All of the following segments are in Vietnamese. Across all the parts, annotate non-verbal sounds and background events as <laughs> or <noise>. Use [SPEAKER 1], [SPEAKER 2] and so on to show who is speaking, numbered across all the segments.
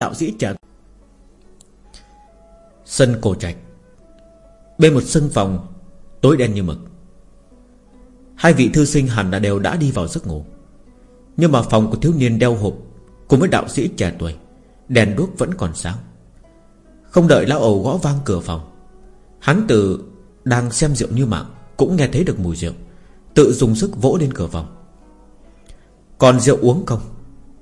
[SPEAKER 1] đạo sĩ trẻ Sân cổ trạch. Bên một sân phòng, Tối đen như mực. Hai vị thư sinh hẳn đã đều đã đi vào giấc ngủ. Nhưng mà phòng của thiếu niên đeo hộp Cùng với đạo sĩ trẻ tuổi, Đèn đuốc vẫn còn sáng. Không đợi lão ẩu gõ vang cửa phòng, Hắn từ đang xem rượu như mạng, Cũng nghe thấy được mùi rượu, Tự dùng sức vỗ lên cửa phòng. Còn rượu uống không?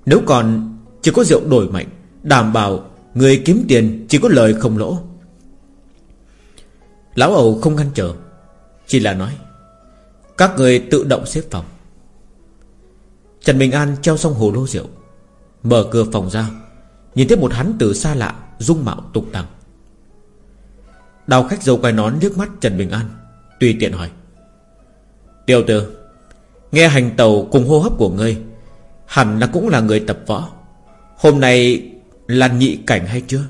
[SPEAKER 1] Nếu còn, chỉ có rượu đổi mạnh Đảm bảo người kiếm tiền Chỉ có lời không lỗ. Lão ẩu không ngăn trở, Chỉ là nói, Các người tự động xếp phòng. Trần Bình An treo xong hồ lô rượu, Mở cửa phòng ra, Nhìn thấy một hắn từ xa lạ Dung mạo tục tăng Đào khách dâu quay nón nước mắt Trần Bình An, Tùy tiện hỏi, Tiểu tử, Nghe hành tàu cùng hô hấp của ngươi, Hẳn là cũng là người tập võ. Hôm nay là nhị cảnh hay chưa?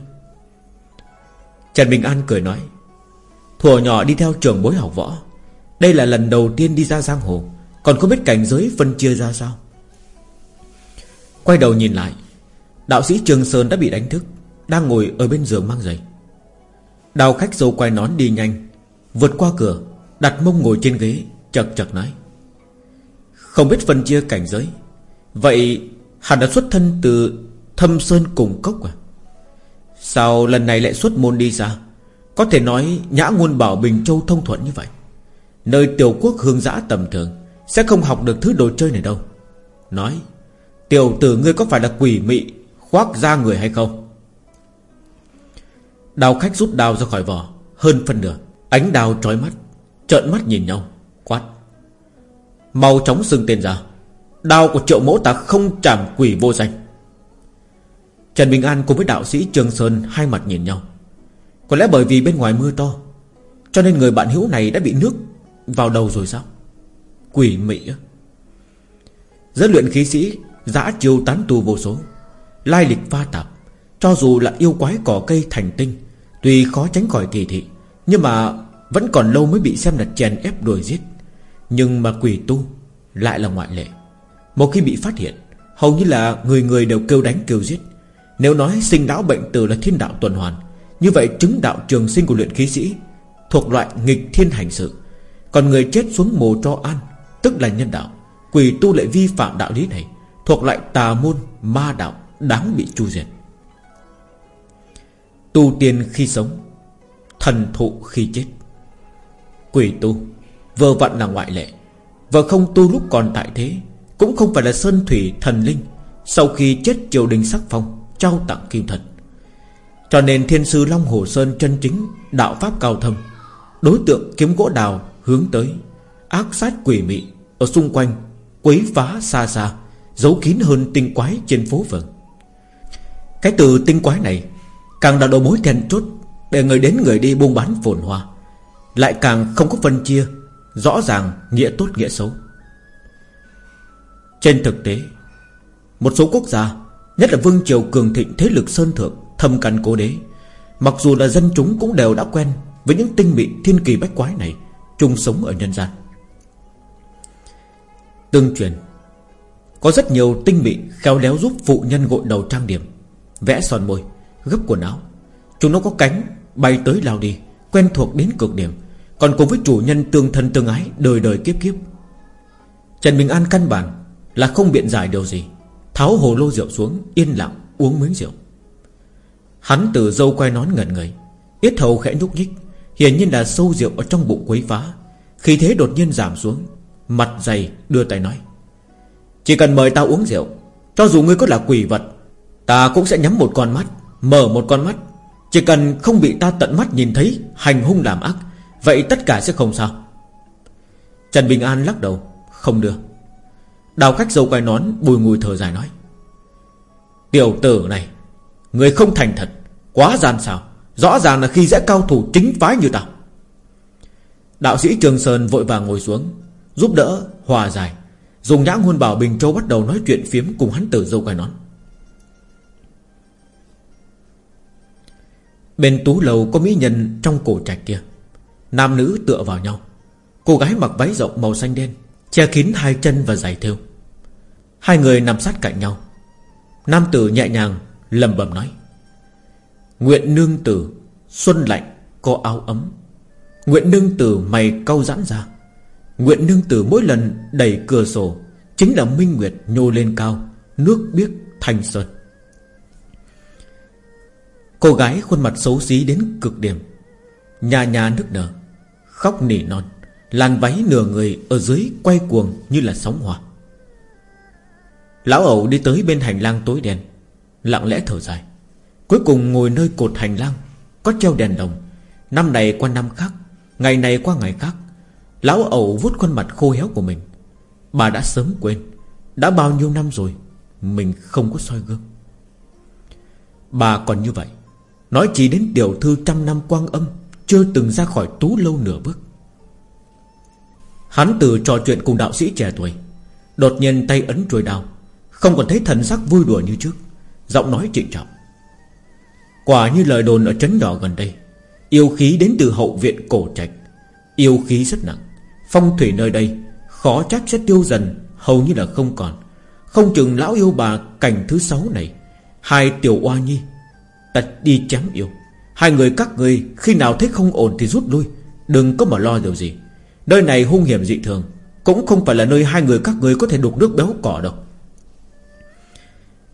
[SPEAKER 1] Trần Bình An cười nói, Thuở nhỏ đi theo trường bối học võ, Đây là lần đầu tiên đi ra giang hồ, Còn không biết cảnh giới phân chia ra sao? Quay đầu nhìn lại, Đạo sĩ Trường Sơn đã bị đánh thức, Đang ngồi ở bên giường mang giày. Đào khách dâu quay nón đi nhanh, Vượt qua cửa, Đặt mông ngồi trên ghế, Chật chật nói, Không biết phân chia cảnh giới, Vậy hẳn đã xuất thân từ Thâm Sơn cùng cốc à? Sao lần này lại xuất môn đi ra? Có thể nói Nhã ngôn bảo Bình Châu thông thuận như vậy. Nơi tiểu quốc hương giã tầm thường, Sẽ không học được thứ đồ chơi này đâu. Nói, Tiểu tử ngươi có phải là quỷ mị, Khoác ra người hay không? Đào khách rút đào ra khỏi vỏ, Hơn phân nửa, Ánh đào trói mắt, Trợn mắt nhìn nhau, Quát. Mau chóng xưng tên ra. Đao của triệu mẫu ta không chạm quỷ vô danh. Trần Bình An cùng với đạo sĩ Trường Sơn Hai mặt nhìn nhau. Có lẽ bởi vì bên ngoài mưa to, Cho nên người bạn hữu này đã bị nước Vào đầu rồi sao? Quỷ mị á. Giới luyện khí sĩ Giã chiêu tán tu vô số, Lai lịch pha tạp, Cho dù là yêu quái cỏ cây thành tinh, Tuy khó tránh khỏi kỳ thị, Nhưng mà vẫn còn lâu mới bị xem là chèn ép đuổi giết. Nhưng mà quỷ tu Lại là ngoại lệ. Một khi bị phát hiện, Hầu như là người người đều kêu đánh kêu giết. Nếu nói sinh lão bệnh tử là thiên đạo tuần hoàn, Như vậy chứng đạo trường sinh của luyện khí sĩ Thuộc loại nghịch thiên hành sự. Còn người chết xuống mồ cho an, Tức là nhân đạo Quỷ tu lại vi phạm đạo lý này Thuộc loại tà môn, ma đạo Đáng bị chu diệt. Tu tiên khi sống, Thần thụ khi chết. Quỷ tu Vợ vặn là ngoại lệ. Vợ không tu lúc còn tại thế, Cũng không phải là sơn thủy thần linh, Sau khi chết triều đình sắc phong Trao tặng kim thật Cho nên thiên sư Long Hồ Sơn chân chính Đạo pháp cao thâm, Đối tượng kiếm gỗ đào hướng tới, Ác sát quỷ mị Ở xung quanh, Quấy phá xa xa, Giấu kín hơn tinh quái trên phố phường. Cái từ tinh quái này Càng là đầu mối then chốt Để người đến người đi buôn bán phồn hoa, Lại càng không có phân chia Rõ ràng nghĩa tốt nghĩa xấu. Trên thực tế, Một số quốc gia Nhất là vương triều cường thịnh thế lực sơn thượng, Thâm căn cố đế. Mặc dù là dân chúng cũng đều đã quen Với những tinh mị thiên kỳ bách quái này, chung sống ở nhân gian. Tương truyền, Có rất nhiều tinh mị khéo léo giúp phụ nhân gội đầu trang điểm, Vẽ son môi, Gấp quần áo. Chúng nó có cánh, bay tới lao đi, Quen thuộc đến cực điểm, Còn cùng với chủ nhân tương thân tương ái, Đời đời kiếp kiếp. Trần Bình An căn bản Là không biện giải điều gì. Tháo hồ lô rượu xuống, Yên lặng uống miếng rượu. Hắn từ dâu quay nón ngẩn người. Yết hầu khẽ nhúc nhích, Hiển nhiên là sâu rượu ở trong bụng quấy phá. Khi thế đột nhiên giảm xuống, Mặt dày đưa tay nói, Chỉ cần mời tao uống rượu, Cho dù ngươi có là quỷ vật, Ta cũng sẽ nhắm một con mắt, Mở một con mắt. Chỉ cần không bị ta tận mắt nhìn thấy Hành hung làm ác, Vậy tất cả sẽ không sao. Trần Bình An lắc đầu, Không được. Đào khách dâu quay nón, bùi ngùi thở dài nói. Tiểu tử này, Người không thành thật, Quá gian xảo, Rõ ràng là khi dễ cao thủ chính phái như tao. Đạo sĩ Trường Sơn vội vàng ngồi xuống, Giúp đỡ, hòa giải, Dùng nhãn huân bảo Bình Châu bắt đầu nói chuyện phiếm Cùng hắn tử dâu quay nón. Bên tú lầu có mỹ nhân trong cổ trạch kia, Nam nữ tựa vào nhau. Cô gái mặc váy rộng màu xanh đen, Che kín hai chân và giày thêu. Hai người nằm sát cạnh nhau. Nam tử nhẹ nhàng lầm bầm nói, Nguyện nương tử Xuân lạnh có áo ấm. Nguyện nương tử mày cau giãn ra. Nguyện nương tử mỗi lần đẩy cửa sổ Chính là minh nguyệt nhô lên cao, Nước biếc thanh sơn. Cô gái khuôn mặt xấu xí đến cực điểm, Nhà nhà nước nở, Khóc nỉ non, Làn váy nửa người ở dưới quay cuồng như là sóng hòa Lão ẩu đi tới bên hành lang tối đen, Lặng lẽ thở dài. Cuối cùng ngồi nơi cột hành lang, Có treo đèn đồng. Năm này qua năm khác, Ngày này qua ngày khác, Lão ẩu vuốt khuôn mặt khô héo của mình. Bà đã sớm quên, Đã bao nhiêu năm rồi, Mình không có soi gương. Bà còn như vậy, Nói chỉ đến tiểu thư trăm năm quang âm, Chưa từng ra khỏi tú lâu nửa bước. Hắn từ trò chuyện cùng đạo sĩ trẻ tuổi, Đột nhiên tay ấn chuôi đao không còn thấy thần sắc vui đùa như trước. Giọng nói trịnh trọng. Quả như lời đồn ở trấn nhỏ gần đây. Yêu khí đến từ hậu viện cổ trạch. Yêu khí rất nặng. Phong thủy nơi đây, Khó chắc sẽ tiêu dần, Hầu như là không còn. Không chừng lão yêu bà cảnh thứ sáu này, Hai tiểu oa nhi, Ta đi chém yêu. Hai người các người khi nào thấy không ổn thì rút lui, Đừng có mà lo điều gì. Nơi này hung hiểm dị thường, Cũng không phải là nơi hai người các người có thể đục nước béo cỏ đâu.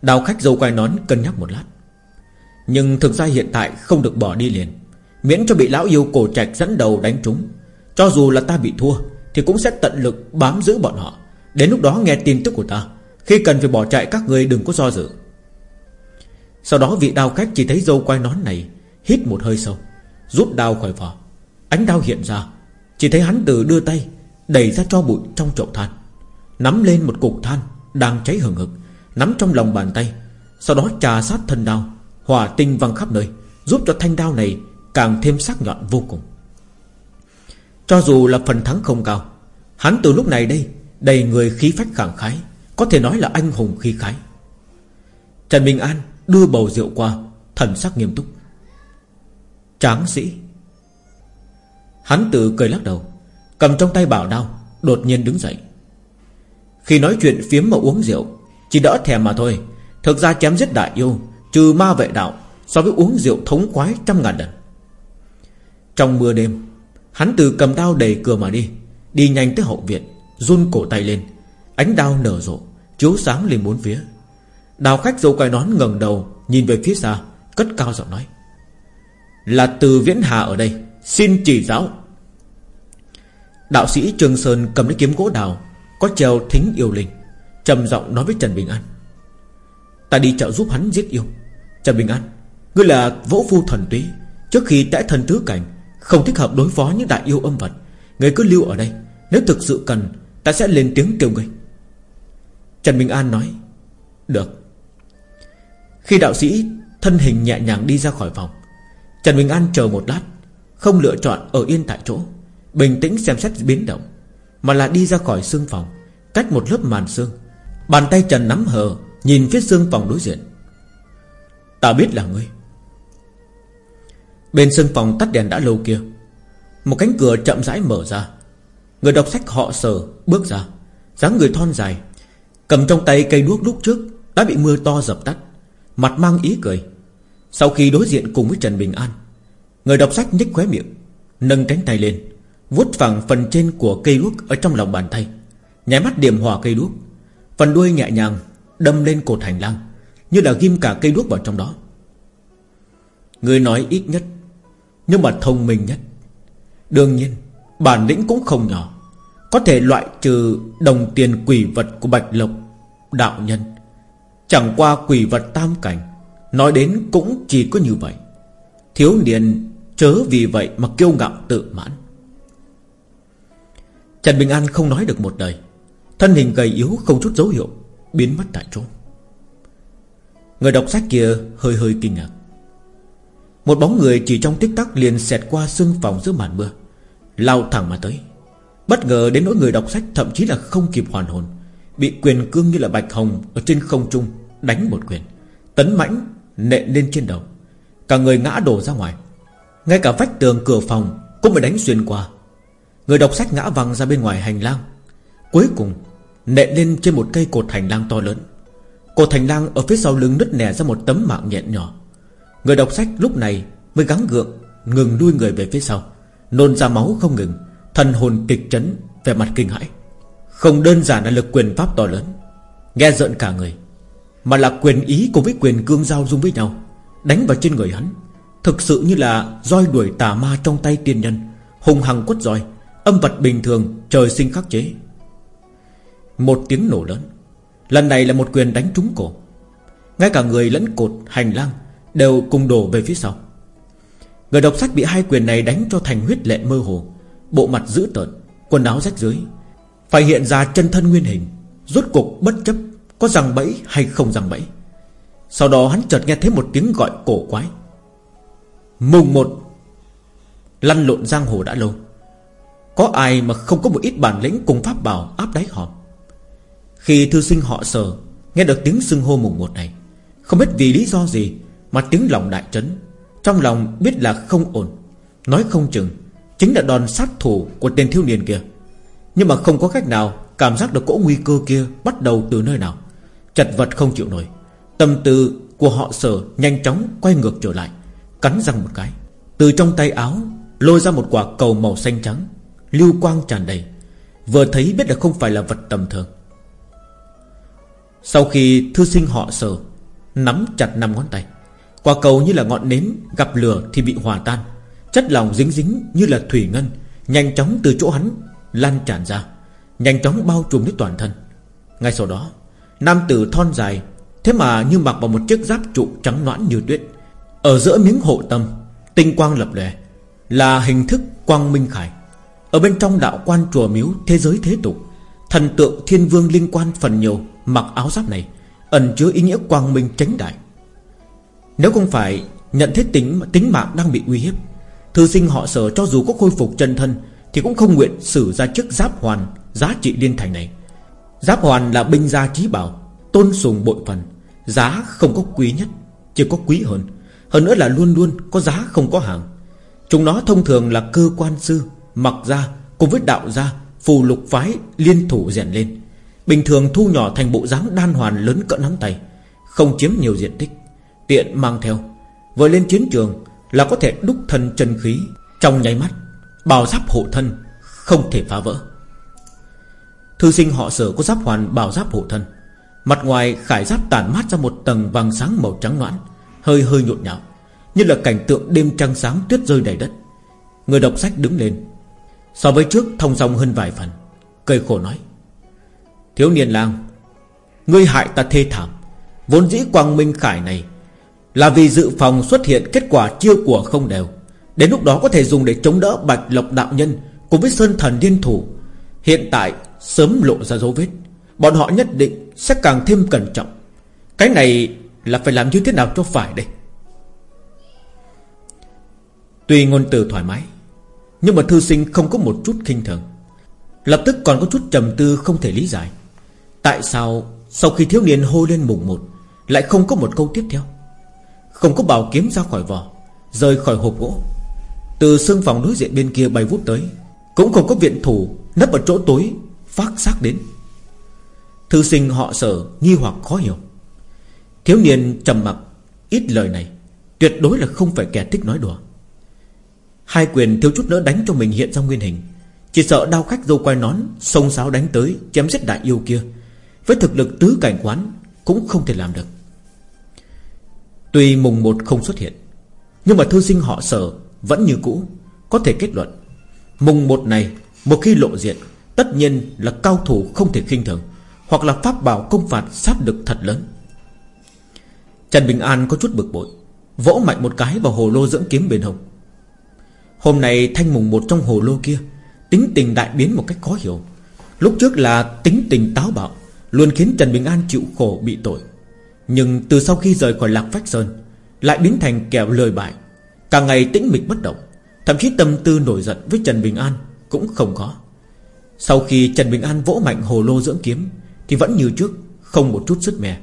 [SPEAKER 1] Đào khách dâu quay nón cân nhắc một lát. Nhưng thực ra hiện tại không được bỏ đi liền, Miễn cho bị lão yêu cổ trạch dẫn đầu đánh trúng. Cho dù là ta bị thua, Thì cũng sẽ tận lực bám giữ bọn họ. Đến lúc đó nghe tin tức của ta, Khi cần phải bỏ chạy các người đừng có do dự. Sau đó vị Đào khách chỉ thấy dâu quay nón này Hít một hơi sâu Rút đao khỏi vỏ. Ánh đao hiện ra, Chỉ thấy hắn từ đưa tay Đẩy ra cho bụi trong chậu than, Nắm lên một cục than Đang cháy hừng hực. Nắm trong lòng bàn tay, Sau đó trà sát thân đao Hỏa tinh văng khắp nơi, Giúp cho thanh đao này càng thêm sắc nhọn vô cùng. Cho dù là phần thắng không cao, Hắn từ lúc này đây Đầy người khí phách khẳng khái, Có thể nói là anh hùng khí khái. Trần Bình An đưa bầu rượu qua, Thần sắc nghiêm túc. Tráng sĩ. Hắn tự cười lắc đầu, Cầm trong tay bảo đao, Đột nhiên đứng dậy. Khi nói chuyện phiếm mà uống rượu chỉ đỡ thèm mà thôi. Thực ra chém giết đại yêu, Trừ ma vệ đạo, So với uống rượu thống khoái trăm ngàn lần. Trong mưa đêm, Hắn từ cầm đao đẩy cửa mà đi. Đi nhanh tới hậu viện, Run cổ tay lên. Ánh đao nở rộ, Chiếu sáng lên bốn phía. Đào khách dâu quai nón ngẩng đầu, Nhìn về phía xa, Cất cao giọng nói. Là từ viễn hà ở đây, Xin chỉ giáo. Đạo sĩ Trương Sơn cầm lấy kiếm gỗ đào, Có treo thính yêu linh trầm giọng nói với Trần Bình An. Ta đi chợ giúp hắn giết yêu. Trần Bình An, Ngươi là võ phu thần túy. Trước khi tẽ thần tứ cảnh, Không thích hợp đối phó những đại yêu âm vật. Ngươi cứ lưu ở đây. Nếu thực sự cần, Ta sẽ lên tiếng kêu ngươi. Trần Bình An nói, Được. Khi đạo sĩ thân hình nhẹ nhàng đi ra khỏi phòng, Trần Bình An chờ một lát, Không lựa chọn ở yên tại chỗ, Bình tĩnh xem xét biến động, Mà là đi ra khỏi xương phòng, Cách một lớp màn xương. Bàn tay Trần nắm hờ, Nhìn phía xương phòng đối diện. Ta biết là ngươi. Bên sân phòng tắt đèn đã lâu kia, Một cánh cửa chậm rãi mở ra. Người đọc sách họ sở bước ra, dáng người thon dài, Cầm trong tay cây đuốc lúc trước Đã bị mưa to dập tắt, Mặt mang ý cười. Sau khi đối diện cùng với Trần Bình An, Người đọc sách nhếch khóe miệng, Nâng cánh tay lên, vuốt phẳng phần trên của cây đuốc Ở trong lòng bàn tay, Nháy mắt điểm hòa cây đuốc. Phần đuôi nhẹ nhàng, đâm lên cột hành lang, Như là ghim cả cây đuốc vào trong đó. Người nói ít nhất, Nhưng mà thông minh nhất. Đương nhiên, Bản lĩnh cũng không nhỏ. Có thể loại trừ đồng tiền quỷ vật của Bạch Lộc, Đạo nhân. Chẳng qua quỷ vật tam cảnh, Nói đến cũng chỉ có như vậy. Thiếu niên chớ vì vậy mà kiêu ngạo tự mãn. Trần Bình An không nói được một lời. Thân hình gầy yếu không chút dấu hiệu, Biến mất tại chỗ. Người đọc sách kia hơi hơi kinh ngạc. Một bóng người chỉ trong tích tắc liền xẹt qua sương phòng giữa màn mưa, Lao thẳng mà tới. Bất ngờ đến nỗi người đọc sách thậm chí là không kịp hoàn hồn, Bị quyền cương như là bạch hồng Ở trên không trung đánh một quyền, Tấn mãnh nện lên trên đầu. Cả người ngã đổ ra ngoài. Ngay cả vách tường cửa phòng Cũng bị đánh xuyên qua. Người đọc sách ngã văng ra bên ngoài hành lang Cuối cùng, nện lên trên một cây cột hành lang to lớn. Cột thành lang ở phía sau lưng nứt nẻ ra một tấm mạng nhện nhỏ. Người đọc sách lúc này mới gắng gượng, Ngừng đuôi người về phía sau, Nôn ra máu không ngừng, Thần hồn kịch chấn về mặt kinh hãi. Không đơn giản là lực quyền pháp to lớn, Nghe giận cả người, Mà là quyền ý cùng với quyền cương giao dung với nhau, Đánh vào trên người hắn. Thực sự như là roi đuổi tà ma trong tay tiên nhân Hùng hằng quất roi, Âm vật bình thường, trời sinh khắc chế. Một tiếng nổ lớn. Lần này là một quyền đánh trúng cổ. Ngay cả người lẫn cột, hành lang Đều cùng đổ về phía sau. Người đọc sách bị hai quyền này đánh cho thành huyết lệ mơ hồ, Bộ mặt dữ tợn, Quần áo rách dưới Phải hiện ra chân thân nguyên hình, Rốt cục bất chấp Có răng bẫy hay không răng bẫy. Sau đó hắn chợt nghe thấy một tiếng gọi cổ quái. Mùng một, Lăn lộn giang hồ đã lâu. Có ai mà không có một ít bản lĩnh Cùng pháp bảo áp đáy hòm? Khi thư sinh họ sở Nghe được tiếng xưng hô mùng một này, Không biết vì lý do gì Mà tiếng lòng đại trấn Trong lòng biết là không ổn. Nói không chừng, Chính là đòn sát thủ của tên thiếu niên kia. Nhưng mà không có cách nào Cảm giác được cỗ nguy cơ kia Bắt đầu từ nơi nào. Chật vật không chịu nổi, Tâm tư của họ sở nhanh chóng quay ngược trở lại, Cắn răng một cái. Từ trong tay áo, Lôi ra một quả cầu màu xanh trắng, Lưu quang tràn đầy. Vừa thấy biết là không phải là vật tầm thường sau khi thư sinh họ sở, Nắm chặt năm ngón tay Quả cầu như là ngọn nến Gặp lửa thì bị hòa tan. Chất lòng dính dính như là thủy ngân, Nhanh chóng từ chỗ hắn lan tràn ra, Nhanh chóng bao trùm đến toàn thân. Ngay sau đó, Nam tử thon dài, Thế mà như mặc vào một chiếc giáp trụ trắng noãn như tuyết, Ở giữa miếng hộ tâm, Tinh quang lập lè Là hình thức quang minh khải. Ở bên trong đạo quan chùa miếu thế giới thế tục, Thần tượng thiên vương liên quan phần nhiều Mặc áo giáp này, Ẩn chứa ý nghĩa quang minh tránh đại. Nếu không phải nhận thấy tính tính mạng đang bị uy hiếp, Thư sinh họ sở cho dù có khôi phục chân thân Thì cũng không nguyện sử ra chiếc giáp hoàn Giá trị liên thành này. Giáp hoàn là binh gia trí bảo, Tôn sùng bội phần, Giá không có quý nhất, Chỉ có quý hơn. Hơn nữa là luôn luôn có giá không có hàng. Chúng nó thông thường là cơ quan sư, Mặc ra cùng với đạo gia, Phù lục phái liên thủ rèn lên. Bình thường thu nhỏ thành bộ dáng đan hoàn lớn cỡ nắm tay, Không chiếm nhiều diện tích, Tiện mang theo. Vừa lên chiến trường là có thể đúc thân chân khí, Trong nháy mắt, Bào giáp hộ thân, Không thể phá vỡ. Thư sinh họ sở có giáp hoàn bào giáp hộ thân, Mặt ngoài khải giáp tàn mát ra một tầng vàng sáng màu trắng loãng Hơi hơi nhộn nhạo, Như là cảnh tượng đêm trăng sáng tuyết rơi đầy đất. Người đọc sách đứng lên, So với trước thông dòng hơn vài phần, Cười khổ nói Thiếu niên lang, Ngươi hại ta thê thảm. Vốn dĩ quang minh khải này là vì dự phòng xuất hiện kết quả chia của không đều. Đến lúc đó có thể dùng để chống đỡ Bạch Lộc Đạo Nhân Cùng với Sơn Thần Điên Thủ. Hiện tại sớm lộ ra dấu vết. Bọn họ nhất định sẽ càng thêm cẩn trọng. Cái này là phải làm như thế nào cho phải đây? Tuy ngôn từ thoải mái, Nhưng mà thư sinh không có một chút kinh thường. Lập tức còn có chút trầm tư không thể lý giải. Tại sao Sau khi thiếu niên hô lên mùng một, Lại không có một câu tiếp theo? Không có bảo kiếm ra khỏi vỏ, Rời khỏi hộp gỗ. Từ xương phòng đối diện bên kia bay vút tới, Cũng không có viện thủ Nấp ở chỗ tối Phát xác đến. Thư sinh họ sở nghi hoặc khó hiểu. Thiếu niên trầm mặc, Ít lời này, Tuyệt đối là không phải kẻ thích nói đùa. Hai quyền thiếu chút nữa đánh cho mình hiện ra nguyên hình, Chỉ sợ đau khách dâu quay nón, Sông sáo đánh tới chém giết đại yêu kia với thực lực tứ cảnh quán Cũng không thể làm được. Tuy mùng một không xuất hiện, Nhưng mà thư sinh họ sở Vẫn như cũ, Có thể kết luận, Mùng một này, Một khi lộ diện, Tất nhiên là cao thủ không thể khinh thường, Hoặc là pháp bảo công phạt sát lực thật lớn. Trần Bình An có chút bực bội, Vỗ mạnh một cái vào hồ lô dưỡng kiếm bên hông. Hôm nay thanh mùng một trong hồ lô kia, Tính tình đại biến một cách khó hiểu. Lúc trước là tính tình táo bạo Luôn khiến Trần Bình An chịu khổ bị tội. Nhưng từ sau khi rời khỏi Lạc Phách Sơn, Lại biến thành kẻ lời bại. Càng ngày tĩnh mịch bất động, Thậm chí tâm tư nổi giận với Trần Bình An Cũng không có. Sau khi Trần Bình An vỗ mạnh hồ lô dưỡng kiếm, Thì vẫn như trước, Không một chút sức mẻ.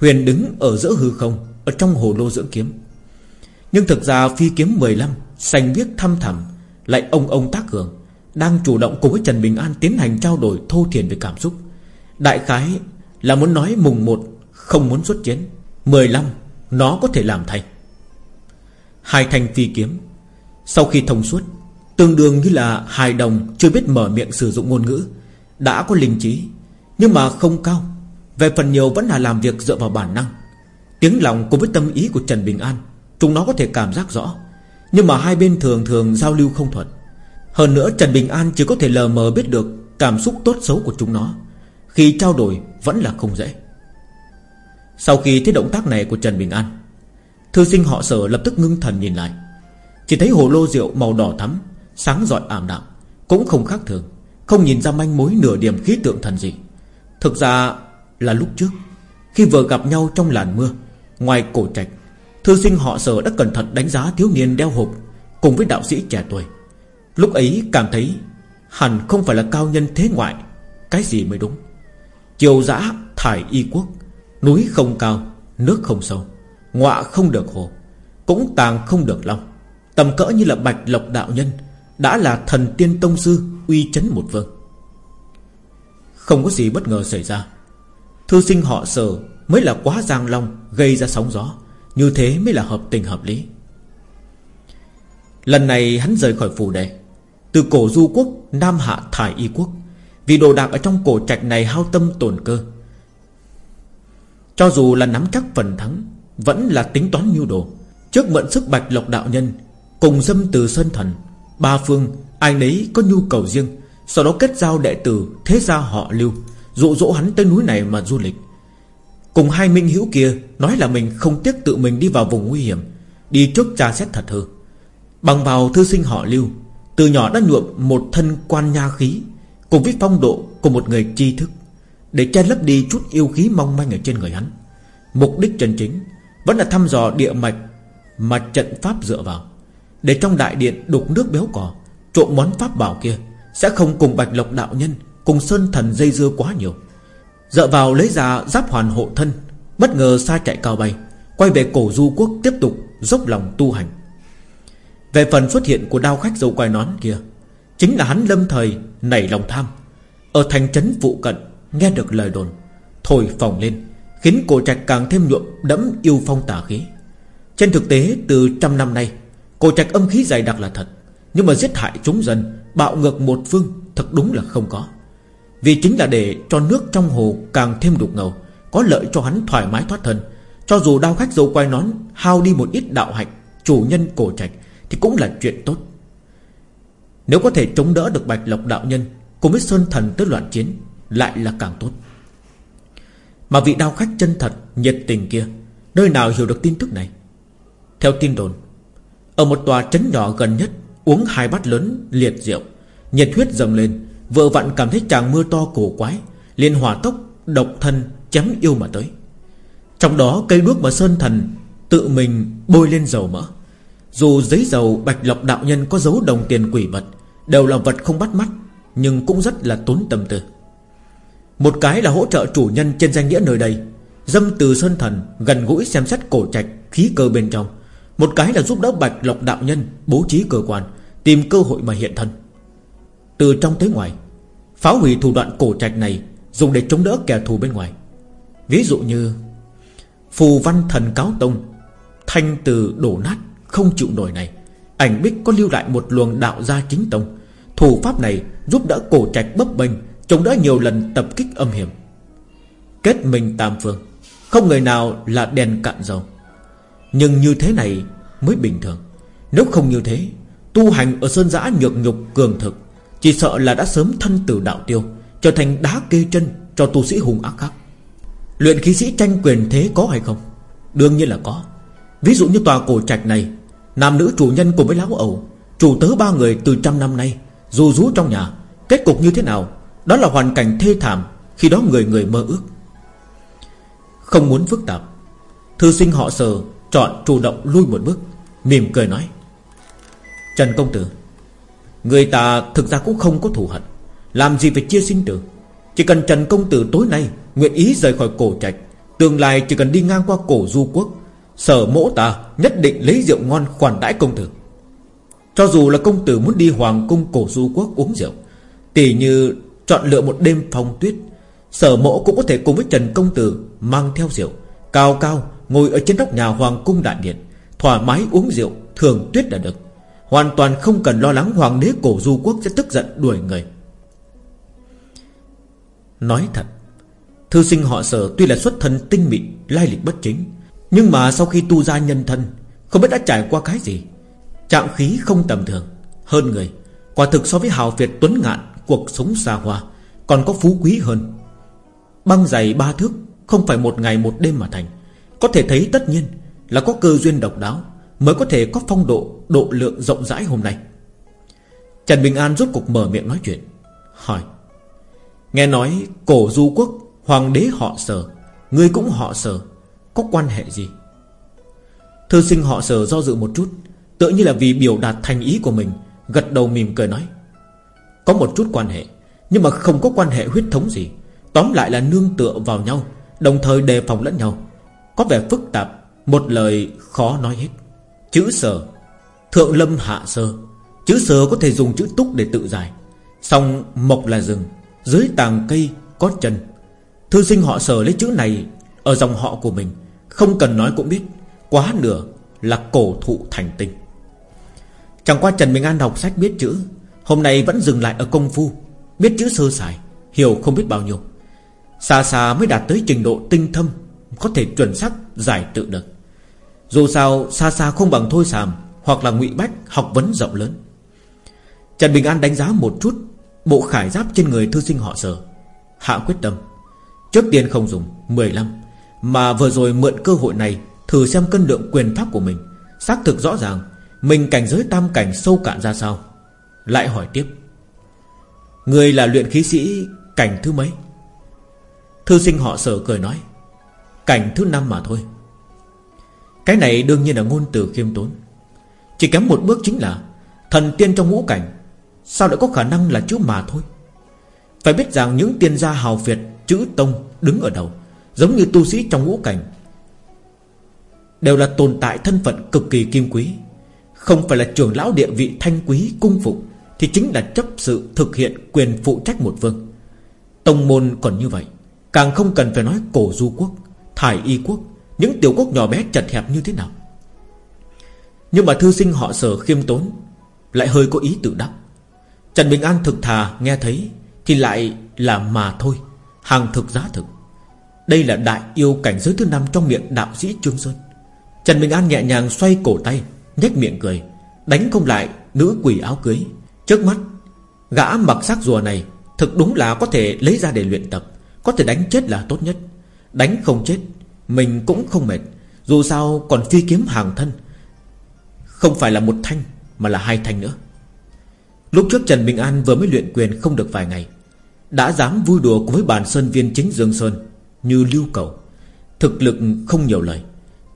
[SPEAKER 1] Huyền đứng ở giữa hư không, Ở trong hồ lô dưỡng kiếm. Nhưng thực ra phi kiếm 15 Xanh biếc thăm thẳm, Lại ông ông tác cường, Đang chủ động cùng với Trần Bình An Tiến hành trao đổi thô thiền về cảm xúc. Đại khái là muốn nói mùng một Không muốn xuất chiến 15 Nó có thể làm thay. Hai thanh phi kiếm, Sau khi thông suốt, Tương đương như là hài đồng Chưa biết mở miệng sử dụng ngôn ngữ, Đã có linh trí, Nhưng mà không cao, Về phần nhiều vẫn là làm việc dựa vào bản năng. Tiếng lòng cùng với tâm ý của Trần Bình An, Chúng nó có thể cảm giác rõ, Nhưng mà hai bên thường thường giao lưu không thuận. Hơn nữa, Trần Bình An chỉ có thể lờ mờ biết được Cảm xúc tốt xấu của chúng nó. Khi trao đổi vẫn là không dễ. Sau khi thấy động tác này của Trần Bình An, Thư sinh họ sở lập tức ngưng thần nhìn lại. Chỉ thấy hồ lô rượu màu đỏ thắm, Sáng rọi ảm đạm, Cũng không khác thường, Không nhìn ra manh mối nửa điểm khí tượng thần gì Thực ra là lúc trước, Khi vừa gặp nhau trong làn mưa, Ngoài cổ trạch, Thư sinh họ sở đã cẩn thận đánh giá thiếu niên đeo hộp Cùng với đạo sĩ trẻ tuổi. Lúc ấy cảm thấy Hẳn không phải là cao nhân thế ngoại, Cái gì mới đúng. Chiều dã thải y quốc, Núi không cao, Nước không sâu, Ngọa không được hồ, Cũng tàng không được long. Tầm cỡ như là bạch lộc đạo nhân, Đã là thần tiên tông sư Uy chấn một vương. Không có gì bất ngờ xảy ra. Thư sinh họ sở Mới là quá giang long Gây ra sóng gió, Như thế mới là hợp tình hợp lý. Lần này hắn rời khỏi phủ đề Từ cổ du quốc Nam hạ thải y quốc vì đồ đạc ở trong cổ trạch này hao tâm tổn cơ. Cho dù là nắm chắc phần thắng, Vẫn là tính toán nhu đồ. Trước mượn sức bạch lộc đạo nhân, Cùng dâm từ sơn thần, Ba phương, ai nấy có nhu cầu riêng, Sau đó kết giao đệ tử, Thế gia họ lưu, Dụ dỗ hắn tới núi này mà du lịch. Cùng hai minh hữu kia Nói là mình không tiếc tự mình đi vào vùng nguy hiểm, Đi trước tra xét thật hư Bằng vào thư sinh họ lưu, Từ nhỏ đã nhuộm một thân quan nha khí Cùng với phong độ của một người tri thức, Để che lấp đi chút yêu khí mong manh ở trên người hắn. Mục đích chân chính Vẫn là thăm dò địa mạch Mà trận pháp dựa vào, Để trong đại điện đục nước béo cò Trộm món pháp bảo kia, Sẽ không cùng bạch lộc đạo nhân, Cùng sơn thần dây dưa quá nhiều. Dựa vào lấy ra giáp hoàn hộ thân, Bất ngờ xa chạy cao bay, Quay về cổ du quốc tiếp tục dốc lòng tu hành. Về phần xuất hiện của đao khách dâu quai nón kia Chính là hắn lâm thời nảy lòng tham. Ở thành trấn phụ cận, Nghe được lời đồn, Thổi phòng lên, Khiến cổ trạch càng thêm nhuộm đẫm yêu phong tà khí. Trên thực tế, từ trăm năm nay, Cổ trạch âm khí dày đặc là thật, Nhưng mà giết hại chúng dân, Bạo ngược một phương Thật đúng là không có. Vì chính là để cho nước trong hồ càng thêm đục ngầu, Có lợi cho hắn thoải mái thoát thân, Cho dù đau khách dâu quay nón Hao đi một ít đạo hạnh Chủ nhân cổ trạch Thì cũng là chuyện tốt. Nếu có thể chống đỡ được bạch lộc đạo nhân, Cùng với sơn thần tới loạn chiến, Lại là càng tốt. Mà vị đao khách chân thật, Nhiệt tình kia, Nơi nào hiểu được tin tức này? Theo tin đồn, Ở một tòa trấn nhỏ gần nhất, Uống hai bát lớn liệt rượu, Nhiệt huyết dâng lên, Vợ vặn cảm thấy chàng mưa to cổ quái, liền hỏa tốc, độc thân chém yêu mà tới. Trong đó cây đuốc mà Sơn Thần Tự mình bôi lên dầu mỡ. Dù giấy dầu bạch lộc đạo nhân Có dấu đồng tiền quỷ vật Đều là vật không bắt mắt, Nhưng cũng rất là tốn tâm tư. Một cái là hỗ trợ chủ nhân trên danh nghĩa nơi đây Dâm từ Sơn Thần, Gần gũi xem xét cổ trạch, khí cơ bên trong. Một cái là giúp đỡ bạch lộc đạo nhân Bố trí cơ quan, Tìm cơ hội mà hiện thân. Từ trong tới ngoài, Phá hủy thủ đoạn cổ trạch này Dùng để chống đỡ kẻ thù bên ngoài. Ví dụ như, Phù văn thần cáo tông, Thanh từ đổ nát, Không chịu nổi này, Ảnh bích có lưu lại một luồng đạo gia chính tông. Thủ pháp này giúp đỡ cổ trạch bấp bênh, Chống đỡ nhiều lần tập kích âm hiểm. Kết minh tam phương, Không người nào là đèn cạn dầu. Nhưng như thế này mới bình thường. Nếu không như thế, Tu hành ở sơn giã nhược nhục cường thực, chỉ sợ là đã sớm thân tử đạo tiêu, Trở thành đá kê chân cho tu sĩ hùng ác khác. Luyện khí sĩ tranh quyền thế có hay không? Đương nhiên là có. Ví dụ như tòa cổ trạch này, Nam nữ chủ nhân cùng với lão ẩu, Chủ tớ ba người từ trăm năm nay dù rú trong nhà, Kết cục như thế nào, Đó là hoàn cảnh thê thảm Khi đó người người mơ ước. Không muốn phức tạp, Thư sinh họ sờ Chọn chủ động lui một bước, Mỉm cười nói, Trần công tử, Người ta thực ra cũng không có thù hận, Làm gì phải chia sinh tử. Chỉ cần Trần Công Tử tối nay Nguyện ý rời khỏi cổ trạch, Tương lai chỉ cần đi ngang qua cổ du quốc, Sở mỗ ta nhất định lấy rượu ngon khoản đãi công tử. Cho dù là công tử muốn đi hoàng cung cổ du quốc uống rượu Tỷ như chọn lựa một đêm phong tuyết, Sở mộ cũng có thể cùng với Trần Công Tử Mang theo rượu, Cao cao ngồi ở trên nóc nhà Hoàng cung đại điện, Thoải mái uống rượu Thường tuyết là được. Hoàn toàn không cần lo lắng Hoàng đế cổ du quốc sẽ tức giận đuổi người. Nói thật, Thư sinh họ sở tuy là xuất thân tinh mịn, Lai lịch bất chính, Nhưng mà sau khi tu ra nhân thân, Không biết đã trải qua cái gì. Trạng khí không tầm thường. Hơn người, Quả thực so với hào Việt tuấn ngạn, Cuộc sống xa hoa, Còn có phú quý hơn. Băng dày ba thước, Không phải một ngày một đêm mà thành. Có thể thấy tất nhiên là có cơ duyên độc đáo Mới có thể có phong độ Độ lượng rộng rãi hôm nay. Trần Bình An rốt cục mở miệng nói chuyện, Hỏi, Nghe nói cổ du quốc, Hoàng đế họ sở, Ngươi cũng họ sở, Có quan hệ gì? Thư sinh họ sở do dự một chút Tự như là vì biểu đạt thành ý của mình, Gật đầu mỉm cười nói, Có một chút quan hệ, Nhưng mà không có quan hệ huyết thống gì. Tóm lại là nương tựa vào nhau, Đồng thời đề phòng lẫn nhau. Có vẻ phức tạp, Một lời khó nói hết. Chữ sở Thượng lâm hạ sơ. Chữ sở có thể dùng chữ túc để tự giải. Xong mộc là rừng, Dưới tàng cây có chân Thư sinh họ sở lấy chữ này Ở dòng họ của mình, Không cần nói cũng biết, Quá nửa là cổ thụ thành tinh. Chẳng qua Trần Bình An đọc sách biết chữ, Hôm nay vẫn dừng lại ở công phu, Biết chữ sơ sài, Hiểu không biết bao nhiêu. Xa xa mới đạt tới trình độ tinh thâm, Có thể chuẩn xác giải tự được. Dù sao, xa xa không bằng thôi sàm Hoặc là ngụy bách học vấn rộng lớn. Trần Bình An đánh giá một chút, Bộ khải giáp trên người thư sinh họ sở. Hạ quyết tâm, Trước tiên không dùng 15 Mà vừa rồi mượn cơ hội này Thử xem cân lượng quyền pháp của mình, Xác thực rõ ràng mình cảnh giới tam cảnh sâu cạn ra sao? Lại hỏi tiếp. Người là luyện khí sĩ cảnh thứ mấy? Thư sinh họ sở cười nói, Cảnh thứ năm mà thôi. Cái này đương nhiên là ngôn từ khiêm tốn. Chỉ kém một bước chính là Thần tiên trong ngũ cảnh, Sao lại có khả năng là chữ mà thôi? Phải biết rằng những tiên gia hào Việt Chữ tông đứng ở đầu, Giống như tu sĩ trong ngũ cảnh, Đều là tồn tại thân phận cực kỳ kim quý. Không phải là trưởng lão địa vị thanh quý cung phục Thì chính là chấp sự thực hiện quyền phụ trách một vương. Tông môn còn như vậy, Càng không cần phải nói cổ du quốc, Thải y quốc, Những tiểu quốc nhỏ bé chật hẹp như thế nào. Nhưng mà thư sinh họ sở khiêm tốn, Lại hơi có ý tự đắc. Trần Bình An thực thà nghe thấy Thì lại là mà thôi, Hàng thực giá thực. Đây là đại yêu cảnh giới thứ năm trong miệng đạo sĩ Trương Sơn. Trần Bình An nhẹ nhàng xoay cổ tay nhếch miệng cười, Đánh không lại nữ quỷ áo cưới. Trước mắt, Gã mặc sắc rùa này Thực đúng là có thể lấy ra để luyện tập, Có thể đánh chết là tốt nhất. Đánh không chết, Mình cũng không mệt, Dù sao còn phi kiếm hàng thân. Không phải là một thanh, Mà là hai thanh nữa. Lúc trước Trần Bình An vừa mới luyện quyền không được vài ngày, Đã dám vui đùa cùng với bản sơn viên chính Dương Sơn Như lưu cầu. Thực lực không nhiều lời,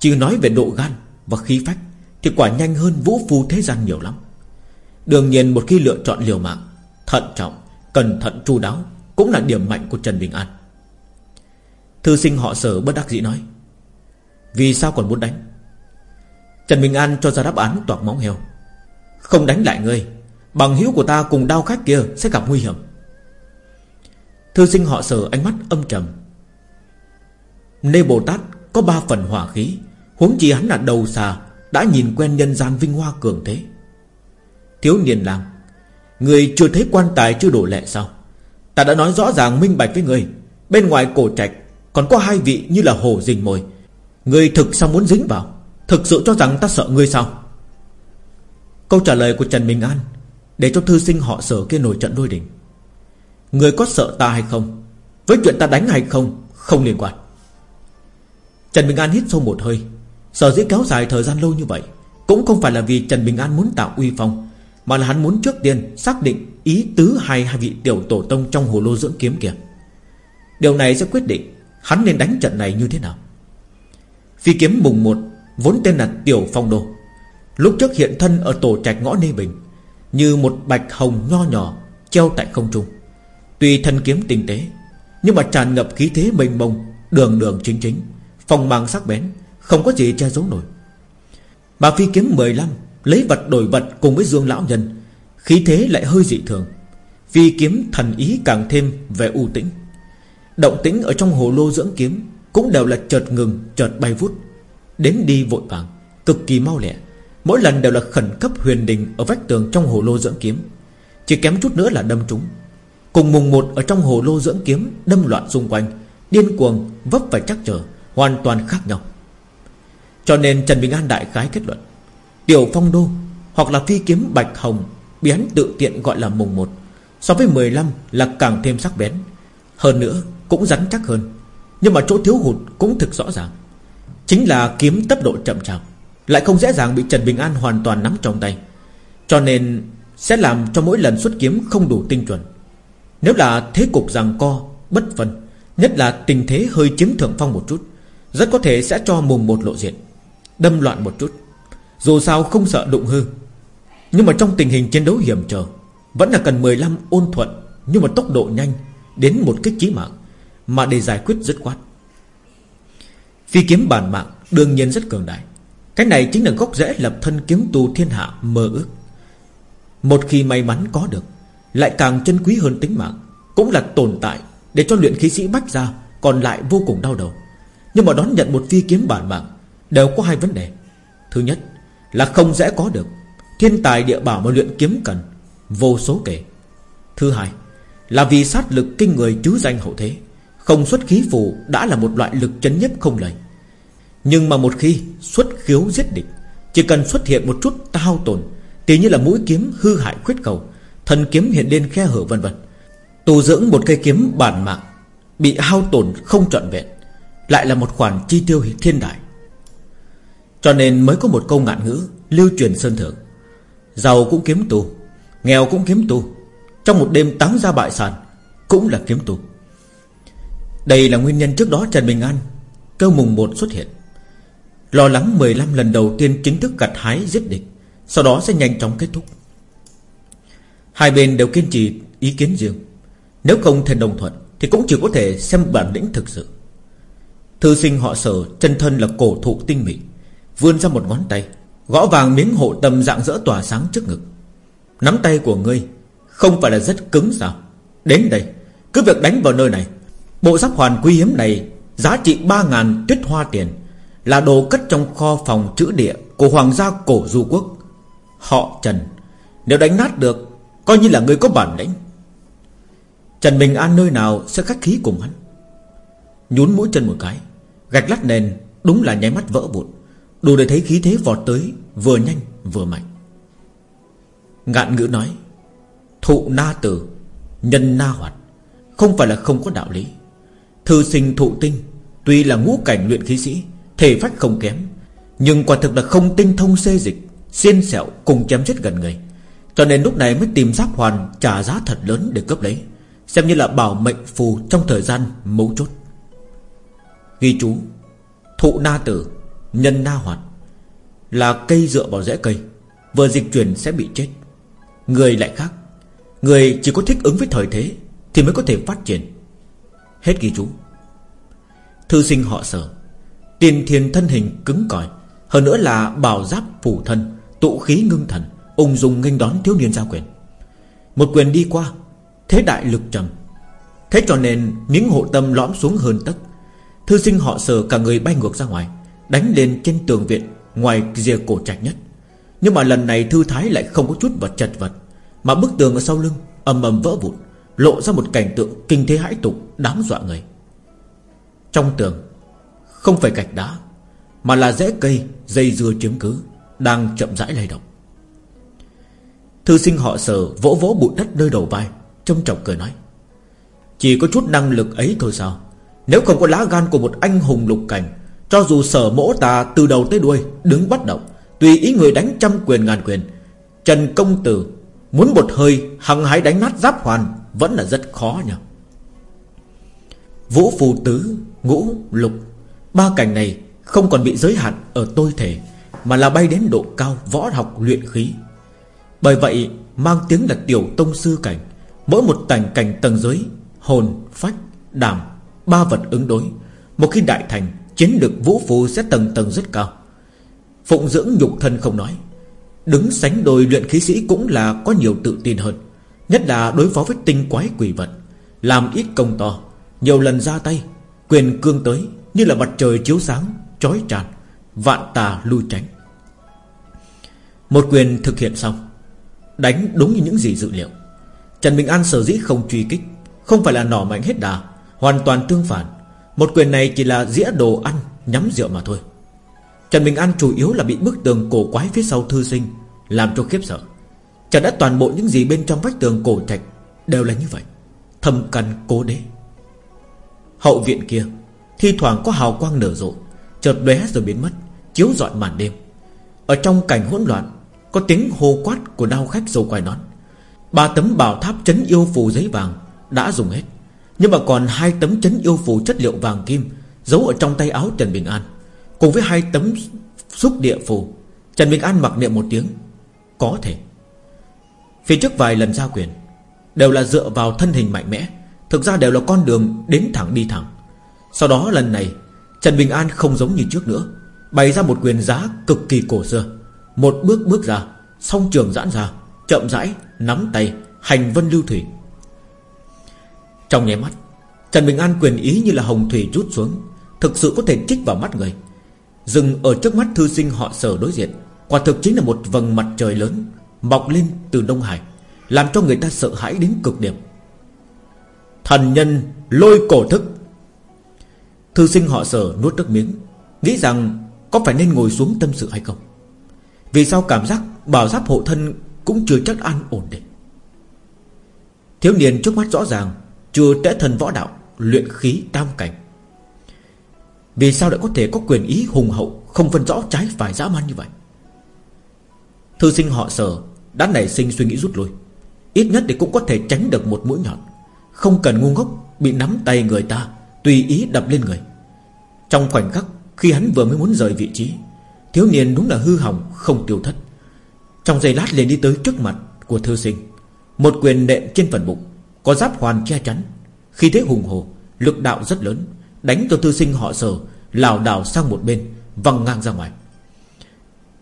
[SPEAKER 1] Chỉ nói về độ gan và khí phách. Thì quả nhanh hơn vũ phu thế gian nhiều lắm. Đương nhiên một khi lựa chọn liều mạng Thận trọng, cẩn thận chu đáo Cũng là điểm mạnh của Trần Bình An. Thư sinh họ sở bất đắc dĩ nói Vì sao còn muốn đánh? Trần Bình An cho ra đáp án toạc móng heo Không đánh lại ngươi Bằng hữu của ta cùng đao khách kia Sẽ gặp nguy hiểm. Thư sinh họ sở ánh mắt âm trầm Nê Bồ Tát có ba phần hỏa khí Huống chi hắn là đầu xà đã nhìn quen nhân gian vinh hoa cường thế. Thiếu niên lang, Người chưa thấy quan tài chưa đổ lệ sao? Ta đã nói rõ ràng minh bạch với người, Bên ngoài cổ trạch Còn có hai vị như là hồ rình mồi. Người thực sao muốn dính vào? Thực sự cho rằng ta sợ người sao? Câu trả lời của Trần Minh An Để cho thư sinh họ sở kia nổi trận đôi đỉnh. Người có sợ ta hay không? Với chuyện ta đánh hay không? Không liên quan. Trần Minh An hít sâu một hơi Sở dĩ kéo dài thời gian lâu như vậy Cũng không phải là vì Trần Bình An muốn tạo uy phong, Mà là hắn muốn trước tiên Xác định ý tứ hai hai vị tiểu tổ tông Trong hồ lô dưỡng kiếm kia. Điều này sẽ quyết định Hắn nên đánh trận này như thế nào. Phi kiếm mùng một Vốn tên là Tiểu Phong Đô. Lúc trước hiện thân ở tổ trạch ngõ Nê Bình, Như một bạch hồng nho nhỏ Treo tại không trung. Tuy thân kiếm tinh tế, Nhưng mà tràn ngập khí thế mênh mông, Đường đường chính chính, Phong mang sắc bén không có gì che giấu nổi. Bà phi kiếm 15 Lấy vật đổi vật cùng với dương lão nhân. Khí thế lại hơi dị thường. Phi kiếm thần ý càng thêm về u tĩnh. Động tĩnh ở trong hồ lô dưỡng kiếm Cũng đều là chợt ngừng, chợt bay vút. Đến đi vội vàng, Cực kỳ mau lẹ. Mỗi lần đều là khẩn cấp huyền đình Ở vách tường trong hồ lô dưỡng kiếm. Chỉ kém chút nữa là đâm trúng. Cùng mùng một ở trong hồ lô dưỡng kiếm Đâm loạn xung quanh, Điên cuồng vấp phải chắc trở, Hoàn toàn khác nhau. Cho nên Trần Bình An đại khái kết luận, Tiểu phong đô Hoặc là phi kiếm bạch hồng Bị hắn tự tiện gọi là mùng một, So với 15 là càng thêm sắc bén, Hơn nữa cũng rắn chắc hơn. Nhưng mà chỗ thiếu hụt cũng thực rõ ràng, Chính là kiếm tốc độ chậm chạp, Lại không dễ dàng bị Trần Bình An hoàn toàn nắm trong tay. Cho nên Sẽ làm cho mỗi lần xuất kiếm không đủ tinh chuẩn. Nếu là thế cục rằng co, Bất phân, Nhất là tình thế hơi chiếm thượng phong một chút, Rất có thể sẽ cho mùng một lộ diện. Đâm loạn một chút. Dù sao không sợ đụng hư. Nhưng mà trong tình hình chiến đấu hiểm trở, Vẫn là cần 15 ôn thuận, Nhưng mà tốc độ nhanh Đến một kích chí mạng Mà để giải quyết dứt khoát. Phi kiếm bản mạng đương nhiên rất cường đại. Cái này chính là gốc rễ lập thân kiếm tu thiên hạ mơ ước. Một khi may mắn có được, Lại càng chân quý hơn tính mạng, Cũng là tồn tại Để cho luyện khí sĩ bách ra Còn lại vô cùng đau đầu. Nhưng mà đón nhận một phi kiếm bản mạng Đều có hai vấn đề. Thứ nhất là không dễ có được. Thiên tài địa bảo mà luyện kiếm cần, Vô số kể. Thứ hai là vì sát lực kinh người chứ danh hậu thế. Không xuất khí phù đã là một loại lực chấn nhất không lời. Nhưng mà một khi xuất khiếu giết địch, Chỉ cần xuất hiện một chút tao tổn Thì như là mũi kiếm hư hại khuyết cầu, Thần kiếm hiện lên khe hở vân vân, Tu dưỡng một cây kiếm bản mạng, Bị hao tổn không trọn vẹn, Lại là một khoản chi tiêu thiên đại. Cho nên mới có một câu ngạn ngữ, Lưu truyền sơn thượng. Giàu cũng kiếm tu Nghèo cũng kiếm tu Trong một đêm táng ra bại sản, Cũng là kiếm tu Đây là nguyên nhân trước đó Trần Bình An, Cơ mùng một xuất hiện. Lo lắng 15 lần đầu tiên chính thức gặt hái giết địch, Sau đó sẽ nhanh chóng kết thúc. Hai bên đều kiên trì ý kiến riêng. Nếu không thể đồng thuận, Thì cũng chỉ có thể xem bản lĩnh thực sự. Thư sinh họ sở, Chân thân là cổ thụ tinh mỹ Vươn ra một ngón tay, Gõ vàng miếng hộ tâm dạng dỡ tỏa sáng trước ngực. Nắm tay của ngươi Không phải là rất cứng sao? Đến đây, Cứ việc đánh vào nơi này. Bộ giáp hoàn quý hiếm này Giá trị 3.000 tuyết hoa tiền, Là đồ cất trong kho phòng chữ địa Của hoàng gia cổ du quốc. Họ Trần, Nếu đánh nát được, Coi như là người có bản lĩnh. Trần Bình An nơi nào sẽ khách khí cùng hắn? Nhún mũi chân một cái, Gạch lát nền Đúng là nháy mắt vỡ vụn. Đủ để thấy khí thế vọt tới, Vừa nhanh, vừa mạnh. Ngạn ngữ nói, Thụ na tử, Nhân na hoạt, Không phải là không có đạo lý. Thư sinh thụ tinh, Tuy là ngũ cảnh luyện khí sĩ, Thể phách không kém, Nhưng quả thực là không tinh thông xê dịch, Xiên sẹo cùng chém chết gần người. Cho nên lúc này mới tìm giáp hoàn Trả giá thật lớn để cướp lấy, Xem như là bảo mệnh phù trong thời gian mấu chốt. Ghi chú, Thụ na tử Nhân na hoạt Là cây dựa vào rễ cây, Vừa dịch chuyển sẽ bị chết. Người lại khác, Người chỉ có thích ứng với thời thế Thì mới có thể phát triển. Hết ghi chú. Thư sinh họ sở Tiền thiền thân hình cứng cỏi, Hơn nữa là bảo giáp phủ thân, Tụ khí ngưng thần, Ung dung nghênh đón thiếu niên giao quyền. Một quyền đi qua, Thế đại lực trầm. Thế cho nên miếng hộ tâm lõm xuống hơn tấc. Thư sinh họ sở cả người bay ngược ra ngoài. Đánh lên trên tường viện Ngoài rìa cổ trạch nhất. Nhưng mà lần này thư thái lại không có chút vật chật vật, Mà bức tường ở sau lưng ầm ầm vỡ vụn, Lộ ra một cảnh tượng kinh thế hãi tục Đáng dọa người. Trong tường, Không phải gạch đá, Mà là rễ cây, dây dưa chiếm cứ, Đang chậm rãi lay động. Thư sinh họ sở vỗ vỗ bụi đất nơi đầu vai Trông trọng cười nói, Chỉ có chút năng lực ấy thôi sao? Nếu không có lá gan của một anh hùng lục cảnh cho dù sở mỗ ta từ đầu tới đuôi Đứng bất động Tùy ý người đánh trăm quyền ngàn quyền Trần công tử Muốn một hơi hăng hái đánh nát giáp hoàn Vẫn là rất khó nhỉ Vũ phù tứ Ngũ lục Ba cảnh này không còn bị giới hạn Ở tôi thể Mà là bay đến độ cao võ học luyện khí. Bởi vậy mang tiếng là tiểu tông sư cảnh Mỗi một tành cảnh tầng giới Hồn, phách, đảm Ba vật ứng đối. Một khi đại thành Chiến lực vũ phù sẽ tầng tầng rất cao. Phụng dưỡng nhục thân không nói. Đứng sánh đôi luyện khí sĩ cũng là có nhiều tự tin hơn. Nhất là đối phó với tinh quái quỷ vật. Làm ít công to, Nhiều lần ra tay, Quyền cương tới Như là mặt trời chiếu sáng, chói tràn Vạn tà lui tránh. Một quyền thực hiện xong, Đánh đúng như những gì dự liệu. Trần Bình An sở dĩ không truy kích, Không phải là nỏ mạnh hết đà, Hoàn toàn tương phản. Một quyền này chỉ là dĩa đồ ăn, Nhắm rượu mà thôi. Trần Bình An chủ yếu là bị bức tường cổ quái phía sau thư sinh, Làm cho khiếp sợ. Chẳng đã toàn bộ những gì bên trong vách tường cổ trạch Đều là như vậy. Thâm căn cố đế. Hậu viện kia, Thi thoảng có hào quang nở rộ, Chợt lóe rồi biến mất, Chiếu rọi màn đêm. Ở trong cảnh hỗn loạn, Có tiếng hô quát của đao khách dầu quài nón. Ba tấm bảo tháp chấn yêu phù giấy vàng Đã dùng hết. Nhưng mà còn hai tấm chấn yêu phù chất liệu vàng kim, Giấu ở trong tay áo Trần Bình An, Cùng với hai tấm xúc địa phù. Trần Bình An mặc niệm một tiếng, Có thể. Phía trước vài lần giao quyền, Đều là dựa vào thân hình mạnh mẽ, Thực ra đều là con đường đến thẳng đi thẳng. Sau đó lần này, Trần Bình An không giống như trước nữa, Bày ra một quyền giá cực kỳ cổ xưa. Một bước bước ra, Song trường giãn ra, Chậm rãi Nắm tay, Hành vân lưu thủy. Trong nháy mắt, Trần Bình An quyền ý như là hồng thủy rút xuống, Thực sự có thể chích vào mắt người. Dừng ở trước mắt thư sinh họ sở đối diện, Quả thực chính là một vầng mặt trời lớn, Mọc lên từ Đông Hải, Làm cho người ta sợ hãi đến cực điểm. Thần nhân lôi cổ thức. Thư sinh họ sở nuốt nước miếng, Nghĩ rằng có phải nên ngồi xuống tâm sự hay không? Vì sao cảm giác bảo giáp hộ thân Cũng chưa chắc an ổn định Thiếu niên trước mắt rõ ràng chưa tẽ thần võ đạo, Luyện khí tam cảnh. Vì sao lại có thể có quyền ý hùng hậu, Không phân rõ trái phải dã man như vậy? Thư sinh họ sở Đã nảy sinh suy nghĩ rút lui. Ít nhất thì cũng có thể tránh được một mũi nhọn. Không cần ngu ngốc, Bị nắm tay người ta, Tùy ý đập lên người. Trong khoảnh khắc, khi hắn vừa mới muốn rời vị trí, Thiếu niên đúng là hư hỏng, Không tiêu thất. Trong giây lát liền đi tới trước mặt của thư sinh, Một quyền nện trên phần bụng. Có giáp hoàn che chắn. Khi thế hùng hồ, Lực đạo rất lớn, Đánh cho thư sinh họ sở, lảo đảo sang một bên, Văng ngang ra ngoài.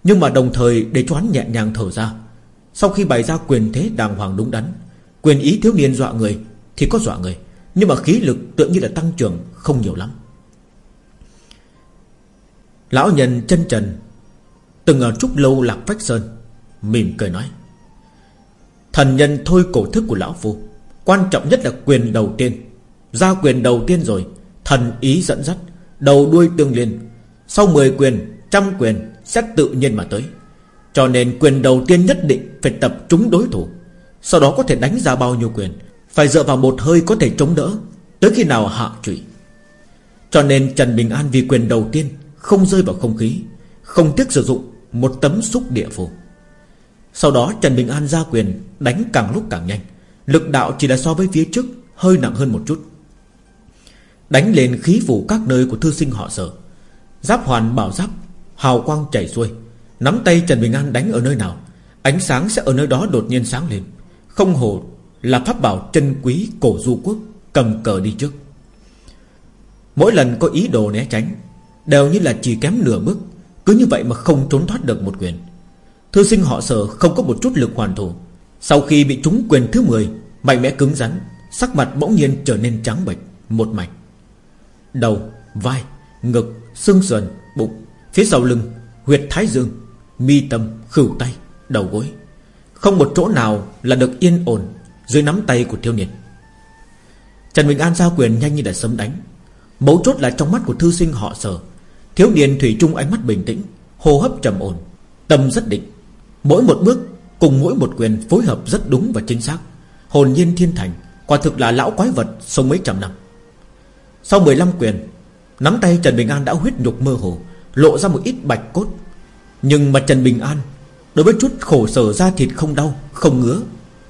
[SPEAKER 1] Nhưng mà đồng thời để cho hắn nhẹ nhàng thở ra, Sau khi bày ra quyền thế đàng hoàng đúng đắn, Quyền ý thiếu niên dọa người Thì có dọa người, Nhưng mà khí lực tự như là tăng trưởng không nhiều lắm. Lão nhân chân trần, Từng ở trúc lâu lạc phách sơn, Mỉm cười nói, Thần nhân thôi cổ thức của lão phu Quan trọng nhất là quyền đầu tiên. Ra quyền đầu tiên rồi Thần ý dẫn dắt Đầu đuôi tương liên. Sau 10 quyền, trăm quyền Sẽ tự nhiên mà tới. Cho nên quyền đầu tiên nhất định Phải tập trúng đối thủ. Sau đó có thể đánh ra bao nhiêu quyền Phải dựa vào một hơi có thể chống đỡ Tới khi nào hạ trụy. Cho nên Trần Bình An vì quyền đầu tiên Không rơi vào không khí Không tiếc sử dụng một tấm xúc địa phù. Sau đó Trần Bình An ra quyền Đánh càng lúc càng nhanh. Lực đạo chỉ là so với phía trước, Hơi nặng hơn một chút. Đánh lên khí phủ các nơi của thư sinh họ sở. Giáp hoàn bảo giáp, Hào quang chảy xuôi. Nắm tay Trần Bình An đánh ở nơi nào, Ánh sáng sẽ ở nơi đó đột nhiên sáng lên. Không hồ là pháp bảo chân quý cổ du quốc, Cầm cờ đi trước. Mỗi lần có ý đồ né tránh, Đều như là chỉ kém nửa bước, Cứ như vậy mà không trốn thoát được một quyền. Thư sinh họ sở không có một chút lực hoàn thủ. Sau khi bị trúng quyền thứ 10 Mạnh mẽ cứng rắn Sắc mặt bỗng nhiên trở nên trắng bệch Một mạch Đầu, vai, ngực, xương sườn, bụng Phía sau lưng, huyệt thái dương Mi tâm, khửu tay, đầu gối. Không một chỗ nào là được yên ổn Dưới nắm tay của thiếu niên. Trần Bình An giao quyền nhanh như đã sấm đánh. Mấu chốt là trong mắt của thư sinh họ sở Thiếu niên Thủy Trung ánh mắt bình tĩnh Hô hấp trầm ổn Tâm rất định. Mỗi một bước cùng mỗi một quyền phối hợp rất đúng và chính xác. Hồn nhiên thiên thành, Quả thực là lão quái vật sống mấy trăm năm. Sau 15 quyền, Nắm tay Trần Bình An đã huyết nhục mơ hồ, Lộ ra một ít bạch cốt. Nhưng mà Trần Bình An, Đối với chút khổ sở da thịt không đau, Không ngứa,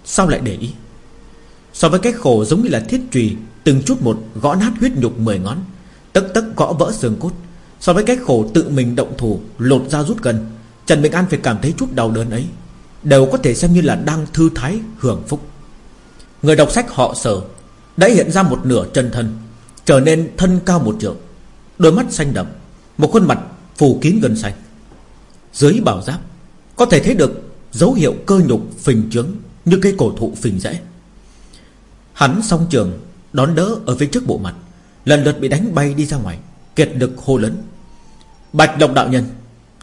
[SPEAKER 1] Sao lại để ý? So với cái khổ giống như là thiết trùy, Từng chút một gõ nát huyết nhục 10 ngón Tất tất gõ vỡ xương cốt. So với cái khổ tự mình động thủ, Lột ra rút gần, Trần Bình An phải cảm thấy chút đau đớn ấy. Đều có thể xem như là đang thư thái hưởng phúc. Người đọc sách họ sở Đã hiện ra một nửa chân thân, Trở nên thân cao một trượng, Đôi mắt xanh đậm, Một khuôn mặt phủ kín gần xanh. Dưới bảo giáp, Có thể thấy được dấu hiệu cơ nhục phình trướng Như cây cổ thụ phình rẽ. Hắn song trường, Đón đỡ ở phía trước bộ mặt, Lần lượt bị đánh bay đi ra ngoài, Kiệt lực hô lớn. Bạch Lộc đạo nhân,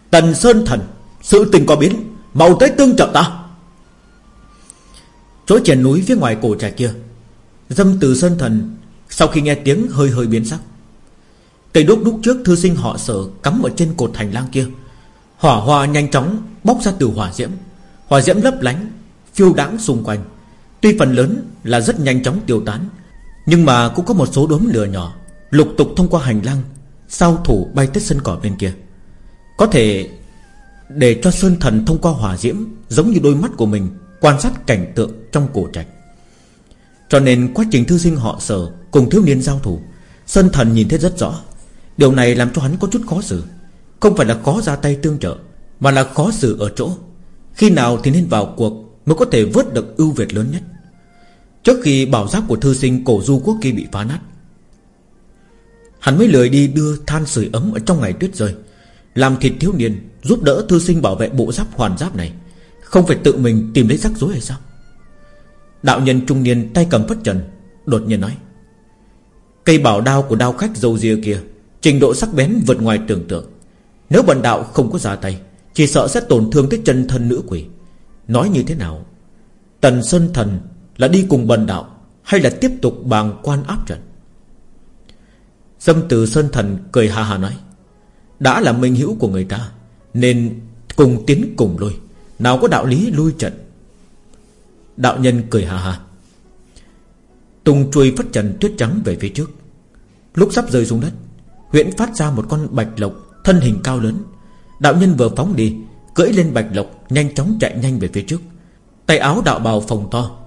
[SPEAKER 1] Tần Sơn Thần, Sự tình có biến. Màu tới tương trợ ta. Chỗ triển núi phía ngoài cổ trại kia. Dâm từ Sơn Thần, Sau khi nghe tiếng hơi hơi biến sắc. Cây đốt đúc trước thư sinh họ sở Cắm ở trên cột hành lang kia. Hỏa hoa nhanh chóng bốc ra từ hỏa diễm. Hỏa diễm lấp lánh, Phiêu đãng xung quanh. Tuy phần lớn là rất nhanh chóng tiêu tán, Nhưng mà cũng có một số đốm lửa nhỏ Lục tục thông qua hành lang Sao thủ bay tới sân cỏ bên kia. Có thể để cho Sơn Thần thông qua hỏa diễm Giống như đôi mắt của mình Quan sát cảnh tượng trong cổ trạch. Cho nên quá trình thư sinh họ sở Cùng thiếu niên giao thủ, Sơn Thần nhìn thấy rất rõ, Điều này làm cho hắn có chút khó xử. Không phải là khó ra tay tương trợ, Mà là khó xử ở chỗ, Khi nào thì nên vào cuộc Mới có thể vớt được ưu việt lớn nhất. Trước khi bảo giáp của thư sinh cổ du quốc kia bị phá nát, Hắn mới lười đi đưa than sưởi ấm Ở trong ngày tuyết rơi, Làm thịt thiếu niên Giúp đỡ thư sinh bảo vệ bộ giáp hoàn giáp này, Không phải tự mình tìm lấy rắc rối hay sao? Đạo nhân trung niên tay cầm phất trần, Đột nhiên nói, Cây bảo đao của đao khách dâu ria kia, Trình độ sắc bén vượt ngoài tưởng tượng. Nếu bần đạo không có ra tay, Chỉ sợ sẽ tổn thương tới chân thân nữ quỷ. Nói như thế nào? Tần Sơn Thần là đi cùng bần đạo Hay là tiếp tục bàng quan áp trận? Dâm từ Sơn Thần cười hà hà nói, Đã là minh hữu của người ta nên cùng tiến cùng lui. Nào có đạo lý lui trận. Đạo nhân cười hà hà Tùng chuôi phất trần tuyết trắng về phía trước. Lúc sắp rơi xuống đất Huyễn phát ra một con bạch lộc Thân hình cao lớn. Đạo nhân vừa phóng đi, Cưỡi lên bạch lộc, Nhanh chóng chạy nhanh về phía trước. Tay áo đạo bào phồng to.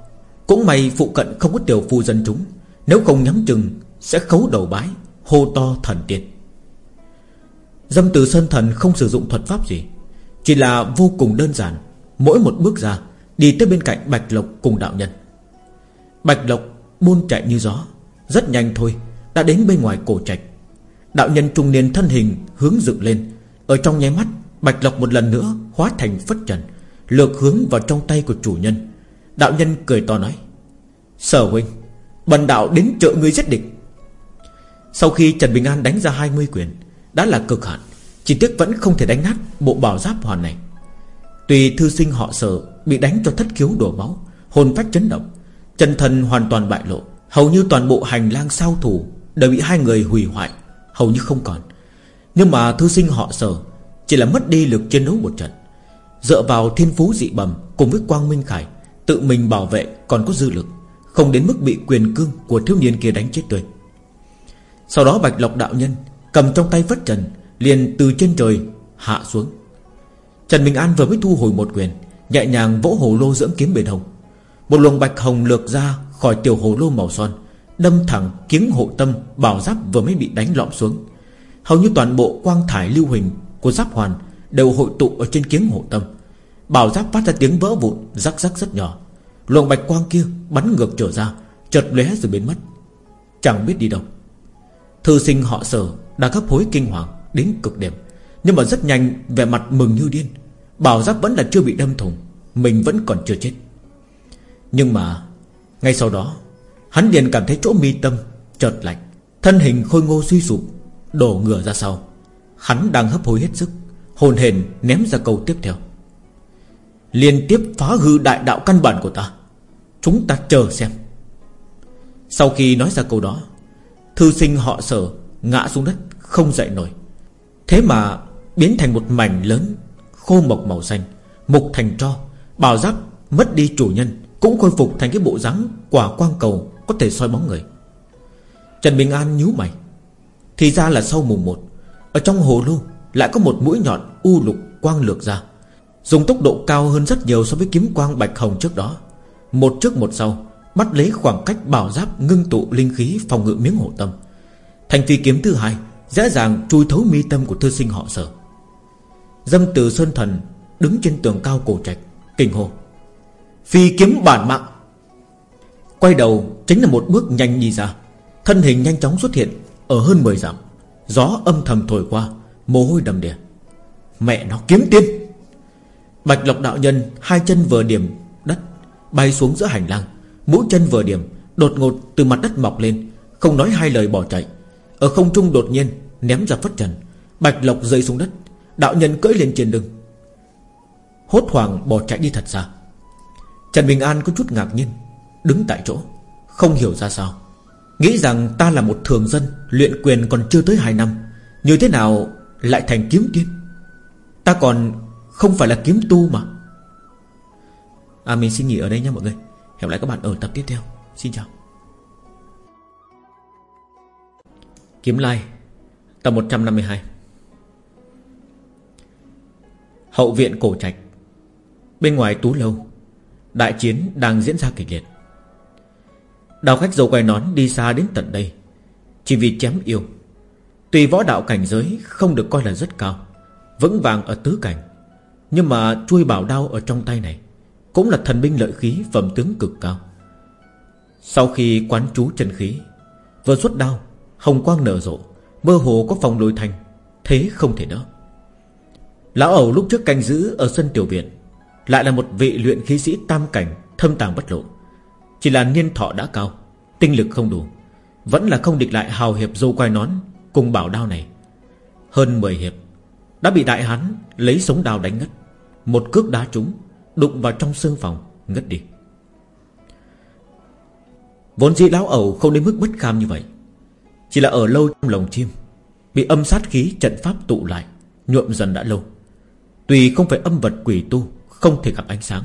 [SPEAKER 1] Cũng may phụ cận không có tiểu phu dân chúng. Nếu không nhắm chừng, Sẽ khấu đầu bái, Hô to thần tiên. Dâm từ sơn thần không sử dụng thuật pháp gì. Chỉ là vô cùng đơn giản. Mỗi một bước ra, Đi tới bên cạnh Bạch Lộc cùng đạo nhân. Bạch Lộc buôn chạy như gió, Rất nhanh thôi, Đã đến bên ngoài cổ trạch. Đạo nhân trung niên thân hình hướng dựng lên. Ở trong nháy mắt, Bạch Lộc một lần nữa hóa thành phất trần, Lược hướng vào trong tay của chủ nhân. Đạo nhân cười to nói, Sở huynh, Bần đạo đến trợ ngươi giết địch. Sau khi Trần Bình An đánh ra 20 quyền đã là cực hạn, Chỉ tiếc vẫn không thể đánh nát bộ bảo giáp hoàn này. Tùy thư sinh họ sở Bị đánh cho thất khiếu đổ máu, Hồn phách chấn động, Chân thần hoàn toàn bại lộ, Hầu như toàn bộ hành lang sao thủ Đều bị hai người hủy hoại, Hầu như không còn. Nhưng mà thư sinh họ sở Chỉ là mất đi lực chiến đấu một trận. Dựa vào thiên phú dị bẩm Cùng với Quang Minh Khải, Tự mình bảo vệ còn có dư lực, Không đến mức bị quyền cương của thiếu niên kia đánh chết tươi Sau đó Bạch Lộc đạo nhân Cầm trong tay phất trần, Liền từ trên trời hạ xuống. Trần bình An vừa mới thu hồi một quyền, Nhẹ nhàng vỗ hồ lô dưỡng kiếm bền hồng Một luồng bạch hồng lược ra khỏi tiểu hồ lô màu son, Đâm thẳng kiếm hộ tâm Bảo giáp vừa mới bị đánh lõm xuống. Hầu như toàn bộ quang thải lưu hình Của giáp hoàn Đều hội tụ ở trên kiếm hộ tâm. Bảo giáp phát ra tiếng vỡ vụn Rắc rắc rất nhỏ. Luồng bạch quang kia bắn ngược trở ra, Chợt lóe rồi biến mất. Chẳng biết đi đâu. Thư sinh họ sở đã gấp hối kinh hoàng, Đến cực điểm. Nhưng mà rất nhanh, vẻ mặt mừng như điên. Bảo giáp vẫn là chưa bị đâm thủng, Mình vẫn còn chưa chết. Nhưng mà, Ngay sau đó, Hắn liền cảm thấy chỗ mi tâm chợt lạnh, Thân hình khôi ngô suy sụp, Đổ ngửa ra sau. Hắn đang hấp hối hết sức, Hồn hền ném ra câu tiếp theo. Liên tiếp phá hư đại đạo căn bản của ta, Chúng ta chờ xem. Sau khi nói ra câu đó, Thư sinh họ sở Ngã xuống đất, không dậy nổi. Thế mà biến thành một mảnh lớn, Khô mộc màu xanh, Mục thành tro Bảo giáp mất đi chủ nhân, Cũng khôi phục thành cái bộ dáng Quả quang cầu có thể soi bóng người. Trần Bình An nhíu mày. Thì ra là sau mùng 1 Ở trong hồ lô lại có một mũi nhọn u lục quang lược ra, Dùng tốc độ cao hơn rất nhiều so với kiếm quang bạch hồng trước đó. Một trước một sau, Bắt lấy khoảng cách bảo giáp ngưng tụ linh khí phòng ngự miếng hộ tâm. Thành phi kiếm thứ hai, Dễ dàng chui thấu mi tâm của thư sinh họ sở. Dâm từ Sơn Thần Đứng trên tường cao cổ trạch, Kinh hồ Phi kiếm bản mạng! Quay đầu, chính là một bước nhanh nhì ra. Thân hình nhanh chóng xuất hiện Ở hơn 10 dặm. Gió âm thầm thổi qua, Mồ hôi đầm đìa. Mẹ nó, kiếm tiên! Bạch Lộc đạo nhân, Hai chân vừa điểm đất, Bay xuống giữa hành lang. Mũi chân vừa điểm, Đột ngột từ mặt đất mọc lên, Không nói hai lời bỏ chạy. Ở không trung đột nhiên, Ném ra phất trần. Bạch Lộc rơi xuống đất. Đạo nhân cưỡi lên trên lưng. Hốt hoảng bỏ chạy đi thật xa. Trần Bình An có chút ngạc nhiên, Đứng tại chỗ, Không hiểu ra sao. Nghĩ rằng ta là một thường dân, Luyện quyền còn chưa tới 2 năm, Như thế nào lại thành kiếm tiên? Ta còn không phải là kiếm tu mà. À mình xin nghỉ ở đây nha mọi người. Hẹn lại các bạn ở tập tiếp theo. Xin chào. Kiếm Lai, Tập 152 Hậu viện cổ trạch, Bên ngoài tú lâu, Đại chiến đang diễn ra kịch liệt. Đào khách dầu quay nón đi xa đến tận đây, Chỉ vì chém yêu. Tuy võ đạo cảnh giới không được coi là rất cao, Vững vàng ở tứ cảnh, Nhưng mà chui bảo đao ở trong tay này Cũng là thần binh lợi khí phẩm tướng cực cao. Sau khi quán chú chân khí, Vừa xuất đao Hồng quang nở rộ, Mơ hồ có phòng lôi thanh, Thế không thể đỡ. Lão ẩu lúc trước canh giữ ở sân tiểu viện, Lại là một vị luyện khí sĩ tam cảnh, Thâm tàng bất lộ. Chỉ là niên thọ đã cao, Tinh lực không đủ, Vẫn là không địch lại hào hiệp dâu quai nón Cùng bảo đao này. Hơn 10 hiệp, Đã bị đại hán lấy sống đao đánh ngất. Một cước đá trúng, Đụng vào trong xương phòng, ngất đi. Vốn dĩ lão ẩu không đến mức bất kham như vậy chỉ là ở lâu trong lồng chim, Bị âm sát khí trận pháp tụ lại, Nhuộm dần đã lâu. Tuy không phải âm vật quỷ tu, Không thể gặp ánh sáng,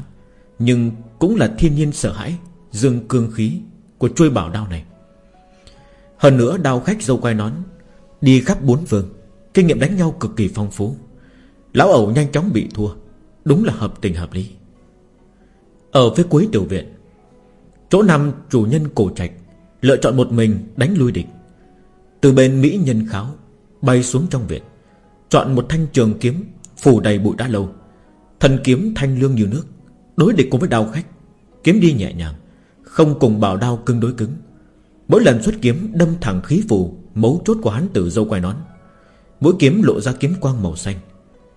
[SPEAKER 1] Nhưng cũng là thiên nhiên sợ hãi, Dương cương khí của chuôi bảo đao này. Hơn nữa, đao khách dâu quai nón, Đi khắp bốn phương Kinh nghiệm đánh nhau cực kỳ phong phú. Lão ẩu nhanh chóng bị thua, Đúng là hợp tình hợp lý. Ở phía cuối tiểu viện, Chỗ nằm chủ nhân cổ trạch Lựa chọn một mình đánh lui địch. Từ bên Mỹ nhân kháo, Bay xuống trong viện, Chọn một thanh trường kiếm Phủ đầy bụi đã lâu. Thần kiếm thanh lương như nước, Đối địch cùng với đao khách. Kiếm đi nhẹ nhàng, Không cùng bảo đao cưng đối cứng. Mỗi lần xuất kiếm đâm thẳng khí phù, Mấu chốt của hắn tử dâu quai nón. Mỗi kiếm lộ ra kiếm quang màu xanh,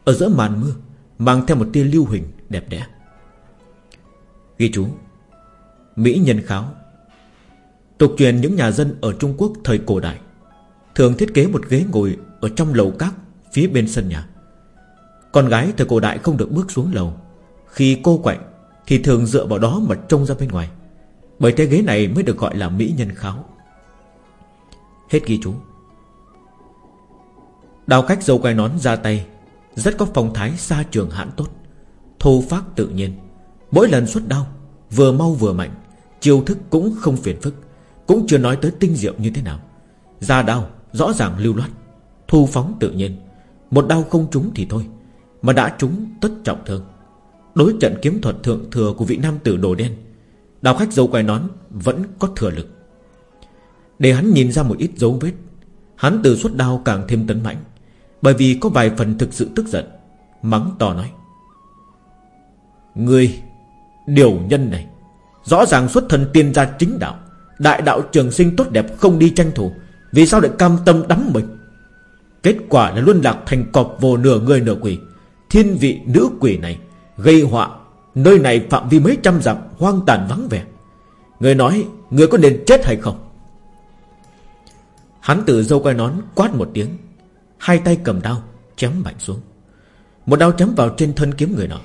[SPEAKER 1] Ở giữa màn mưa, Mang theo một tia lưu huỳnh đẹp đẽ. Ghi chú, Mỹ nhân kháo. Tục truyền những nhà dân ở Trung Quốc thời cổ đại Thường thiết kế một ghế ngồi Ở trong lầu các phía bên sân nhà. Con gái thời cổ đại không được bước xuống lầu. Khi cô quạnh, Thì thường dựa vào đó mà trông ra bên ngoài. Bởi thế ghế này mới được gọi là Mỹ nhân kháo. Hết ghi chú. Đào cách dâu quay nón ra tay, Rất có phong thái xa trường hãn tốt, Thô phát tự nhiên. Mỗi lần xuất đau Vừa mau vừa mạnh, Chiêu thức cũng không phiền phức, Cũng chưa nói tới tinh diệu như thế nào. Ra đau rõ ràng lưu loát, Thu phóng tự nhiên. Một đau không trúng thì thôi, Mà đã trúng tất trọng thương. Đối trận kiếm thuật thượng thừa của vị nam tử đồ đen, Đào khách dâu quay nón Vẫn có thừa lực. Để hắn nhìn ra một ít dấu vết, Hắn từ suốt đao càng thêm tấn mãnh, Bởi vì có vài phần thực sự tức giận, Mắng to nói. Ngươi, Điều nhân này, Rõ ràng xuất thân tiên gia chính đạo, Đại đạo trường sinh tốt đẹp không đi tranh thủ vì sao lại cam tâm đắm mình? Kết quả là luôn lạc thành cọp vô nửa người nửa quỷ. Thiên vị nữ quỷ này Gây họa Nơi này phạm vi mấy trăm dặm, hoang tàn vắng vẻ. Người nói Người có nên chết hay không? Hắn từ dâu quay nón quát một tiếng, Hai tay cầm đao Chém mạnh xuống. Một đao chém vào trên thân kiếm người nọ,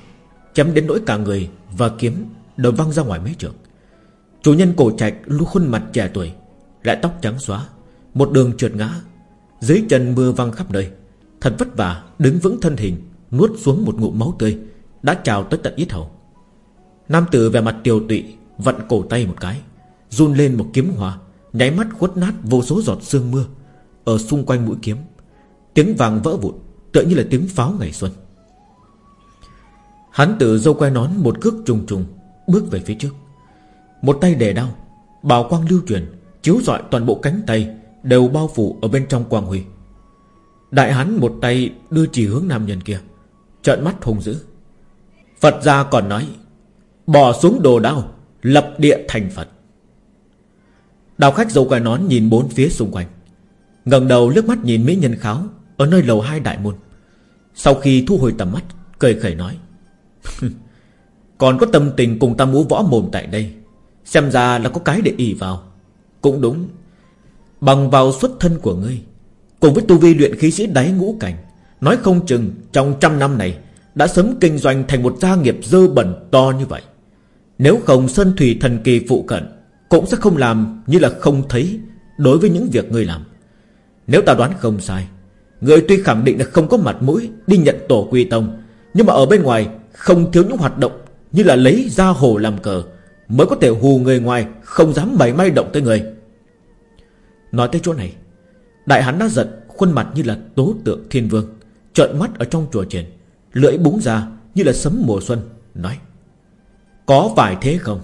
[SPEAKER 1] Chém đến nỗi cả người và kiếm Đều văng ra ngoài mấy trường. Chủ nhân cổ trạch lúc khuôn mặt trẻ tuổi, Lại tóc trắng xóa một đường trượt ngã. Dưới chân mưa văng khắp nơi, Thật vất vả đứng vững thân hình, Nuốt xuống một ngụm máu tươi, Đã trào tới tận yết hầu. Nam tử về mặt tiều tụy, Vặn cổ tay một cái, Run lên một kiếm hòa Nháy mắt khuất nát vô số giọt sương mưa Ở xung quanh mũi kiếm. Tiếng vàng vỡ vụn, Tựa như là tiếng pháo ngày xuân. Hắn tự dâu quay nón một cước trùng trùng, Bước về phía trước. Một tay đè đau Bảo quang lưu truyền, Chiếu rọi toàn bộ cánh tay Đều bao phủ ở bên trong quang huy. Đại hắn một tay đưa chỉ hướng nam nhân kia, Trợn mắt hùng dữ. Phật gia còn nói, Bỏ xuống đồ đao, Lập địa thành Phật. Đào khách dâu quai nón nhìn bốn phía xung quanh, ngẩng đầu lướt mắt nhìn mỹ nhân kháo Ở nơi lầu hai đại môn. Sau khi thu hồi tầm mắt, Cười khẩy nói, <laughs> Còn có tâm tình cùng ta múa võ mồm tại đây, Xem ra là có cái để ỉ vào. Cũng đúng Bằng vào xuất thân của ngươi. Cùng với tu vi luyện khí sĩ đáy ngũ cảnh, Nói không chừng trong trăm năm này Đã sớm kinh doanh thành một gia nghiệp dơ bẩn to như vậy. Nếu không Sơn Thủy thần kỳ phụ cận Cũng sẽ không làm như là không thấy Đối với những việc người làm. Nếu ta đoán không sai Người tuy khẳng định là không có mặt mũi Đi nhận tổ quy tông, Nhưng mà ở bên ngoài không thiếu những hoạt động Như là lấy ra hồ làm cờ, Mới có thể hù người ngoài Không dám mảy may động tới người. Nói tới chỗ này, Đại hắn đã giận, Khuôn mặt như là tố tượng thiên vương, Trợn mắt ở trong chùa triển Lưỡi búng ra như là sấm mùa xuân, Nói, Có phải thế không?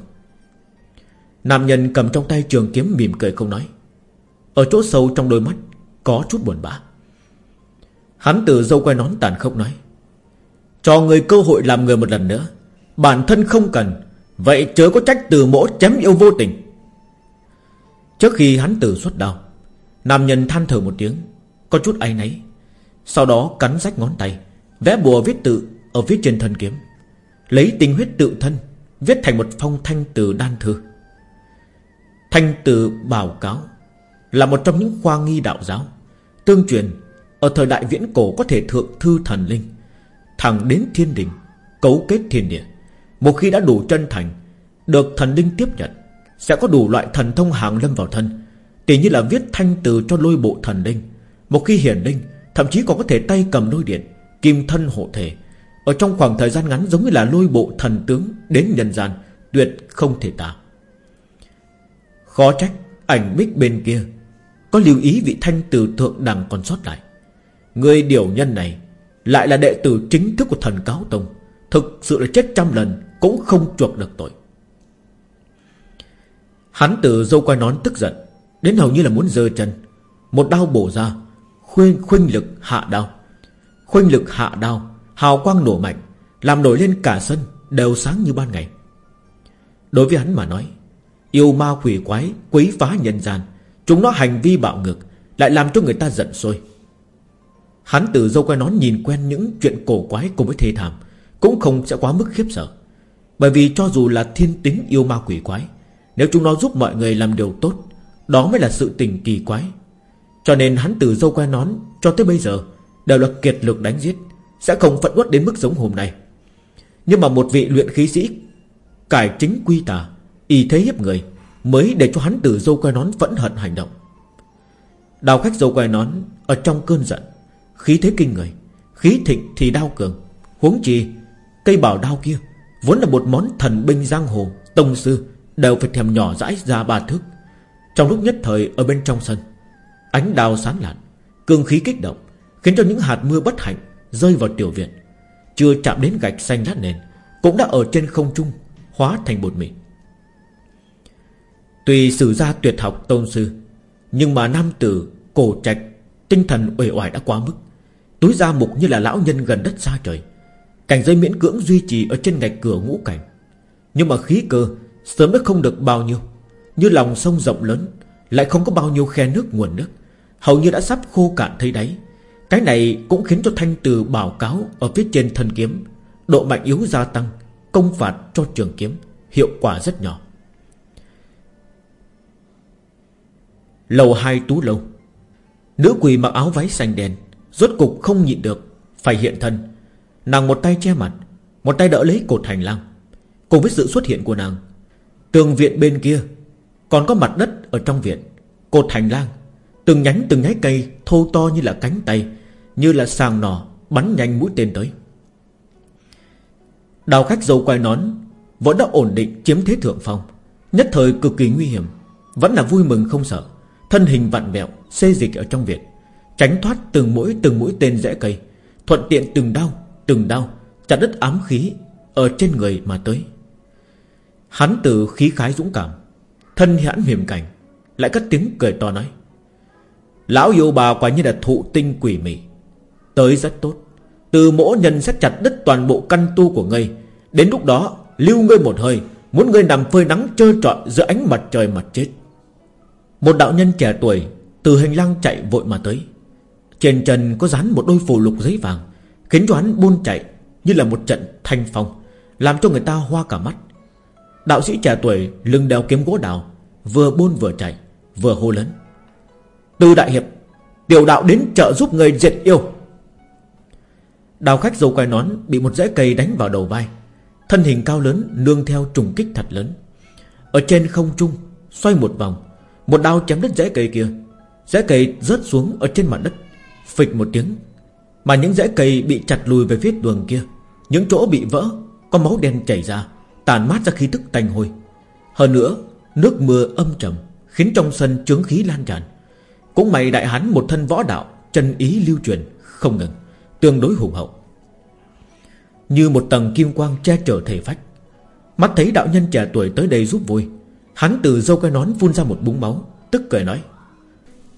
[SPEAKER 1] Nam nhân cầm trong tay trường kiếm mỉm cười không nói. Ở chỗ sâu trong đôi mắt Có chút buồn bã. Hắn từ dâu quay nón tàn khốc nói, Cho người cơ hội làm người một lần nữa, Bản thân không cần, Vậy chớ có trách từ mỗ chém yêu vô tình. Trước khi hắn tử xuất đau Nam nhân than thở một tiếng, Có chút áy náy. Sau đó cắn rách ngón tay, Vẽ bùa viết tự ở phía trên thân kiếm, Lấy tinh huyết tự thân Viết thành một phong thanh từ đan thư. Thanh từ bảo cáo Là một trong những khoa nghi đạo giáo, Tương truyền Ở thời đại viễn cổ có thể thượng thư thần linh, Thẳng đến thiên đình, Cấu kết thiên địa. Một khi đã đủ chân thành, Được thần linh tiếp nhận sẽ có đủ loại thần thông hàng lâm vào thân. Tỷ như là viết thanh từ cho lôi bộ thần linh, Một khi hiển linh, Thậm chí còn có thể tay cầm lôi điện, Kim thân hộ thể. Ở trong khoảng thời gian ngắn giống như là lôi bộ thần tướng Đến nhân gian, Tuyệt không thể tả. Khó trách ảnh bích bên kia, Có lưu ý vị thanh từ thượng đẳng còn sót lại. Người điều nhân này Lại là đệ tử chính thức của thần cáo tông, Thực sự là chết trăm lần Cũng không chuộc được tội. Hắn từ dâu quay nón tức giận, Đến hầu như là muốn giơ chân. Một đao bổ ra Khuyên khuynh lực hạ đao. Khuynh lực hạ đao, Hào quang nổ mạnh, Làm nổi lên cả sân, Đều sáng như ban ngày. Đối với hắn mà nói, Yêu ma quỷ quái, Quấy phá nhân gian, Chúng nó hành vi bạo ngược, Lại làm cho người ta giận sôi. Hắn từ dâu quay nón nhìn quen những chuyện cổ quái cùng với thê thảm, Cũng không sẽ quá mức khiếp sợ. Bởi vì cho dù là thiên tính yêu ma quỷ quái nếu chúng nó giúp mọi người làm điều tốt, Đó mới là sự tình kỳ quái. Cho nên hắn từ dâu quay nón Cho tới bây giờ Đều là kiệt lực đánh giết, Sẽ không phận uất đến mức giống hôm nay. Nhưng mà một vị luyện khí sĩ Cải chính quy tà, Y thế hiếp người, Mới để cho hắn từ dâu quay nón phẫn hận hành động. Đào khách dâu quay nón Ở trong cơn giận, Khí thế kinh người, Khí thịnh thì đau cường, Huống chi Cây bảo đao kia Vốn là một món thần binh giang hồ, Tông sư Đều phải thèm nhỏ rãi ra ba thước. Trong lúc nhất thời ở bên trong sân, Ánh đào sáng lạn, Cương khí kích động, Khiến cho những hạt mưa bất hạnh Rơi vào tiểu viện. Chưa chạm đến gạch xanh lát nền, Cũng đã ở trên không trung, Hóa thành bột mịn Tuy sử gia tuyệt học tôn sư, Nhưng mà nam tử Cổ trạch, Tinh thần uể oải đã quá mức. Túi da mục như là lão nhân gần đất xa trời, Cảnh giới miễn cưỡng duy trì Ở trên ngạch cửa ngũ cảnh. Nhưng mà khí cơ sớm đã không được bao nhiêu. Như lòng sông rộng lớn, Lại không có bao nhiêu khe nước nguồn nước. Hầu như đã sắp khô cạn thấy đáy. Cái này cũng khiến cho thanh từ báo cáo Ở phía trên thân kiếm. Độ mạnh yếu gia tăng, Công phạt cho trường kiếm, Hiệu quả rất nhỏ. Lầu hai tú lâu Nữ quỳ mặc áo váy xanh đen, Rốt cục không nhịn được, Phải hiện thân. Nàng một tay che mặt, Một tay đỡ lấy cột hành lang. Cùng với sự xuất hiện của nàng Tường viện bên kia. Còn có mặt đất ở trong viện. Cột hành lang. Từng nhánh từng nhánh cây thô to như là cánh tay, Như là sàng nỏ Bắn nhanh mũi tên tới. Đào khách dâu quay nón Vẫn đã ổn định chiếm thế thượng phong. Nhất thời cực kỳ nguy hiểm. Vẫn là vui mừng không sợ. Thân hình vặn vẹo, Xê dịch ở trong viện. Tránh thoát từng mũi từng mũi tên rẽ cây. Thuận tiện từng đau Từng đau. Chặt đất ám khí Ở trên người mà tới. Hắn từ khí khái dũng cảm, Thân hãn hiểm cảnh, Lại cất tiếng cười to nói, Lão yêu bà quả như là thụ tinh quỷ mị. Tới rất tốt, Từ mỗ nhân sẽ chặt đứt toàn bộ căn tu của ngươi. Đến lúc đó, Lưu ngươi một hơi, Muốn ngươi nằm phơi nắng trơ trọi giữa ánh mặt trời mặt chết. Một đạo nhân trẻ tuổi Từ hành lang chạy vội mà tới. Trên chân có dán một đôi phù lục giấy vàng, Khiến cho hắn buôn chạy Như là một trận thanh phong, Làm cho người ta hoa cả mắt. Đạo sĩ trẻ tuổi lưng đeo kiếm gỗ đào, Vừa buôn vừa chạy, Vừa hô lớn. Từ đại hiệp, Tiểu đạo đến trợ giúp người diệt yêu. Đào khách dâu quai nón Bị một rễ cây đánh vào đầu vai. Thân hình cao lớn nương theo trùng kích thật lớn. Ở trên không trung, Xoay một vòng, Một đao chém đứt rễ cây kia. Rễ cây rớt xuống ở trên mặt đất, Phịch một tiếng. Mà những rễ cây bị chặt lùi về phía đường kia, Những chỗ bị vỡ, Có máu đen chảy ra. Tàn mát ra khí tức tanh hôi. Hơn nữa, Nước mưa âm trầm Khiến trong sân chướng khí lan tràn. Cũng may đại hán một thân võ đạo, Chân ý lưu truyền, không ngừng, Tương đối hùng hậu. Như một tầng kim quang che chở thể phách, Mắt thấy đạo nhân trẻ tuổi tới đây giúp vui, Hắn từ dâu cái nón phun ra một búng máu, Tức cười nói,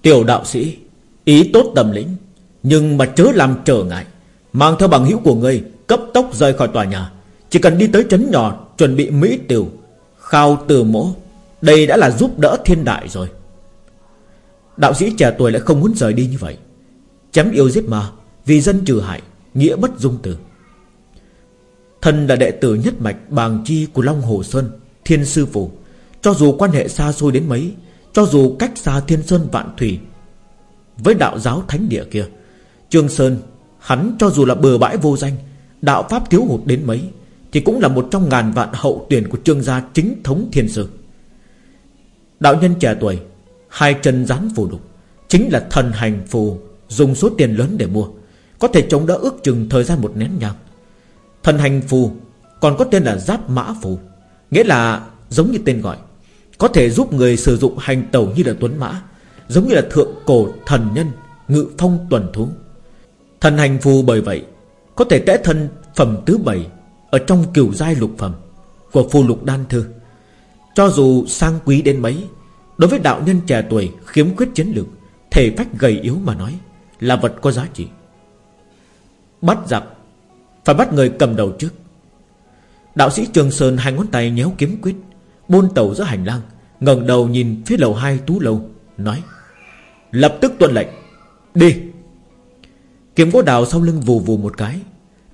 [SPEAKER 1] Tiểu đạo sĩ, Ý tốt tầm lĩnh, Nhưng mà chớ làm trở ngại, Mang theo bằng hữu của ngươi Cấp tốc rời khỏi tòa nhà, Chỉ cần đi tới trấn nhỏ Chuẩn bị mỹ tiểu Khao từ mỗ. Đây đã là giúp đỡ thiên đại rồi. Đạo sĩ trẻ tuổi lại không muốn rời đi như vậy. Chém yêu giết ma, Vì dân trừ hại, Nghĩa bất dung từ. Thân là đệ tử nhất mạch bàng chi của Long Hồ Sơn, Thiên Sư Phủ Cho dù quan hệ xa xôi đến mấy, Cho dù cách xa Thiên Sơn Vạn Thủy, Với đạo giáo thánh địa kia, Trương Sơn, Hắn cho dù là bừa bãi vô danh, Đạo Pháp thiếu hụt đến mấy thì cũng là một trong ngàn vạn hậu tuyển của trương gia chính thống thiên sư Đạo nhân trẻ tuổi, Hai chân rán phù đục Chính là thần hành phù, Dùng số tiền lớn để mua, Có thể chống đỡ ước chừng thời gian một nén nhang. Thần hành phù, Còn có tên là giáp mã phù, Nghĩa là giống như tên gọi, Có thể giúp người sử dụng hành tẩu như là tuấn mã, Giống như là thượng cổ thần nhân, Ngự phong tuần thú. Thần hành phù bởi vậy, Có thể tẽ thân phẩm thứ bảy ở trong cửu giai lục phẩm Của phù lục đan thư. Cho dù sang quý đến mấy, Đối với đạo nhân trẻ tuổi khiếm khuyết chiến lược, Thể phách gầy yếu mà nói Là vật có giá trị. Bắt giặc Phải bắt người cầm đầu trước. Đạo sĩ Trường Sơn hai ngón tay nhéo kiếm quyết Bôn tàu giữa hành lang, ngẩng đầu nhìn phía lầu hai tú lâu, Nói, Lập tức tuân lệnh, Đi. Kiếm gỗ đào sau lưng vù vù một cái,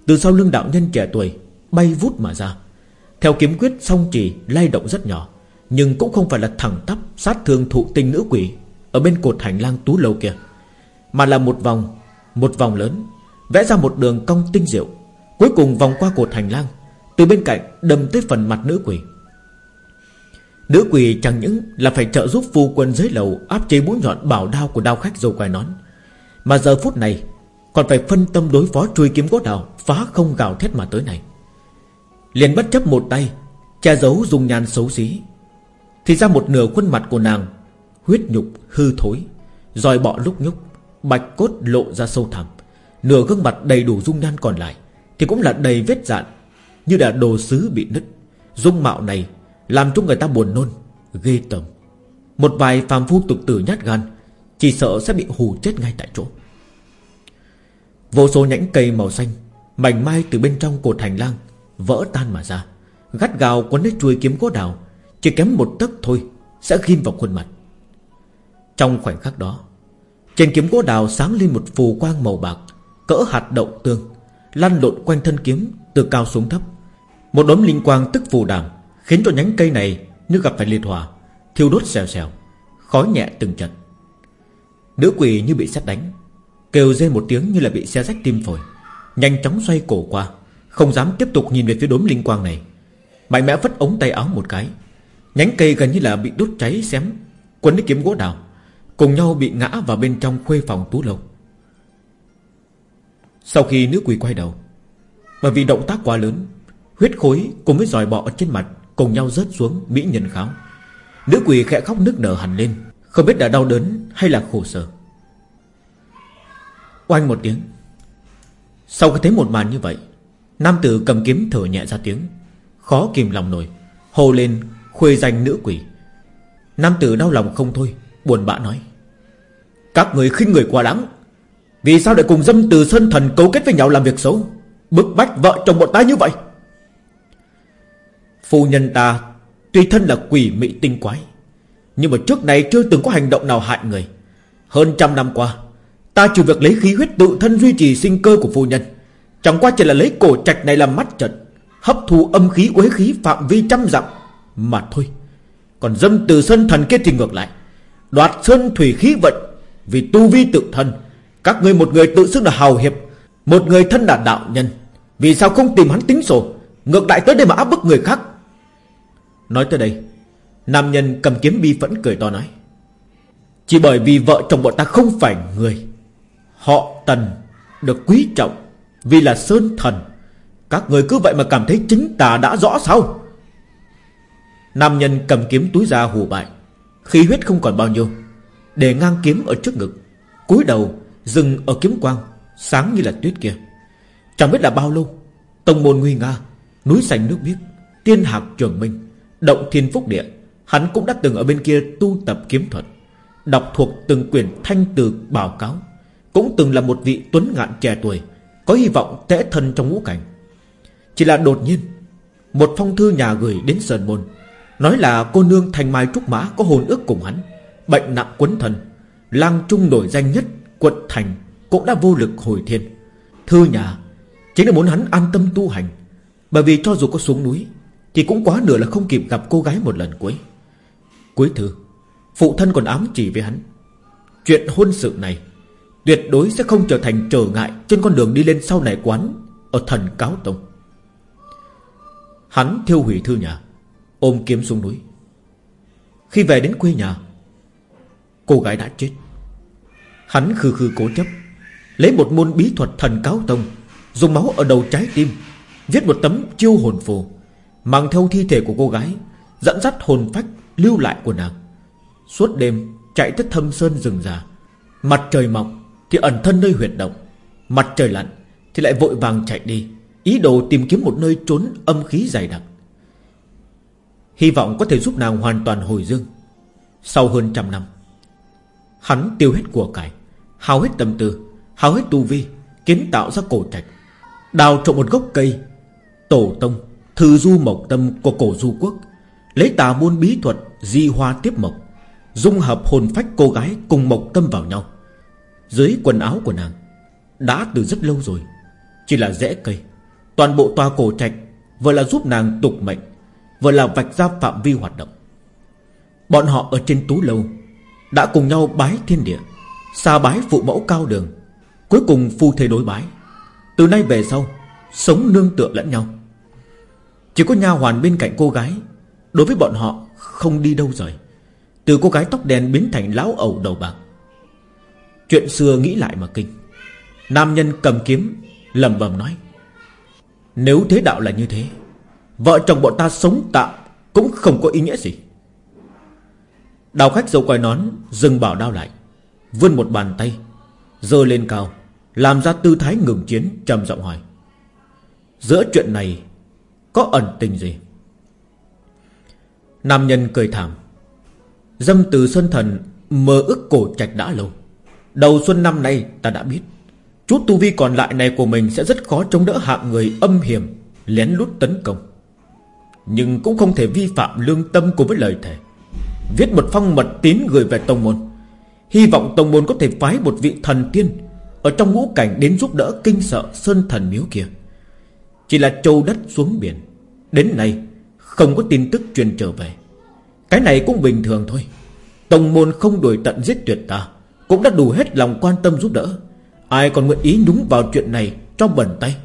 [SPEAKER 1] Từ sau lưng đạo nhân trẻ tuổi Bay vút mà ra. Theo kiếm quyết, song chỉ lay động rất nhỏ, Nhưng cũng không phải là thẳng tắp, Sát thương thụ tinh nữ quỷ Ở bên cột hành lang tú lâu kia, Mà là một vòng Một vòng lớn, Vẽ ra một đường cong tinh diệu, Cuối cùng vòng qua cột hành lang, Từ bên cạnh đâm tới phần mặt nữ quỷ. Nữ quỷ chẳng những là phải trợ giúp phu quân dưới lầu Áp chế mũi nhọn bảo đao của đao khách dầu quai nón, Mà giờ phút này Còn phải phân tâm đối phó chui kiếm gỗ đào Phá không gào thét mà tới này liền bất chấp một tay, Che giấu dung nhan xấu xí. Thì ra một nửa khuôn mặt của nàng Huyết nhục, hư thối Rồi bọ lúc nhúc, Bạch cốt lộ ra sâu thẳm. Nửa gương mặt đầy đủ dung nhan còn lại Thì cũng là đầy vết dạn, Như là đồ sứ bị nứt. Dung mạo này làm cho người ta buồn nôn, Ghê tởm. Một vài phàm phu tục tử nhát gan Chỉ sợ sẽ bị hù chết ngay tại chỗ. Vô số nhánh cây màu xanh Mảnh mai từ bên trong cột hành lang Vỡ tan mà ra. Gắt gào quấn lấy chuôi kiếm gỗ đào, Chỉ kém một tấc thôi, Sẽ ghim vào khuôn mặt. Trong khoảnh khắc đó, Trên kiếm gỗ đào sáng lên một phù quang màu bạc, Cỡ hạt đậu tương, Lăn lộn quanh thân kiếm từ cao xuống thấp. Một đốm linh quang tức phù đàm, Khiến cho nhánh cây này như gặp phải liệt hỏa, Thiêu đốt xèo xèo, Khói nhẹ từng trận. Nữ quỷ như bị xét đánh, Kêu rên một tiếng như là bị xe rách tim phổi, Nhanh chóng xoay cổ qua. Không dám tiếp tục nhìn về phía đốm linh quang này. Mạnh mẽ vất ống tay áo một cái. Nhánh cây gần như là bị đốt cháy xém. Quấn lấy kiếm gỗ đào. Cùng nhau bị ngã vào bên trong khuê phòng tú lâu. Sau khi nữ quỷ quay đầu Bởi vì động tác quá lớn, Huyết khối cùng với giòi bọ trên mặt Cùng nhau rớt xuống mỹ nhân kháo. Nữ quỷ khẽ khóc nức nở hẳn lên, Không biết đã đau đớn hay là khổ sở. Oanh một tiếng. Sau khi thấy một màn như vậy Nam tử cầm kiếm thở nhẹ ra tiếng. Khó kìm lòng nổi Hồ lên, khuê danh nữ quỷ. Nam tử đau lòng không thôi, Buồn bã nói. Các người khinh người quá đáng. Vì sao lại cùng dâm từ sơn thần cấu kết với nhau làm việc xấu? Bức bách vợ chồng bọn ta như vậy. Phu nhân ta Tuy thân là quỷ mị tinh quái, Nhưng mà trước này chưa từng có hành động nào hại người. Hơn trăm năm qua, Ta chủ việc lấy khí huyết tự thân duy trì sinh cơ của phu nhân Chẳng qua chỉ là lấy cổ trạch này làm mắt trận, Hấp thu âm khí uế khí phạm vi trăm dặm Mà thôi. Còn dâm từ sơn thần kia thì ngược lại. Đoạt sơn thủy khí vận, Vì tu vi tự thân, Các ngươi một người tự xưng là hào hiệp, Một người thân là đạo nhân. Vì sao không tìm hắn tính sổ, Ngược lại tới đây mà áp bức người khác? Nói tới đây, Nam nhân cầm kiếm bi phẫn cười to nói. Chỉ bởi vì vợ chồng bọn ta không phải người, Họ tần Được quý trọng. Vì là sơn thần, Các người cứ vậy mà cảm thấy chính tà đã rõ sao? Nam nhân cầm kiếm túi ra hù bại, Khí huyết không còn bao nhiêu, Để ngang kiếm ở trước ngực, cúi đầu dừng ở kiếm quang, Sáng như là tuyết kia. Chẳng biết là bao lâu, Tông môn nguy nga, Núi xanh nước biếc, Tiên hạc trường minh, Động thiên phúc địa, Hắn cũng đã từng ở bên kia tu tập kiếm thuật, Đọc thuộc từng quyển thanh từ báo cáo, Cũng từng là một vị tuấn ngạn trẻ tuổi có hy vọng tẽ thân trong ngũ cảnh. Chỉ là đột nhiên, Một phong thư nhà gửi đến Sơn Môn, Nói là cô nương Thành Mai Trúc Mã Có hồn ước cùng hắn, Bệnh nặng quấn thân Lang trung nổi danh nhất quận thành Cũng đã vô lực hồi thiên. Thư nhà Chính là muốn hắn an tâm tu hành, Bởi vì cho dù có xuống núi, Thì cũng quá nửa là không kịp gặp cô gái một lần cuối. Cuối thư, Phụ thân còn ám chỉ với hắn, Chuyện hôn sự này Tuyệt đối sẽ không trở thành trở ngại Trên con đường đi lên sau này quán Ở thần cáo tông. Hắn thiêu hủy thư nhà, Ôm kiếm xuống núi. Khi về đến quê nhà, Cô gái đã chết. Hắn khư khư cố chấp, Lấy một môn bí thuật thần cáo tông, Dùng máu ở đầu trái tim, Viết một tấm chiêu hồn phù, Mang theo thi thể của cô gái, Dẫn dắt hồn phách lưu lại của nàng. Suốt đêm, chạy tới thâm sơn rừng già, Mặt trời mọc thì ẩn thân nơi huyệt động, Mặt trời lặn, thì lại vội vàng chạy đi, Ý đồ tìm kiếm một nơi trốn âm khí dày đặc. Hy vọng có thể giúp nàng hoàn toàn hồi dương. Sau hơn trăm năm, Hắn tiêu hết của cải, Hao hết tâm tư, Hao hết tu vi, Kiến tạo ra cổ trạch, Đào trộm một gốc cây, Tổ tông, Thư du mộc tâm của cổ du quốc, Lấy tà môn bí thuật Di hoa tiếp mộc, Dung hợp hồn phách cô gái cùng mộc tâm vào nhau. Dưới quần áo của nàng, Đã từ rất lâu rồi, Chỉ là rễ cây. Toàn bộ tòa cổ trạch Vừa là giúp nàng tục mệnh, Vừa là vạch ra phạm vi hoạt động. Bọn họ ở trên tú lâu, Đã cùng nhau bái thiên địa Xa bái phụ mẫu cao đường, Cuối cùng phu thê đối bái. Từ nay về sau, Sống nương tựa lẫn nhau. Chỉ có nha hoàn bên cạnh cô gái, Đối với bọn họ không đi đâu rồi Từ cô gái tóc đen biến thành lão ẩu đầu bạc. Chuyện xưa nghĩ lại mà kinh. Nam nhân cầm kiếm lầm bầm nói, Nếu thế đạo là như thế, Vợ chồng bọn ta sống tạm Cũng không có ý nghĩa gì. Đào khách dâu quay nón Dừng bảo đao lại, Vươn một bàn tay Dơ lên cao, Làm ra tư thái ngừng chiến, trầm giọng hỏi, Giữa chuyện này Có ẩn tình gì? Nam nhân cười thảm Dâm từ Xuân Thần Mơ ước cổ trạch đã lâu Đầu xuân năm nay, ta đã biết. Chút tu vi còn lại này của mình Sẽ rất khó chống đỡ hạng người âm hiểm, Lén lút tấn công. Nhưng cũng không thể vi phạm lương tâm của với lời thề. Viết một phong mật tín gửi về Tông Môn. Hy vọng Tông Môn có thể phái một vị thần tiên Ở trong ngũ cảnh đến giúp đỡ kinh sợ Sơn thần miếu kia. Chỉ là châu đất xuống biển. Đến nay, không có tin tức truyền trở về. Cái này cũng bình thường thôi. Tông môn không đuổi tận giết tuyệt ta. Cũng đã đủ hết lòng quan tâm giúp đỡ. Ai còn nguyện ý nhúng vào chuyện này Cho bẩn tay?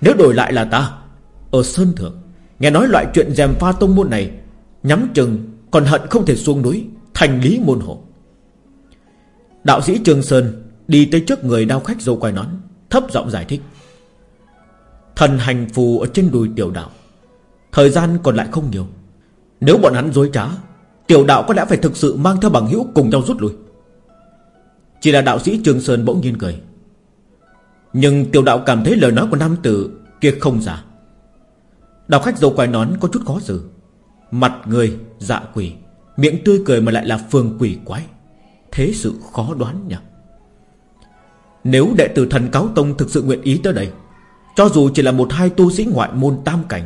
[SPEAKER 1] Nếu đổi lại là ta, Ở Sơn Thượng, Nghe nói loại chuyện dèm pha tông môn này, Nhắm chừng còn hận không thể xuống núi, Thành lý môn hộ. Đạo sĩ Trường Sơn Đi tới trước người đao khách dâu quai nón, Thấp giọng giải thích. Thần hành phù ở trên đùi tiểu đạo, Thời gian còn lại không nhiều. Nếu bọn hắn dối trá, Tiểu đạo có lẽ phải thực sự mang theo bằng hữu cùng nhau rút lui. Chỉ là đạo sĩ Trường Sơn bỗng nhiên cười. Nhưng tiểu đạo cảm thấy lời nói của nam tử Kia không giả. Đạo khách dâu quài nón có chút khó xử. Mặt người dạ quỷ, Miệng tươi cười mà lại là phương quỷ quái. Thế sự khó đoán nhỉ? Nếu đệ tử thần cáo tông thực sự nguyện ý tới đây, Cho dù chỉ là một hai tu sĩ ngoại môn tam cảnh,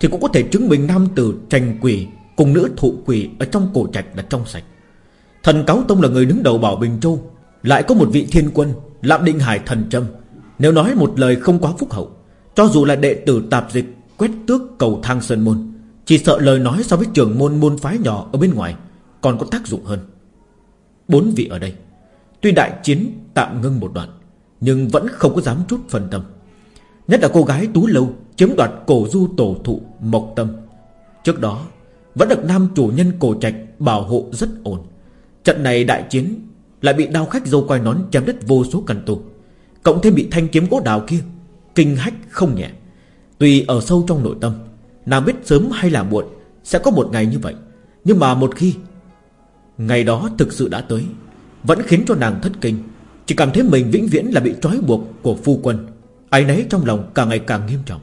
[SPEAKER 1] thì cũng có thể chứng minh nam tử tranh quỷ Cùng nữ thụ quỷ ở trong cổ trạch là trong sạch. Thần Cáo Tông là người đứng đầu Bảo Bình Châu lại có một vị thiên quân Lạm Định Hải Thần Trâm. Nếu nói một lời không quá phúc hậu, Cho dù là đệ tử tạp dịch Quét tước cầu thang sơn môn, Chỉ sợ lời nói so với trường môn môn phái nhỏ Ở bên ngoài còn có tác dụng hơn. Bốn vị ở đây. Tuy đại chiến tạm ngưng một đoạn, Nhưng vẫn không có dám chút phần tâm. Nhất là cô gái Tú Lâu Chiếm đoạt cổ du tổ thụ Mộc Tâm. Trước đó, Vẫn được nam chủ nhân cổ trạch bảo hộ rất ổn. Trận này đại chiến lại bị đao khách dâu quai nón chém đất vô số cần tù. Cộng thêm bị thanh kiếm gỗ đào kia, Kinh hách không nhẹ. Tuy ở sâu trong nội tâm, Nàng biết sớm hay là muộn Sẽ có một ngày như vậy. Nhưng mà một khi, Ngày đó thực sự đã tới, Vẫn khiến cho nàng thất kinh. Chỉ cảm thấy mình vĩnh viễn là bị trói buộc của phu quân. Ai nấy trong lòng càng ngày càng nghiêm trọng.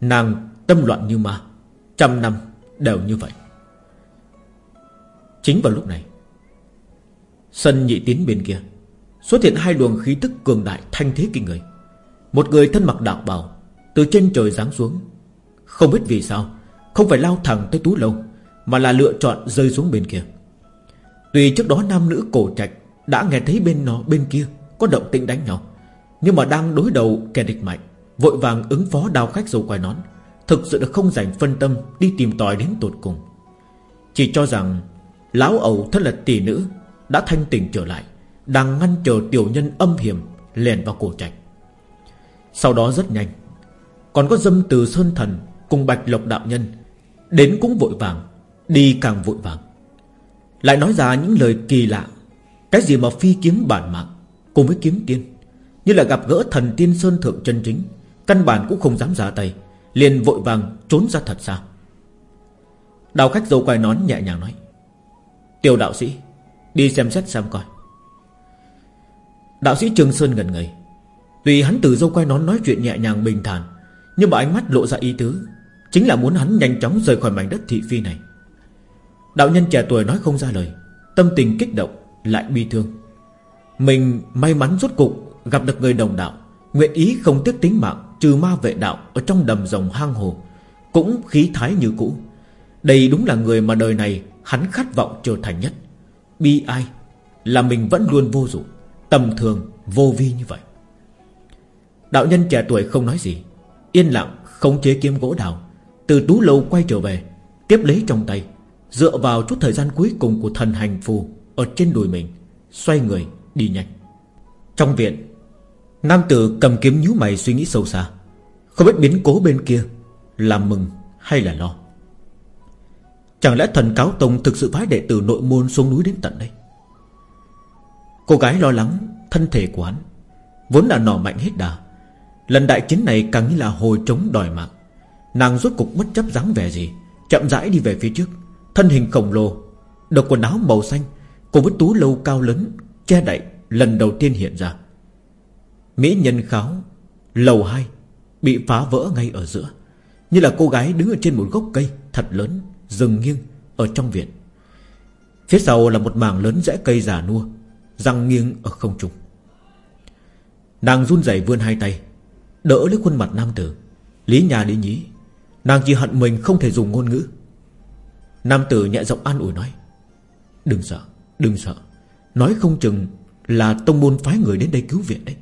[SPEAKER 1] Nàng tâm loạn như ma, Trăm năm đều như vậy. Chính vào lúc này Sân nhị tiến bên kia. Xuất hiện hai luồng khí tức cường đại thanh thế kinh người. Một người thân mặc đạo bào, Từ trên trời giáng xuống. Không biết vì sao, Không phải lao thẳng tới tú lâu Mà là lựa chọn rơi xuống bên kia. Tuy trước đó nam nữ cổ trạch Đã nghe thấy bên nó bên kia Có động tĩnh đánh nhau, Nhưng mà đang đối đầu kẻ địch mạnh, Vội vàng ứng phó đao khách dầu quài nón, Thực sự đã không dành phân tâm Đi tìm tòi đến tột cùng. Chỉ cho rằng Lão ẩu thân là tỷ nữ đã thanh tỉnh trở lại, Đang ngăn chờ tiểu nhân âm hiểm Lèn vào cổ trạch. Sau đó rất nhanh, Còn có dâm từ Sơn Thần Cùng Bạch Lộc Đạo Nhân Đến cũng vội vàng, Đi càng vội vàng. Lại nói ra những lời kỳ lạ, Cái gì mà phi kiếm bản mạng Cùng với kiếm tiên, Như là gặp gỡ thần tiên Sơn Thượng chân chính, Căn bản cũng không dám ra tay, Liền vội vàng trốn ra thật xa. Đào khách dâu quay nón nhẹ nhàng nói, Tiểu đạo sĩ Đi xem xét xem coi. Đạo sĩ Trường Sơn gần người. Tuy hắn từ dâu quay nón nói chuyện nhẹ nhàng bình thản, Nhưng mà ánh mắt lộ ra ý tứ, Chính là muốn hắn nhanh chóng rời khỏi mảnh đất thị phi này. Đạo nhân trẻ tuổi nói không ra lời, Tâm tình kích động, Lại bi thương. Mình may mắn rốt cục Gặp được người đồng đạo, Nguyện ý không tiếc tính mạng, Trừ ma vệ đạo Ở trong đầm rồng hang hồ, Cũng khí thái như cũ. Đây đúng là người mà đời này Hắn khát vọng trở thành nhất. Bi ai? Là mình vẫn luôn vô dụng, Tầm thường, vô vi như vậy. Đạo nhân trẻ tuổi không nói gì, Yên lặng, khống chế kiếm gỗ đào, Từ tú lâu quay trở về, Tiếp lấy trong tay, Dựa vào chút thời gian cuối cùng của thần hành phù Ở trên đùi mình, Xoay người đi nhanh. Trong viện, Nam tử cầm kiếm nhíu mày suy nghĩ sâu xa, Không biết biến cố bên kia Là mừng hay là lo. Chẳng lẽ thần cáo tông Thực sự phái đệ tử nội môn xuống núi đến tận đây? Cô gái lo lắng, Thân thể của hắn Vốn là nỏ mạnh hết đà. Lần đại chiến này càng như là hồi trống đòi mạng. Nàng rốt cục bất chấp dáng vẻ gì, Chậm rãi đi về phía trước. Thân hình khổng lồ, Độc quần áo màu xanh Cùng với tú lâu cao lớn Che đậy lần đầu tiên hiện ra. Mỹ nhân kháo, Lầu hai Bị phá vỡ ngay ở giữa, Như là cô gái đứng ở trên một gốc cây Thật lớn. Rừng nghiêng Ở trong viện. Phía sau là một mảng lớn rẽ cây già nua Răng nghiêng ở không trung. Nàng run rẩy vươn hai tay Đỡ lấy khuôn mặt nam tử. Lý nhà lý nhí Nàng chỉ hận mình không thể dùng ngôn ngữ. Nam tử nhẹ giọng an ủi nói Đừng sợ, đừng sợ. Nói không chừng là tông môn phái người đến đây cứu viện đấy.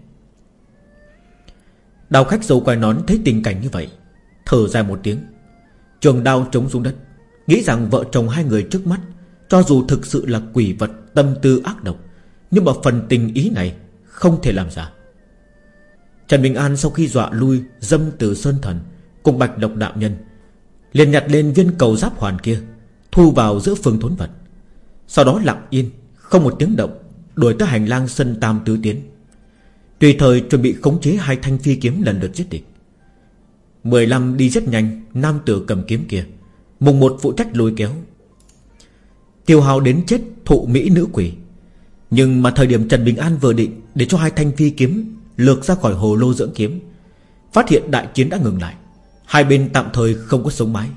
[SPEAKER 1] Đào khách dâu quay nón thấy tình cảnh như vậy Thở dài một tiếng. Trường đao trống xuống đất Nghĩ rằng vợ chồng hai người trước mắt, Cho dù thực sự là quỷ vật, tâm tư ác độc, Nhưng mà phần tình ý này Không thể làm giả. Trần Bình An sau khi dọa lui, Dâm từ Sơn Thần Cùng Bạch Độc Đạo Nhân, liền nhặt lên viên cầu giáp hoàn kia, Thu vào giữa phương thốn vật. Sau đó lặng yên, Không một tiếng động, Đuổi tới hành lang sân tam tứ tiến. Tùy thời chuẩn bị khống chế hai thanh phi kiếm lần lượt giết địch. Mười lăm đi rất nhanh, Nam tử cầm kiếm kia Mùng một phụ trách lôi kéo. Tiêu hào đến chết thụ mỹ nữ quỷ. Nhưng mà thời điểm Trần Bình An vừa định Để cho hai thanh phi kiếm Lược ra khỏi hồ lô dưỡng kiếm, Phát hiện đại chiến đã ngừng lại. Hai bên tạm thời không có sống mái.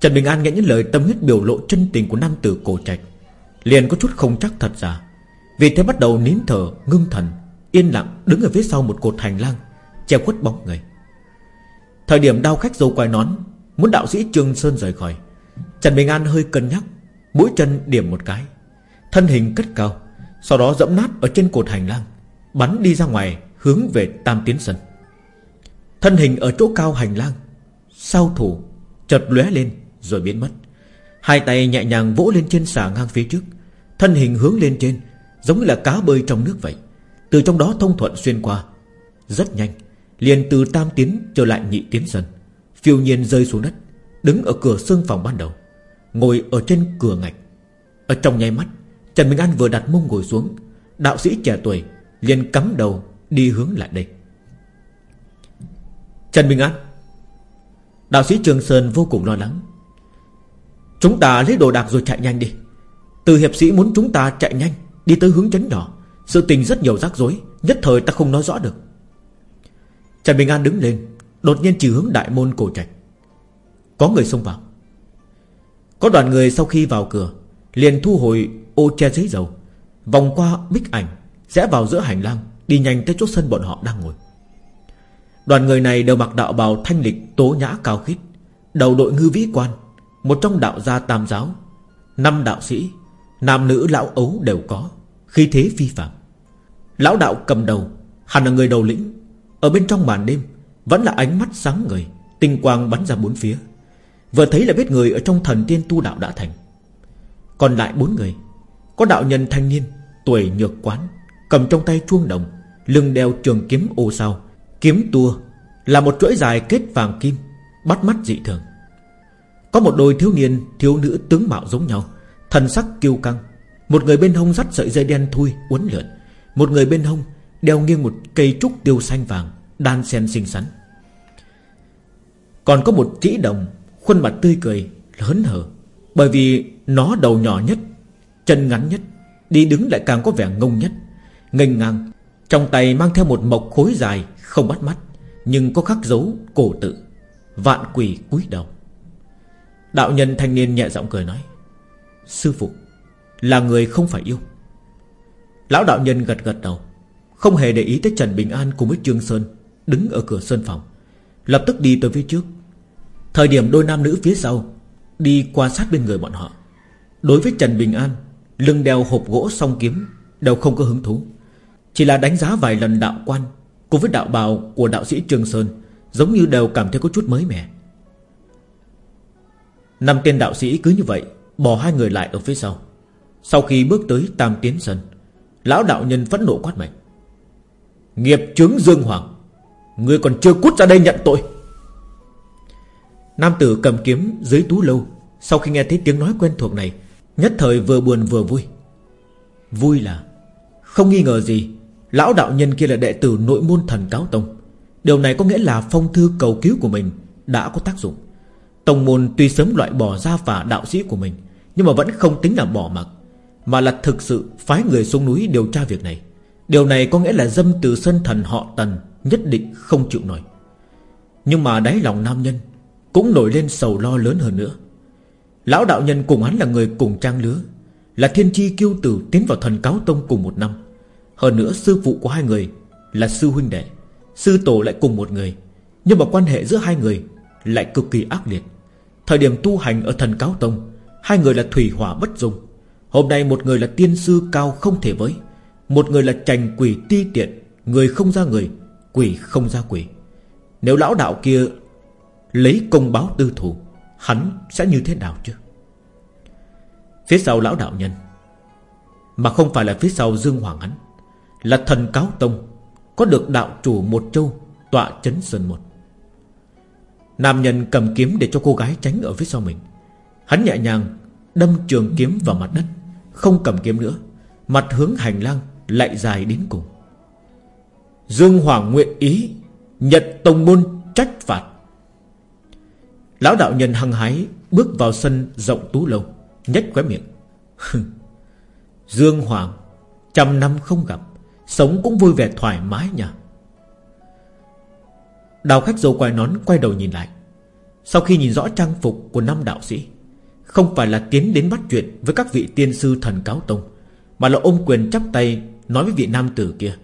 [SPEAKER 1] Trần Bình An nghe những lời tâm huyết biểu lộ chân tình của nam tử cổ trạch, Liền có chút không chắc thật ra. Vì thế bắt đầu nín thở, ngưng thần, Yên lặng đứng ở phía sau một cột hành lang, Che khuất bóng người. Thời điểm đau khách dâu quai nón Muốn đạo sĩ Trương Sơn rời khỏi, Trần Bình An hơi cân nhắc, Mũi chân điểm một cái, Thân hình cất cao, Sau đó dẫm nát ở trên cột hành lang, Bắn đi ra ngoài hướng về Tam Tiến Sân Thân hình ở chỗ cao hành lang, Sao thủ, Chợt lóe lên rồi biến mất. Hai tay nhẹ nhàng vỗ lên trên xà ngang phía trước, Thân hình hướng lên trên, Giống như là cá bơi trong nước vậy. Từ trong đó thông thuận xuyên qua, Rất nhanh, Liền từ tam tiến trở lại nhị tiến sân Phiêu nhiên rơi xuống đất, Đứng ở cửa xương phòng ban đầu, Ngồi ở trên cửa ngạch. Ở trong nháy mắt, Trần Minh An vừa đặt mông ngồi xuống, Đạo sĩ trẻ tuổi liền cắm đầu đi hướng lại đây. Trần Minh An, Đạo sĩ Trường Sơn vô cùng lo lắng. Chúng ta lấy đồ đạc rồi chạy nhanh đi. Từ hiệp sĩ muốn chúng ta chạy nhanh, Đi tới hướng chấn nhỏ. Sự tình rất nhiều rắc rối, Nhất thời ta không nói rõ được. Trần Bình An đứng lên Đột nhiên chỉ hướng đại môn cổ trạch. Có người xông vào. Có đoàn người sau khi vào cửa, Liền thu hồi ô che giấy dầu, Vòng qua bích ảnh, Rẽ vào giữa hành lang, Đi nhanh tới chốt sân bọn họ đang ngồi. Đoàn người này đều mặc đạo bào thanh lịch, Tố nhã cao khít, Đầu đội ngư vĩ quan, Một trong đạo gia tam giáo. Năm đạo sĩ, Nam nữ lão ấu đều có Khi thế phi phạm Lão đạo cầm đầu, Hẳn là người đầu lĩnh, Ở bên trong màn đêm vẫn là ánh mắt sáng người Tinh quang bắn ra bốn phía. Vừa thấy là biết người ở trong thần tiên tu đạo đã thành. Còn lại bốn người, Có đạo nhân thanh niên, Tuổi nhược quán, Cầm trong tay chuông đồng, Lưng đeo trường kiếm ô sao. Kiếm tua Là một chuỗi dài kết vàng kim, Bắt mắt dị thường. Có một đôi thiếu niên, thiếu nữ tướng mạo giống nhau, Thần sắc kiêu căng. Một người bên hông dắt sợi dây đen thui uốn lượn. Một người bên hông Đeo nghiêng một cây trúc tiêu xanh vàng. Đan sen xinh xắn. Còn có một trĩ đồng, Khuôn mặt tươi cười, hớn hở, Bởi vì nó đầu nhỏ nhất, Chân ngắn nhất, Đi đứng lại càng có vẻ ngông nhất, nghênh ngang, Trong tay mang theo một mộc khối dài, Không bắt mắt, Nhưng có khắc dấu cổ tự, Vạn quỷ cúi đầu. Đạo nhân thanh niên nhẹ giọng cười nói, Sư phụ, Là người không phải yêu. Lão đạo nhân gật gật đầu, Không hề để ý tới Trần Bình An cùng với Trương Sơn. Đứng ở cửa sơn phòng. Lập tức đi tới phía trước. Thời điểm đôi nam nữ phía sau Đi qua sát bên người bọn họ. Đối với Trần Bình An, Lưng đeo hộp gỗ song kiếm Đều không có hứng thú. Chỉ là đánh giá vài lần đạo quan Cùng với đạo bào của đạo sĩ Trương Sơn Giống như đều cảm thấy có chút mới mẻ. Năm tên đạo sĩ cứ như vậy Bỏ hai người lại ở phía sau. Sau khi bước tới tam tiến sân Lão đạo nhân phẫn nộ quát mạnh Nghiệp chứng Dương Hoàng Ngươi còn chưa cút ra đây nhận tội. Nam tử cầm kiếm dưới tú lâu. Sau khi nghe thấy tiếng nói quen thuộc này, Nhất thời vừa buồn vừa vui. Vui là Không nghi ngờ gì, Lão đạo nhân kia là đệ tử nội môn thần cáo tông. Điều này có nghĩa là phong thư cầu cứu của mình Đã có tác dụng. Tông môn tuy sớm loại bỏ ra phả đạo sĩ của mình, Nhưng mà vẫn không tính là bỏ mặc, Mà là thực sự phái người xuống núi điều tra việc này. Điều này có nghĩa là dâm từ sân thần họ tần Nhất định không chịu nổi. Nhưng mà đáy lòng nam nhân Cũng nổi lên sầu lo lớn hơn nữa. Lão đạo nhân cùng hắn là người cùng trang lứa, Là thiên chi kiêu tử tiến vào thần cáo tông cùng một năm. Hơn nữa sư phụ của hai người Là sư huynh đệ, Sư tổ lại cùng một người. Nhưng mà quan hệ giữa hai người Lại cực kỳ ác liệt. Thời điểm tu hành ở thần cáo tông, Hai người là thủy hỏa bất dung. Hôm nay một người là tiên sư cao không thể với, Một người là trành quỷ ti tiện, Người không ra người Quỷ không ra quỷ. Nếu lão đạo kia Lấy công báo tư thủ Hắn sẽ như thế nào chứ? Phía sau lão đạo nhân, Mà không phải là phía sau Dương Hoàng hắn, Là thần cáo tông, Có được đạo chủ một châu, Tọa chấn sơn một. Nam nhân cầm kiếm để cho cô gái tránh ở phía sau mình. Hắn nhẹ nhàng Đâm trường kiếm vào mặt đất, Không cầm kiếm nữa, Mặt hướng hành lang lại dài đến cùng. Dương Hoàng nguyện ý, Nhật tông môn trách phạt. Lão đạo nhân hăng hái Bước vào sân rộng tú lâu, nhếch khóe miệng. Dương Hoàng, Trăm năm không gặp, Sống cũng vui vẻ thoải mái nhỉ? Đào khách dâu quai nón quay đầu nhìn lại. Sau khi nhìn rõ trang phục của năm đạo sĩ, Không phải là tiến đến bắt chuyện Với các vị tiên sư thần cáo tông, Mà là ôm quyền chắp tay Nói với vị nam tử kia.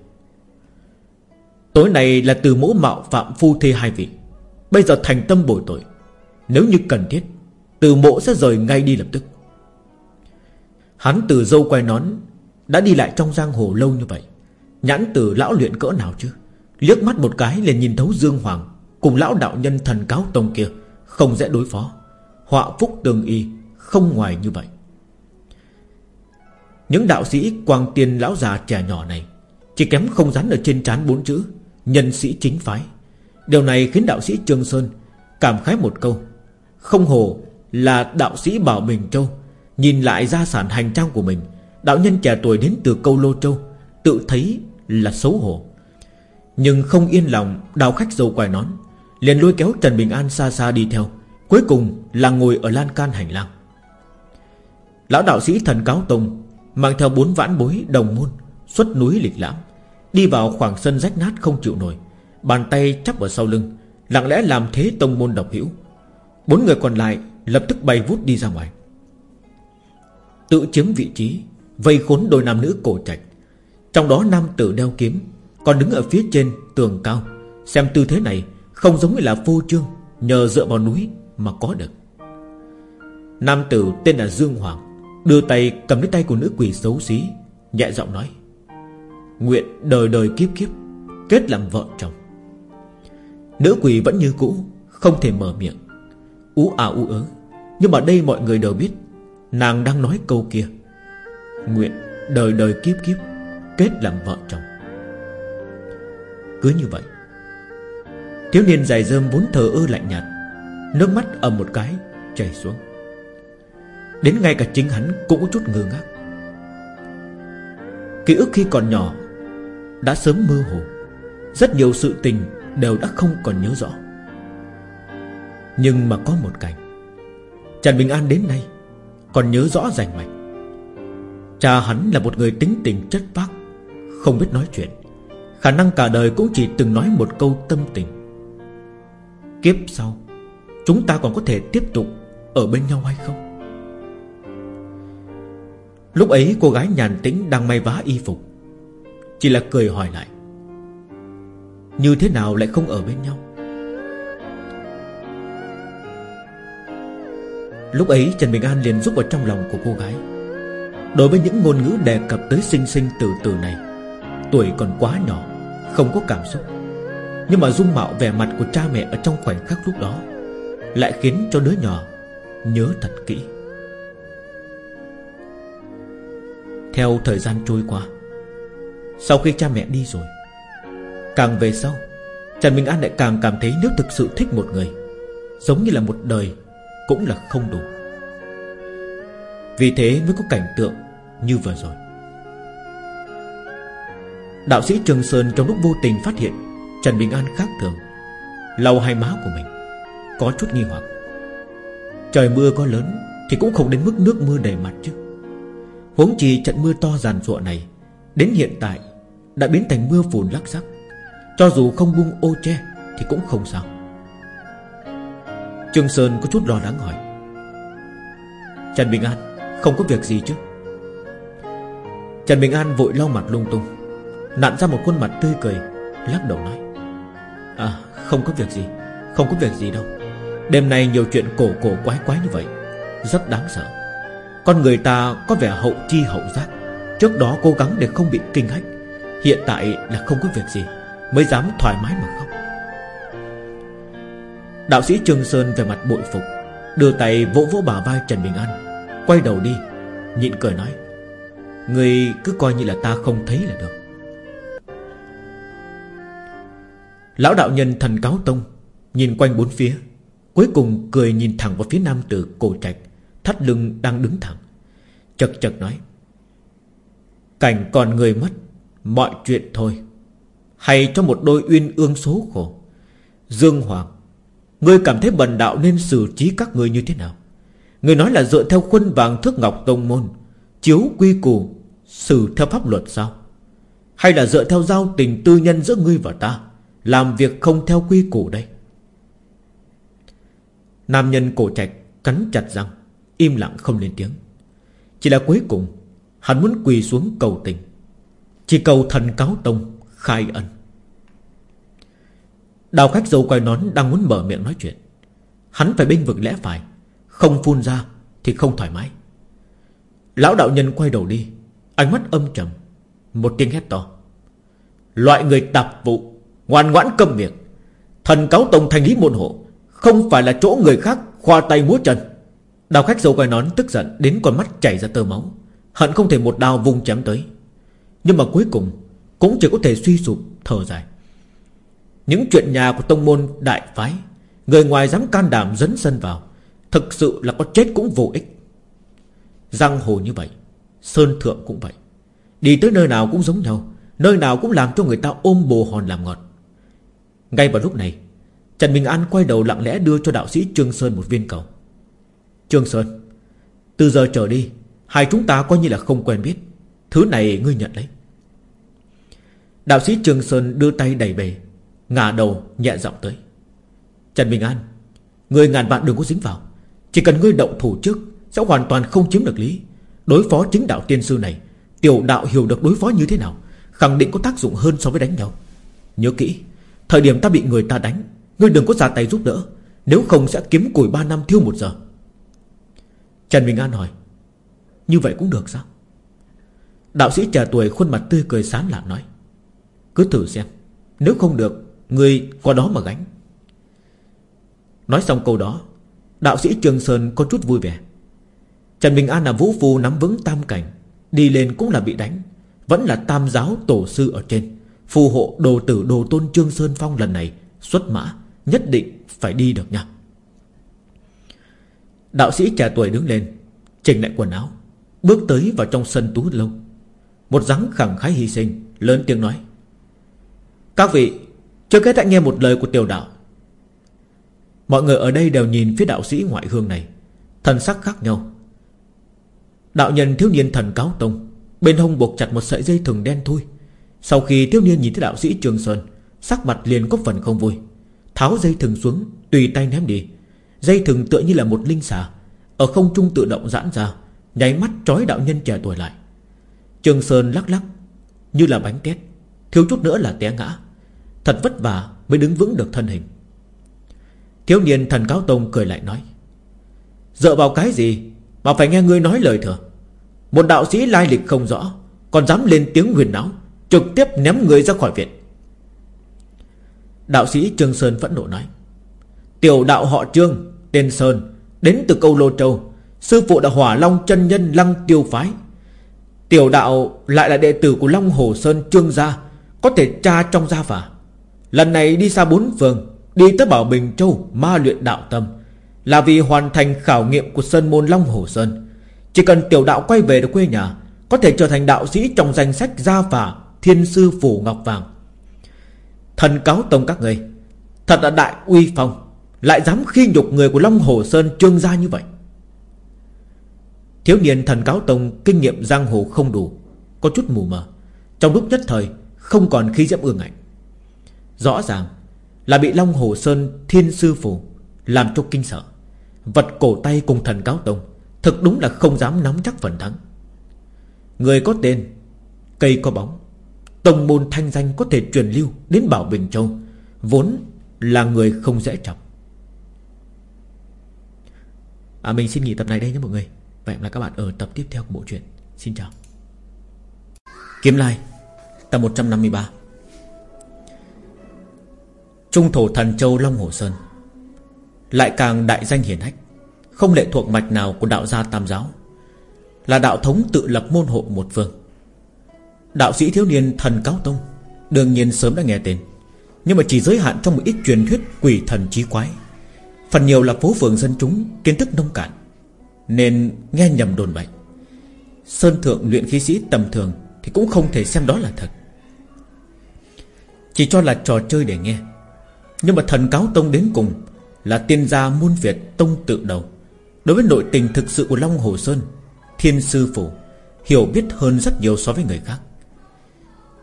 [SPEAKER 1] Tối nay là từ mẫu mạo phạm phu thê hai vị. Bây giờ thành tâm bồi tội. Nếu như cần thiết, Từ mộ sẽ rời ngay đi lập tức. Hắn từ dâu quay nón Đã đi lại trong giang hồ lâu như vậy. Nhãn từ lão luyện cỡ nào chứ? Liếc mắt một cái liền nhìn thấu Dương Hoàng Cùng lão đạo nhân thần cáo tông kia, Không dễ đối phó. Họa phúc tương y, Không ngoài như vậy. Những đạo sĩ quang tiên lão già trẻ nhỏ này Chỉ kém không dán ở trên trán bốn chữ. Nhân sĩ chính phái. Điều này khiến đạo sĩ Trương Sơn Cảm khái một câu, Không hồ là đạo sĩ Bảo Bình Châu. Nhìn lại gia sản hành trang của mình, Đạo nhân trẻ tuổi đến từ câu Lô Châu Tự thấy là xấu hổ. Nhưng không yên lòng, Đào khách dầu quài nón, liền lôi kéo Trần Bình An xa xa đi theo, Cuối cùng là ngồi ở lan can hành lang. Lão đạo sĩ thần cáo tông Mang theo bốn vãn bối đồng môn Xuất núi lịch lãm. Đi vào khoảng sân rách nát không chịu nổi, Bàn tay chắp ở sau lưng, Lặng lẽ làm thế tông môn độc hữu. Bốn người còn lại lập tức bay vút đi ra ngoài. Tự chiếm vị trí, Vây khốn đôi nam nữ cổ trạch. Trong đó nam tử đeo kiếm, Còn đứng ở phía trên tường cao. Xem tư thế này, Không giống như là vô trương, Nhờ dựa vào núi mà có được. Nam tử tên là Dương Hoàng, Đưa tay cầm lấy tay của nữ quỷ xấu xí, Nhẹ giọng nói. Nguyện đời đời kiếp kiếp, Kết làm vợ chồng. Nữ quỷ vẫn như cũ, Không thể mở miệng. Ú à ú ớ, Nhưng mà đây mọi người đều biết, Nàng đang nói câu kia. Nguyện đời đời kiếp kiếp, Kết làm vợ chồng. Cứ như vậy, Thiếu niên dài dơm vốn thờ ơ lạnh nhạt, Nước mắt ầm một cái, chảy xuống. Đến ngay cả chính hắn cũng có chút ngơ ngác. Ký ức khi còn nhỏ đã sớm mơ hồ. Rất nhiều sự tình đều đã không còn nhớ rõ. Nhưng mà có một cảnh, Trần Bình An đến nay Còn nhớ rõ rành mạch. Cha hắn là một người tính tình chất phác, Không biết nói chuyện, Khả năng cả đời cũng chỉ từng nói một câu tâm tình. Kiếp sau, Chúng ta còn có thể tiếp tục Ở bên nhau hay không? Lúc ấy cô gái nhàn tĩnh đang may vá y phục. Chỉ là cười hỏi lại. Như thế nào lại không ở bên nhau? Lúc ấy Trần Bình An liền rút vào trong lòng của cô gái. Đối với những ngôn ngữ đề cập tới sinh sinh từ từ này, Tuổi còn quá nhỏ, Không có cảm xúc. Nhưng mà dung mạo vẻ mặt của cha mẹ Ở trong khoảnh khắc lúc đó Lại khiến cho đứa nhỏ Nhớ thật kỹ. Theo thời gian trôi qua sau khi cha mẹ đi rồi, Càng về sau, Trần Minh An lại càng cảm thấy nếu thực sự thích một người, Giống như là một đời Cũng là không đủ. Vì thế mới có cảnh tượng Như vừa rồi. Đạo sĩ Trường Sơn trong lúc vô tình phát hiện Trần Bình An khác thường, Lau hai má của mình, Có chút nghi hoặc. Trời mưa có lớn Thì cũng không đến mức nước mưa đầy mặt chứ. Huống chi trận mưa to giàn ruộng này, Đến hiện tại đã biến thành mưa phùn lắc sắc. Cho dù không buông ô che Thì cũng không sao. Trương Sơn có chút lo lắng hỏi. Trần Bình An, Không có việc gì chứ? Trần Bình An vội lau mặt lung tung, Nặn ra một khuôn mặt tươi cười, Lắc đầu nói. À không có việc gì, Không có việc gì đâu. Đêm nay nhiều chuyện cổ cổ quái quái như vậy, Rất đáng sợ. Con người ta có vẻ hậu chi hậu giác, Trước đó cố gắng để không bị kinh hách. Hiện tại là không có việc gì, Mới dám thoải mái mà khóc. Đạo sĩ Trương Sơn về mặt bội phục, Đưa tay vỗ vỗ bả vai Trần Bình An, Quay đầu đi, Nhịn cười nói, Người cứ coi như là ta không thấy là được. Lão đạo nhân thần cáo tông, Nhìn quanh bốn phía, Cuối cùng cười nhìn thẳng vào phía nam tử cổ trạch, Thắt lưng đang đứng thẳng, Chật chật nói, Cảnh còn người mất Mọi chuyện thôi. Hay cho một đôi uyên ương số khổ. Dương Hoàng, Ngươi cảm thấy bần đạo nên xử trí các ngươi như thế nào? Ngươi nói là dựa theo khuôn vàng thước ngọc tông môn, Chiếu quy củ, Xử theo pháp luật sao? Hay là dựa theo giao tình tư nhân giữa ngươi và ta, Làm việc không theo quy củ đây? Nam nhân cổ trạch Cắn chặt răng, Im lặng không lên tiếng. Chỉ là cuối cùng, Hắn muốn quỳ xuống cầu tình. Chỉ cầu thần cáo tông, khai ân. Đào khách dâu quay nón đang muốn mở miệng nói chuyện. Hắn phải binh vực lẽ phải, Không phun ra thì không thoải mái. Lão đạo nhân quay đầu đi, Ánh mắt âm trầm, Một tiếng hét to. Loại người tạp vụ, Ngoan ngoãn câm miệng. Thần cáo tông thành lý môn hộ, Không phải là chỗ người khác khoa tay múa chân. Đào khách dâu quay nón tức giận Đến con mắt chảy ra tơ máu, Hận không thể một đao vung chém tới. Nhưng mà cuối cùng, Cũng chỉ có thể suy sụp, thở dài. Những chuyện nhà của tông môn đại phái, Người ngoài dám can đảm dấn sân vào, Thực sự là có chết cũng vô ích. Giang hồ như vậy, Sơn thượng cũng vậy. Đi tới nơi nào cũng giống nhau, Nơi nào cũng làm cho người ta ôm bồ hòn làm ngọt. Ngay vào lúc này, Trần Bình An quay đầu lặng lẽ đưa cho đạo sĩ Trương Sơn một viên cầu. Trương Sơn, Từ giờ trở đi, Hai chúng ta coi như là không quen biết. Thứ này ngươi nhận lấy Đạo sĩ Trương Sơn đưa tay đẩy bề Ngả đầu nhẹ giọng tới. Trần Bình An Ngươi ngàn vạn đừng có dính vào. Chỉ cần ngươi động thủ trước, Sẽ hoàn toàn không chiếm được lý. Đối phó chính đạo tiên sư này, Tiểu đạo hiểu được đối phó như thế nào, Khẳng định có tác dụng hơn so với đánh nhau. Nhớ kỹ, Thời điểm ta bị người ta đánh, Ngươi đừng có ra tay giúp đỡ. Nếu không sẽ kiếm củi 3 năm thiêu một giờ. Trần Bình An hỏi, Như vậy cũng được sao? Đạo sĩ trẻ tuổi khuôn mặt tươi cười sán lạn nói, Cứ thử xem, Nếu không được, người qua đó mà gánh. Nói xong câu đó, Đạo sĩ Trường Sơn có chút vui vẻ. Trần Bình An là vũ phu nắm vững tam cảnh, Đi lên cũng là bị đánh, Vẫn là tam giáo tổ sư ở trên, Phù hộ đồ tử đồ tôn Trương Sơn Phong lần này Xuất mã, Nhất định phải đi được nha. Đạo sĩ trẻ tuổi đứng lên, Chỉnh lại quần áo, Bước tới vào trong sân tú lâu. Một dáng khẳng khái hy sinh, Lớn tiếng nói. Các vị, Trước hết hãy nghe một lời của tiểu đạo. Mọi người ở đây đều nhìn phía đạo sĩ ngoại hương này, Thần sắc khác nhau. Đạo nhân thiếu niên thần cáo tông, Bên hông buộc chặt một sợi dây thừng đen thui. Sau khi thiếu niên nhìn thấy đạo sĩ Trường Sơn, Sắc mặt liền có phần không vui. Tháo dây thừng xuống, Tùy tay ném đi. Dây thừng tựa như là một linh xà, Ở không trung tự động giãn ra, Nháy mắt trói đạo nhân trẻ tuổi lại. Trường Sơn lắc lắc, Như là bánh tét Thiếu chút nữa là té ngã. Thật vất vả mới đứng vững được thân hình. Thiếu niên thần cáo tông cười lại nói, Dựa vào cái gì Mà phải nghe ngươi nói lời thừa? Một đạo sĩ lai lịch không rõ, Còn dám lên tiếng huyền áo Trực tiếp ném người ra khỏi viện. Đạo sĩ Trương Sơn phẫn nộ nói, Tiểu đạo họ Trương, Tên Sơn, Đến từ câu Lô Châu. Sư phụ là Hỏa Long chân Nhân Lăng Tiêu Phái. Tiểu đạo lại là đệ tử của Long Hồ Sơn Trương Gia, Có thể tra trong gia phả. Lần này đi xa bốn phường Đi tới Bảo Bình Châu ma luyện đạo tâm, Là vì hoàn thành khảo nghiệm của Sơn Môn Long Hồ Sơn. Chỉ cần tiểu đạo quay về được quê nhà, Có thể trở thành đạo sĩ trong danh sách gia phả Thiên sư Phủ Ngọc Vàng. Thần cáo tông các người, Thật là đại uy phong, Lại dám khi nhục người của Long Hồ Sơn trương gia như vậy. Thiếu niên thần cáo tông Kinh nghiệm giang hồ không đủ, Có chút mù mờ. Trong lúc nhất thời, Không còn khí diễm ương ảnh. Rõ ràng là bị Long Hồ Sơn Thiên Sư Phủ Làm cho kinh sợ. Vật cổ tay cùng thần cáo tông, Thực đúng là không dám nắm chắc phần thắng. Người có tên, Cây có bóng. Tông môn thanh danh có thể truyền lưu Đến Bảo Bình Châu, Vốn là người không dễ chọc. À mình xin nghỉ tập này đây nhé mọi người. Và hẹn gặp lại các bạn ở tập tiếp theo của bộ truyện. Xin chào. Kiếm Lai, Tập 153 Trung thổ thần châu Long Hồ Sơn. Lại càng đại danh hiển hách, Không lệ thuộc mạch nào của đạo gia Tam Giáo. Là đạo thống tự lập môn hộ một phương. Đạo sĩ thiếu niên thần cáo Tông Đương nhiên sớm đã nghe tên, Nhưng mà chỉ giới hạn trong một ít truyền thuyết quỷ thần trí quái. Phần nhiều là phố phường dân chúng Kiến thức nông cạn. Nên nghe nhầm đồn bệnh. Sơn thượng luyện khí sĩ tầm thường Thì cũng không thể xem đó là thật. Chỉ cho là trò chơi để nghe. Nhưng mà thần cáo tông đến cùng Là tiên gia muôn Việt tông tự đầu. Đối với nội tình thực sự của Long Hồ Sơn, Thiên sư phủ Hiểu biết hơn rất nhiều so với người khác.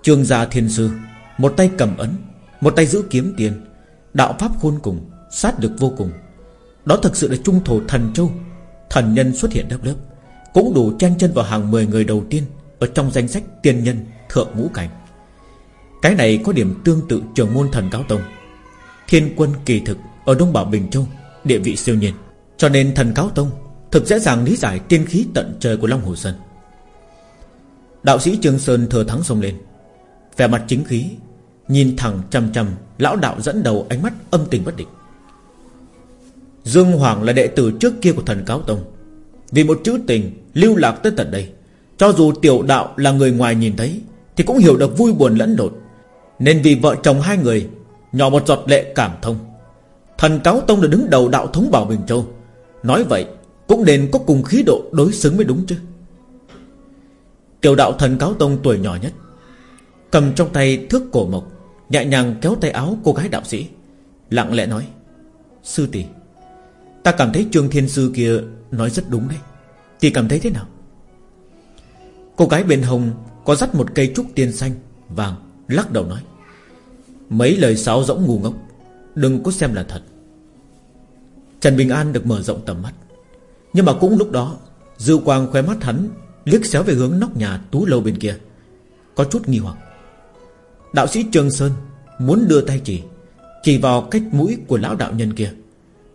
[SPEAKER 1] Trương gia thiên sư, Một tay cầm ấn, Một tay giữ kiếm tiền, Đạo pháp khôn cùng, Sát được vô cùng. Đó thực sự là trung thổ thần châu Thần nhân xuất hiện lớp lớp, Cũng đủ chen chân vào hàng 10 người đầu tiên Ở trong danh sách tiên nhân thượng ngũ cảnh. Cái này có điểm tương tự trường môn thần cáo tông. Thiên quân kỳ thực Ở Đông Bảo Bình Châu, Địa vị siêu nhiên, Cho nên thần cáo tông Thực dễ dàng lý giải tiên khí tận trời của Long Hồ Sơn. Đạo sĩ Trương Sơn thừa thắng xông lên, Vẻ mặt chính khí, Nhìn thẳng chằm chằm Lão đạo dẫn đầu ánh mắt âm tình bất định. Dương Hoàng là đệ tử trước kia của thần Cáo Tông. Vì một chữ tình lưu lạc tới tận đây, Cho dù tiểu đạo là người ngoài nhìn thấy, Thì cũng hiểu được vui buồn lẫn lộn. Nên vì vợ chồng hai người, Nhỏ một giọt lệ cảm thông. Thần cáo tông đã đứng đầu đạo thống Bảo Bình Châu. Nói vậy, Cũng nên có cùng khí độ đối xứng mới đúng chứ. Tiểu đạo thần cáo tông tuổi nhỏ nhất, Cầm trong tay thước cổ mộc, Nhẹ nhàng kéo tay áo cô gái đạo sĩ, Lặng lẽ nói, Sư tỷ Ta cảm thấy Trương Thiên Sư kia Nói rất đúng đấy. Thì cảm thấy thế nào? Cô gái bên hồng Có dắt một cây trúc tiên xanh Vàng, lắc đầu nói, Mấy lời sáo rỗng ngu ngốc, Đừng có xem là thật. Trần Bình An được mở rộng tầm mắt, Nhưng mà cũng lúc đó, Dư quang khóe mắt hắn Liếc xéo về hướng nóc nhà tú lâu bên kia, Có chút nghi hoặc. Đạo sĩ Trường Sơn Muốn đưa tay chỉ Chỉ vào cách mũi của lão đạo nhân kia.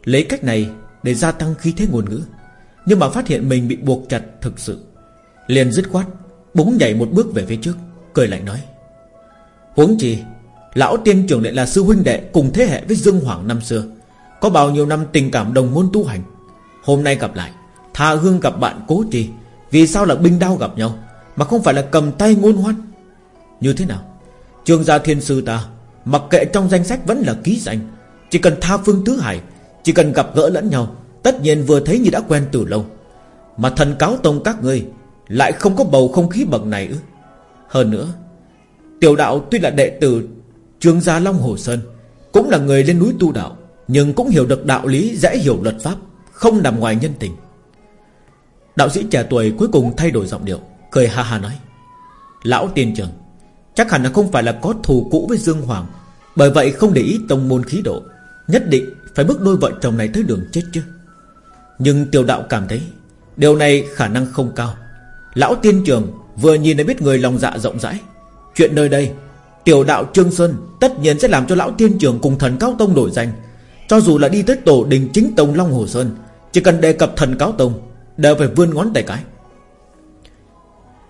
[SPEAKER 1] Lấy cách này để gia tăng khí thế ngôn ngữ. Nhưng mà phát hiện mình bị buộc chặt thực sự. Liền dứt khoát, Búng nhảy một bước về phía trước, Cười lạnh nói. Huống chi, Lão tiên trưởng lại là sư huynh đệ Cùng thế hệ với Dương Hoàng năm xưa. Có bao nhiêu năm tình cảm đồng môn tu hành. Hôm nay gặp lại, Tha hương gặp bạn cố trì. Vì sao là binh đao gặp nhau, Mà không phải là cầm tay ngôn hoan? Như thế nào? Trương gia thiên sư ta, Mặc kệ trong danh sách vẫn là ký danh, Chỉ cần tha phương tứ hải chỉ cần gặp gỡ lẫn nhau, Tất nhiên vừa thấy như đã quen từ lâu. Mà thần cáo tông các ngươi Lại không có bầu không khí bậc này ư? Hơn nữa, Tiểu đạo tuy là đệ tử Trương gia Long Hồ Sơn, Cũng là người lên núi tu đạo, Nhưng cũng hiểu được đạo lý, dễ hiểu luật pháp, Không nằm ngoài nhân tình. Đạo sĩ trẻ tuổi cuối cùng thay đổi giọng điệu, Cười ha ha nói, Lão tiên trường Chắc hẳn là không phải là có thù cũ với Dương Hoàng, Bởi vậy không để ý tông môn khí độ, Nhất định phải bước đôi vợ chồng này tới đường chết chứ? Nhưng tiểu đạo cảm thấy, Điều này khả năng không cao. Lão tiên trường vừa nhìn đã biết người lòng dạ rộng rãi. Chuyện nơi đây, Tiểu đạo Trương Sơn Tất nhiên sẽ làm cho lão tiên trường cùng thần Cao Tông đổi danh. Cho dù là đi tới tổ đình chính Tông Long Hồ Sơn, Chỉ cần đề cập thần Cao Tông, Đều phải vươn ngón tay cái.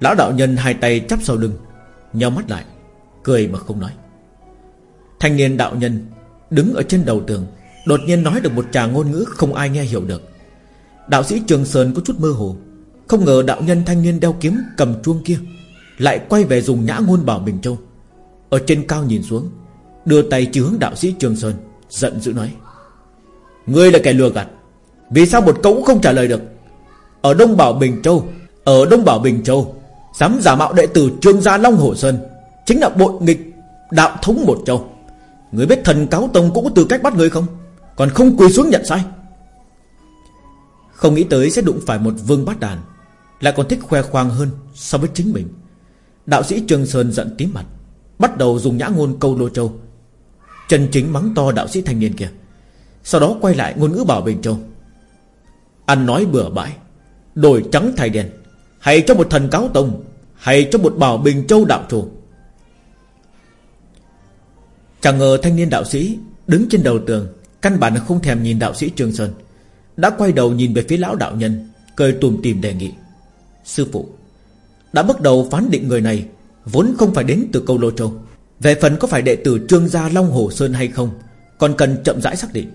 [SPEAKER 1] Lão đạo nhân hai tay chắp sau lưng Nhắm mắt lại, Cười mà không nói. Thanh niên đạo nhân Đứng ở trên đầu tường Đột nhiên nói được một tràng ngôn ngữ không ai nghe hiểu được. Đạo sĩ Trường Sơn có chút mơ hồ. Không ngờ đạo nhân thanh niên đeo kiếm cầm chuông kia Lại quay về dùng nhã ngôn bảo Bình Châu. Ở trên cao nhìn xuống, Đưa tay chỉ hướng đạo sĩ Trường Sơn, Giận dữ nói, Ngươi là kẻ lừa gạt, Vì sao một câu cũng không trả lời được? Ở Đông Bảo Bình Châu, Ở Đông Bảo Bình Châu, Dám giả mạo đệ tử Trương Gia Long Hồ Sơn Chính là bội nghịch đạo thống một châu. Người biết thần cáo tông cũng có tư cách bắt người không? Còn không quỳ xuống nhận sai. Không nghĩ tới sẽ đụng phải một vương bát đàn, Lại còn thích khoe khoang hơn So với chính mình. Đạo sĩ Trương Sơn giận tím mặt, Bắt đầu dùng nhã ngôn câu lô châu. Trần chính mắng to đạo sĩ thanh niên kia. Sau đó quay lại ngôn ngữ bảo Bình Châu. Ăn nói bừa bãi, Đổi trắng thay đen, hay cho một thần cáo tông, Hay cho một bảo Bình Châu đạo chủ. Chẳng ngờ thanh niên đạo sĩ Đứng trên đầu tường Căn bản không thèm nhìn đạo sĩ Trương Sơn. Đã quay đầu nhìn về phía lão đạo nhân, Cười tùm tìm đề nghị. Sư phụ, Đã bắt đầu phán định người này Vốn không phải đến từ câu Lô Châu. Về phần có phải đệ tử Trương Gia Long Hồ Sơn hay không, Còn cần chậm rãi xác định.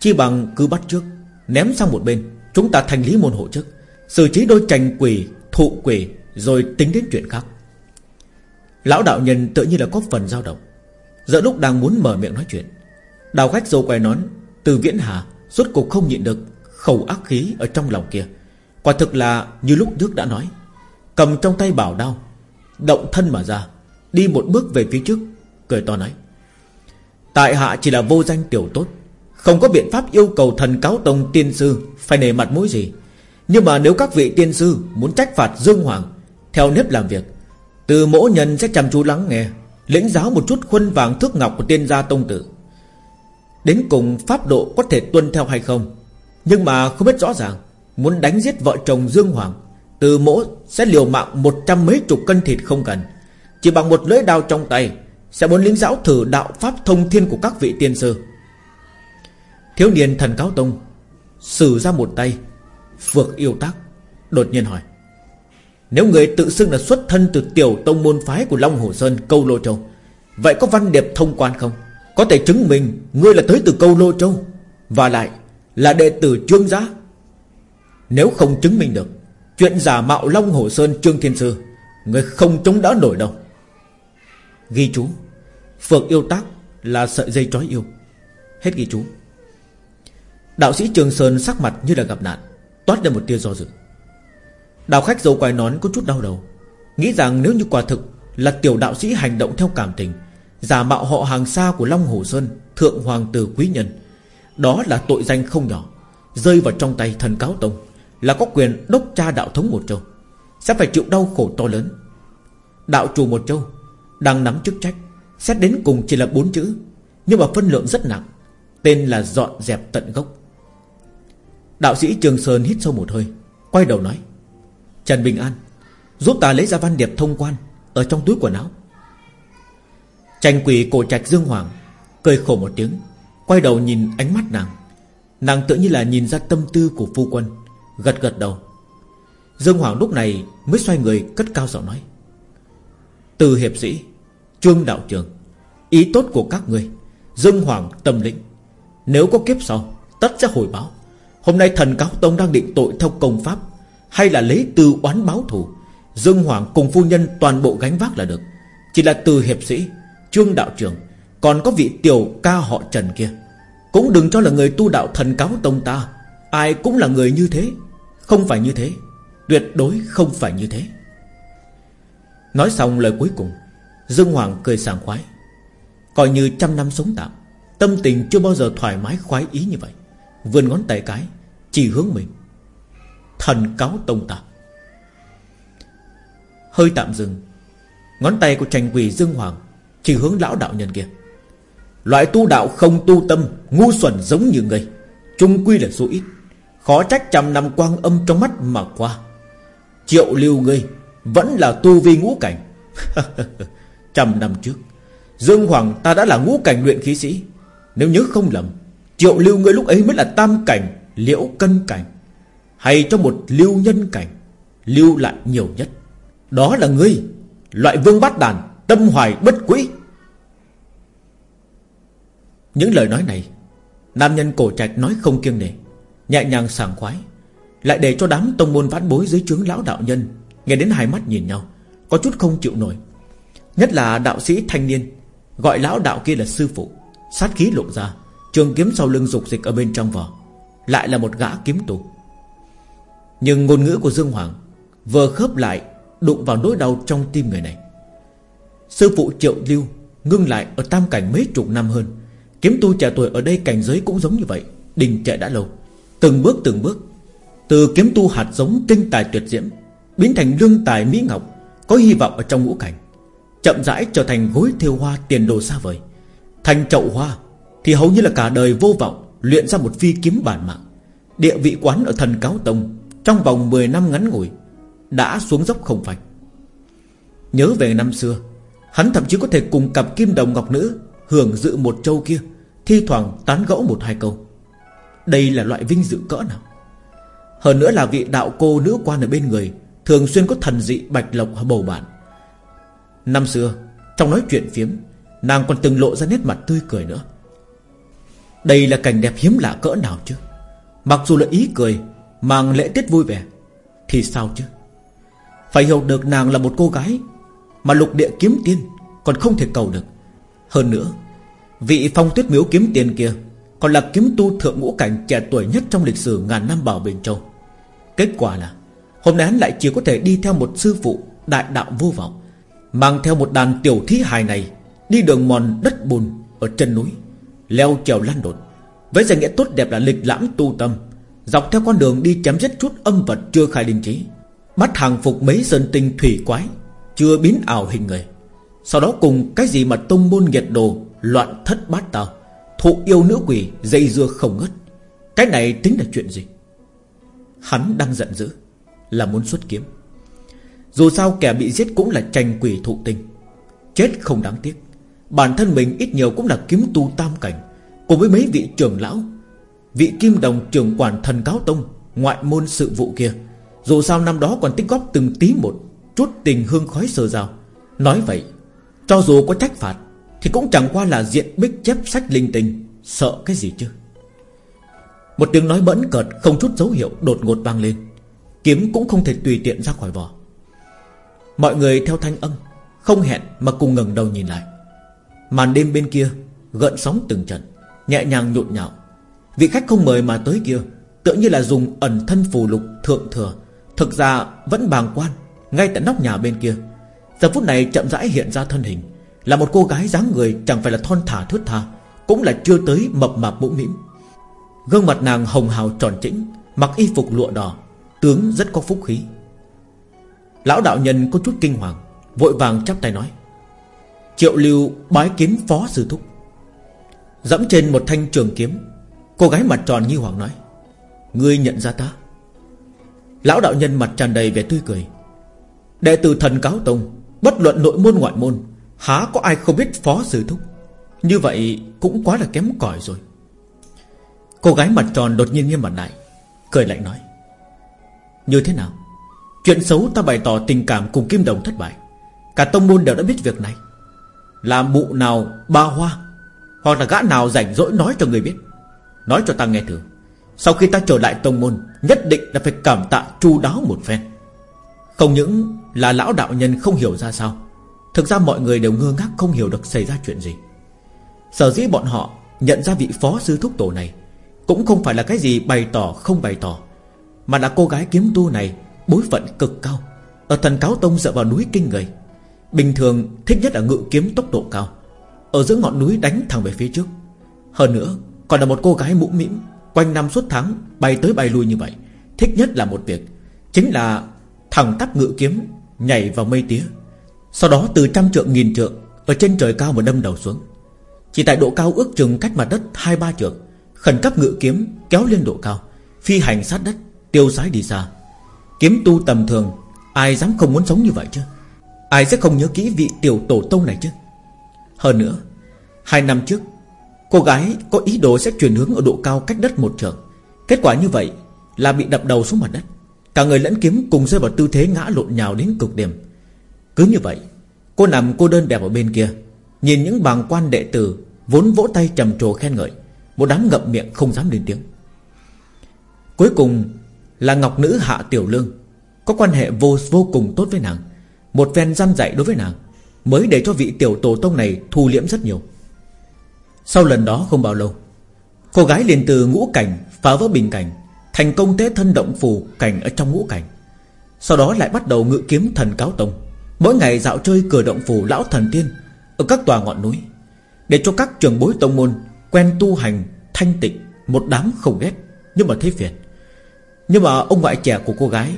[SPEAKER 1] Chi bằng cứ bắt trước, Ném sang một bên, Chúng ta thành lý môn hộ trước Xử trí đôi trành quỷ, Thụ quỷ, Rồi tính đến chuyện khác. Lão đạo nhân tự nhiên là có phần dao động. Giờ lúc đang muốn mở miệng nói chuyện Đào khách dâu quay nón, Từ viễn hà Suốt cuộc không nhịn được Khẩu ác khí ở trong lòng kia. Quả thực là như lúc trước đã nói, Cầm trong tay bảo đao, Động thân mà ra, Đi một bước về phía trước, Cười to nói, Tại hạ chỉ là vô danh tiểu tốt, Không có biện pháp yêu cầu thần cáo tông tiên sư Phải nề mặt mũi gì. Nhưng mà nếu các vị tiên sư Muốn trách phạt Dương Hoàng Theo nếp làm việc, Từ mỗi nhân sẽ chăm chú lắng nghe, Lĩnh giáo một chút khuôn vàng thước ngọc của tiên gia tông tử. Đến cùng pháp độ có thể tuân theo hay không. Nhưng mà không biết rõ ràng, Muốn đánh giết vợ chồng Dương Hoàng, Từ mỗ sẽ liều mạng một trăm mấy chục cân thịt không cần. Chỉ bằng một lưỡi đao trong tay, Sẽ muốn lính giáo thử đạo pháp thông thiên của các vị tiên sư. Thiếu niên thần cáo tông, Sử ra một tay. Phược yêu tác Đột nhiên hỏi, nếu người tự xưng là xuất thân từ tiểu tông môn phái của Long Hồ Sơn, Câu Lô Châu, Vậy có văn điệp thông quan không? Có thể chứng minh Ngươi là tới từ Câu Lô Châu, Và lại là đệ tử trương giá. Nếu không chứng minh được Chuyện giả mạo Long Hồ Sơn Trương Thiên Sư Người không chống đỡ nổi đâu. Ghi chú, Phượng yêu tác là sợi dây trói yêu. Hết ghi chú. Đạo sĩ Trường Sơn sắc mặt như là gặp nạn, Toát lên một tia do dự. Đạo khách dầu quài nón có chút đau đầu, Nghĩ rằng nếu như quả thực Là tiểu đạo sĩ hành động theo cảm tình Giả mạo họ hàng xa của Long Hồ Sơn, Thượng Hoàng tử Quý Nhân. Đó là tội danh không nhỏ. Rơi vào trong tay thần cáo tông Là có quyền đốc cha đạo thống một châu. Sẽ phải chịu đau khổ to lớn. Đạo chủ một châu, Đang nắm chức trách, Xét đến cùng chỉ là bốn chữ, Nhưng mà phân lượng rất nặng, Tên là dọn dẹp tận gốc. Đạo sĩ Trường Sơn hít sâu một hơi, Quay đầu nói, Trần Bình An, Giúp ta lấy ra văn điệp thông quan Ở trong túi quần áo. Tranh quỷ cổ trạch Dương Hoàng, Cười khổ một tiếng, Quay đầu nhìn ánh mắt nàng. Nàng tự như là nhìn ra tâm tư của phu quân, Gật gật đầu. Dương Hoàng lúc này mới xoay người cất cao giọng nói. Từ hiệp sĩ, Trương đạo trường, Ý tốt của các người, Dương Hoàng tâm lĩnh, Nếu có kiếp sau, Tất sẽ hồi báo. Hôm nay thần cáo tông đang định tội theo công pháp, Hay là lấy từ oán báo thù, Dương Hoàng cùng phu nhân toàn bộ gánh vác là được. Chỉ là từ hiệp sĩ Trương đạo trưởng Còn có vị tiểu ca họ Trần kia. Cũng đừng cho là người tu đạo thần cáo tông ta. Ai cũng là người như thế. Không phải như thế. Tuyệt đối không phải như thế. Nói xong lời cuối cùng, Dương Hoàng cười sảng khoái. Coi như trăm năm sống tạm, Tâm tình chưa bao giờ thoải mái khoái ý như vậy. Vươn ngón tay cái, Chỉ hướng mình. Thần cáo tông ta. Hơi tạm dừng. Ngón tay của trành quỷ Dương Hoàng chỉ hướng lão đạo nhân kia. Loại tu đạo không tu tâm, Ngu xuẩn giống như người Trung quy là số ít, Khó trách trăm năm quang âm trong mắt mà qua. Triệu lưu ngươi Vẫn là tu vi ngũ cảnh. <laughs> Trăm năm trước, Dương Hoàng ta đã là ngũ cảnh luyện khí sĩ. Nếu nhớ không lầm, Triệu lưu ngươi lúc ấy mới là tam cảnh, Liễu cân cảnh, Hay cho một lưu nhân cảnh, Lưu lại nhiều nhất. Đó là ngươi, Loại vương bát đàn. Tâm hoài bất quý. Những lời nói này, Nam nhân cổ trạch nói không kiêng nể, Nhẹ nhàng sảng khoái, Lại để cho đám tông môn vãn bối dưới trướng lão đạo nhân Nghe đến hai mắt nhìn nhau, Có chút không chịu nổi. Nhất là đạo sĩ thanh niên, Gọi lão đạo kia là sư phụ, Sát khí lộ ra, Trường kiếm sau lưng dục dịch ở bên trong vỏ, Lại là một gã kiếm tù. Nhưng ngôn ngữ của Dương Hoàng Vừa khớp lại Đụng vào nỗi đau trong tim người này. Sư phụ triệu lưu Ngưng lại ở tam cảnh mấy chục năm hơn. Kiếm tu trẻ tuổi ở đây cảnh giới cũng giống như vậy, Đình trệ đã lâu. Từng bước từng bước. Từ kiếm tu hạt giống tinh tài tuyệt diễm, Biến thành lương tài mỹ ngọc, Có hy vọng ở trong ngũ cảnh. Chậm rãi trở thành gối thiêu hoa tiền đồ xa vời. Thành chậu hoa Thì hầu như là cả đời vô vọng, Luyện ra một phi kiếm bản mạng. Địa vị quán ở thần cáo tông, Trong vòng 10 năm ngắn ngủi, Đã xuống dốc không phanh. Nhớ về năm xưa Hắn thậm chí có thể cùng cặp kim đồng ngọc nữ Hưởng dự một châu kia, Thi thoảng tán gẫu một hai câu. Đây là loại vinh dự cỡ nào? Hơn nữa là vị đạo cô nữ quan ở bên người, Thường xuyên có thần dị bạch lộc bầu bạn. Năm xưa, Trong nói chuyện phiếm, Nàng còn từng lộ ra nét mặt tươi cười nữa. Đây là cảnh đẹp hiếm lạ cỡ nào chứ? Mặc dù là ý cười, Mang lễ tiết vui vẻ, Thì sao chứ? Phải hiểu được nàng là một cô gái mà lục địa kiếm tiên Còn không thể cầu được. Hơn nữa, Vị phong tuyết miếu kiếm tiên kia Còn là kiếm tu thượng ngũ cảnh trẻ tuổi nhất Trong lịch sử ngàn năm bảo Bình Châu. Kết quả là, Hôm nay hắn lại chỉ có thể đi theo một sư phụ Đại đạo vô vọng, Mang theo một đàn tiểu thí hài này Đi đường mòn đất bùn Ở chân núi, Leo trèo lăn đột Với danh nghĩa tốt đẹp là lịch lãm tu tâm, Dọc theo con đường đi chém giết chút âm vật chưa khai linh trí, Bắt hàng phục mấy sơn tinh thủy quái chưa biến ảo hình người. Sau đó cùng cái gì mà tông môn nghiệt đồ, Loạn thất bát tao, Thụ yêu nữ quỷ, dây dưa không ngất Cái này tính là chuyện gì? Hắn đang giận dữ, Là muốn xuất kiếm. Dù sao kẻ bị giết cũng là tranh quỷ thụ tinh Chết không đáng tiếc. Bản thân mình ít nhiều cũng là kiếm tu tam cảnh, Cùng với mấy vị trưởng lão. Vị kim đồng trưởng quản thần cáo tông, Ngoại môn sự vụ kia. Dù sao năm đó còn tích góp từng tí một Chút tình hương khói sờ rào. Nói vậy, Cho dù có trách phạt, Thì cũng chẳng qua là diện bích chép sách linh tinh, Sợ cái gì chứ? Một tiếng nói bẫn cợt, Không chút dấu hiệu đột ngột vang lên. Kiếm cũng không thể tùy tiện ra khỏi vỏ. Mọi người theo thanh âm, Không hẹn mà cùng ngẩng đầu nhìn lại. Màn đêm bên kia, Gợn sóng từng trận, Nhẹ nhàng nhộn nhạo. Vị khách không mời mà tới kia, Tựa như là dùng ẩn thân phù lục thượng thừa, Thực ra vẫn bàng quan. Ngay tại nóc nhà bên kia. Giờ phút này chậm rãi hiện ra thân hình, Là một cô gái dáng người chẳng phải là thon thả thướt tha, Cũng là chưa tới mập mạp mũm mĩm. Gương mặt nàng hồng hào tròn chỉnh Mặc y phục lụa đỏ, Tướng rất có phúc khí. Lão đạo nhân có chút kinh hoàng, Vội vàng chắp tay nói, Triệu lưu bái kiến phó sư thúc. Dẫm trên một thanh trường kiếm, Cô gái mặt tròn nghi hoàng nói, Ngươi nhận ra ta? Lão đạo nhân mặt tràn đầy vẻ tươi cười Đệ tử thần cáo tông, Bất luận nội môn ngoại môn, Há có ai không biết phó sư thúc? Như vậy cũng quá là kém cỏi rồi. Cô gái mặt tròn đột nhiên nghiêm mặt lại, Cười lạnh nói, Như thế nào? Chuyện xấu ta bày tỏ tình cảm cùng Kim Đồng thất bại. Cả tông môn đều đã biết việc này. Làm mụ nào ba hoa, Hoặc là gã nào rảnh rỗi nói cho người biết? Nói cho ta nghe thử. Sau khi ta trở lại tông môn, Nhất định là phải cảm tạ chu đáo một phen. Không những là lão đạo nhân không hiểu ra sao. Thực ra mọi người đều ngơ ngác không hiểu được xảy ra chuyện gì. Sở dĩ bọn họ nhận ra vị phó sư thúc tổ này Cũng không phải là cái gì bày tỏ không bày tỏ, Mà là cô gái kiếm tu này Bối phận cực cao, Ở thần cáo tông dựa vào núi kinh người, Bình thường thích nhất là ngự kiếm tốc độ cao, Ở giữa ngọn núi đánh thẳng về phía trước. Hơn nữa, còn là một cô gái mũm mĩm, Quanh năm suốt tháng bay tới bay lui như vậy, Thích nhất là một việc, Chính là thẳng tắp ngự kiếm Nhảy vào mây tía. Sau đó từ trăm trượng, nghìn trượng Ở trên trời cao mà đâm đầu xuống. Chỉ tại độ cao ước chừng cách mặt đất hai ba trượng, Khẩn cấp ngự kiếm kéo lên độ cao, Phi hành sát đất, Tiêu sái đi xa. Kiếm tu tầm thường, Ai dám không muốn sống như vậy chứ? Ai sẽ không nhớ kỹ vị tiểu tổ tông này chứ? Hơn nữa, Hai năm trước, Cô gái có ý đồ sẽ chuyển hướng ở độ cao cách đất một trượng. Kết quả như vậy Là bị đập đầu xuống mặt đất. Cả người lẫn kiếm cùng rơi vào tư thế ngã lộn nhào đến cực điểm. Cứ như vậy, Cô nằm cô đơn đẹp ở bên kia, Nhìn những bàng quan đệ tử Vốn vỗ tay trầm trồ khen ngợi. Một đám ngậm miệng không dám lên tiếng. Cuối cùng Là ngọc nữ hạ tiểu lương, Có quan hệ vô vô cùng tốt với nàng, Một phen răn dạy đối với nàng, Mới để cho vị tiểu tổ tông này thu liễm rất nhiều. Sau lần đó không bao lâu, Cô gái liền từ ngũ cảnh Phá vỡ bình cảnh Thành công tế thân động phù, cảnh ở trong ngũ cảnh. Sau đó lại bắt đầu ngự kiếm thần cáo tông. Mỗi ngày dạo chơi cửa động phủ lão thần tiên Ở các tòa ngọn núi, Để cho các trường bối tông môn Quen tu hành, thanh tịnh, Một đám không ghét. Nhưng mà thấy phiền. Nhưng mà ông ngoại trẻ của cô gái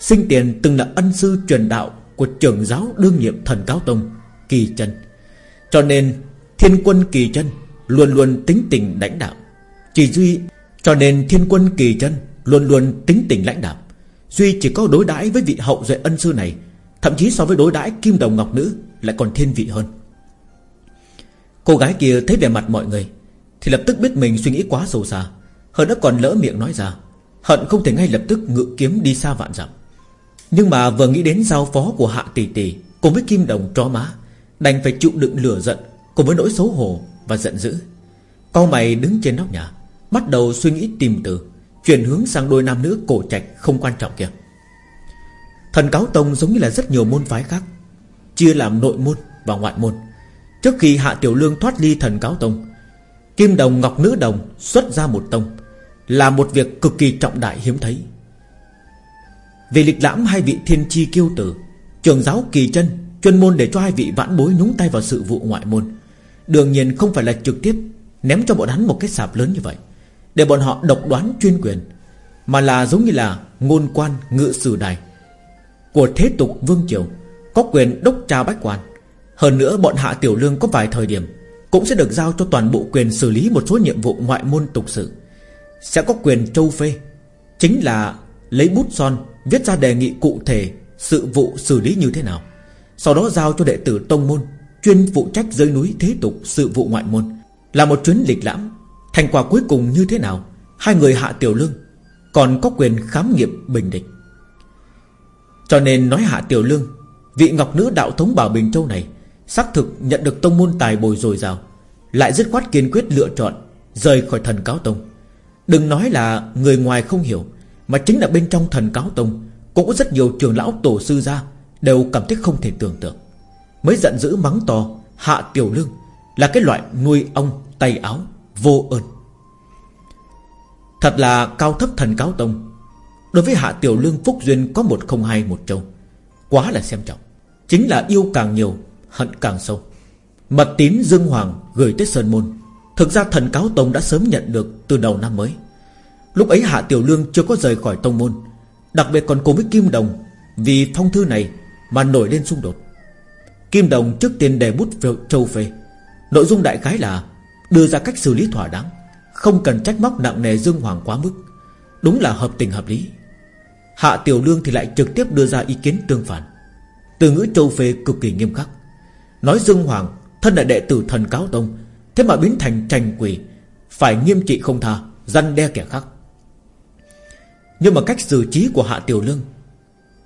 [SPEAKER 1] Sinh tiền từng là ân sư truyền đạo Của trưởng giáo đương nhiệm thần cáo tông, Kỳ chân Cho nên thiên quân kỳ chân Luôn luôn tính tình đánh đạo, Chỉ duy cho nên thiên quân kỳ chân Luôn luôn tính tình lãnh đạo Duy chỉ có đối đãi với vị hậu duệ ân sư này, Thậm chí so với đối đãi kim đồng ngọc nữ Lại còn thiên vị hơn. Cô gái kia thấy vẻ mặt mọi người Thì lập tức biết mình suy nghĩ quá sâu xa Hơn nữa còn lỡ miệng nói ra, Hận không thể ngay lập tức ngự kiếm đi xa vạn dặm. Nhưng mà vừa nghĩ đến giao phó của hạ tỷ tỷ Cùng với kim đồng tró má, Đành phải chịu đựng lửa giận Cùng với nỗi xấu hổ và giận dữ. Con mày đứng trên nóc nhà Bắt đầu suy nghĩ tìm từ, Chuyển hướng sang đôi nam nữ cổ trạch không quan trọng kia. Thần cáo tông giống như là rất nhiều môn phái khác, Chia làm nội môn và ngoại môn. Trước khi Hạ Tiểu Lương thoát ly thần cáo tông, Kim đồng, ngọc nữ đồng xuất ra một tông, Là một việc cực kỳ trọng đại hiếm thấy. Về lịch lãm hai vị thiên chi kiêu tử, Trường giáo kỳ chân Chuyên môn để cho hai vị vãn bối nhúng tay vào sự vụ ngoại môn, Đương nhiên không phải là trực tiếp Ném cho bọn hắn một cái sạp lớn như vậy để bọn họ độc đoán chuyên quyền, Mà là giống như là ngôn quan ngự sử đài. Của thế tục vương triều, Có quyền đốc tra bách quan. Hơn nữa, bọn hạ tiểu lương có vài thời điểm Cũng sẽ được giao cho toàn bộ quyền xử lý Một số nhiệm vụ ngoại môn tục sự. Sẽ có quyền châu phê, Chính là lấy bút son Viết ra đề nghị cụ thể Sự vụ xử lý như thế nào, Sau đó giao cho đệ tử tông môn Chuyên phụ trách dưới núi thế tục sự vụ ngoại môn, Là một chuyến lịch lãm Thành quả cuối cùng như thế nào? Hai người hạ tiểu lương Còn có quyền khám nghiệm bình định. Cho nên nói hạ tiểu lương, Vị ngọc nữ đạo thống Bảo Bình Châu này Xác thực nhận được tông môn tài bồi dồi dào, Lại dứt khoát kiên quyết lựa chọn Rời khỏi thần cáo tông. Đừng nói là người ngoài không hiểu, Mà chính là bên trong thần cáo tông Cũng có rất nhiều trường lão tổ sư ra Đều cảm thấy không thể tưởng tượng. Mới giận dữ mắng to Hạ tiểu lương Là cái loại nuôi ong tay áo. Vô ơn. Thật là cao thấp thần cáo tông. Đối với hạ tiểu lương phúc duyên Có một không hai một châu, Quá là xem trọng. Chính là yêu càng nhiều, Hận càng sâu. Mật tín Dương Hoàng gửi tới Sơn Môn. Thực ra thần cáo tông đã sớm nhận được Từ đầu năm mới. Lúc ấy Hạ Tiểu Lương chưa có rời khỏi tông môn. Đặc biệt còn cùng với Kim Đồng, Vì phong thư này mà nổi lên xung đột. Kim Đồng trước tiên đề bút châu phê. Nội dung đại khái là Đưa ra cách xử lý thỏa đáng, Không cần trách móc nặng nề Dương Hoàng quá mức. Đúng là hợp tình hợp lý. Hạ Tiểu Lương thì lại trực tiếp đưa ra ý kiến tương phản. Từ ngữ châu phê cực kỳ nghiêm khắc. Nói Dương Hoàng, Thân là đệ tử thần cáo tông, Thế mà biến thành tranh quỷ, Phải nghiêm trị không tha, Răn đe kẻ khác. Nhưng mà cách xử trí của Hạ Tiểu Lương,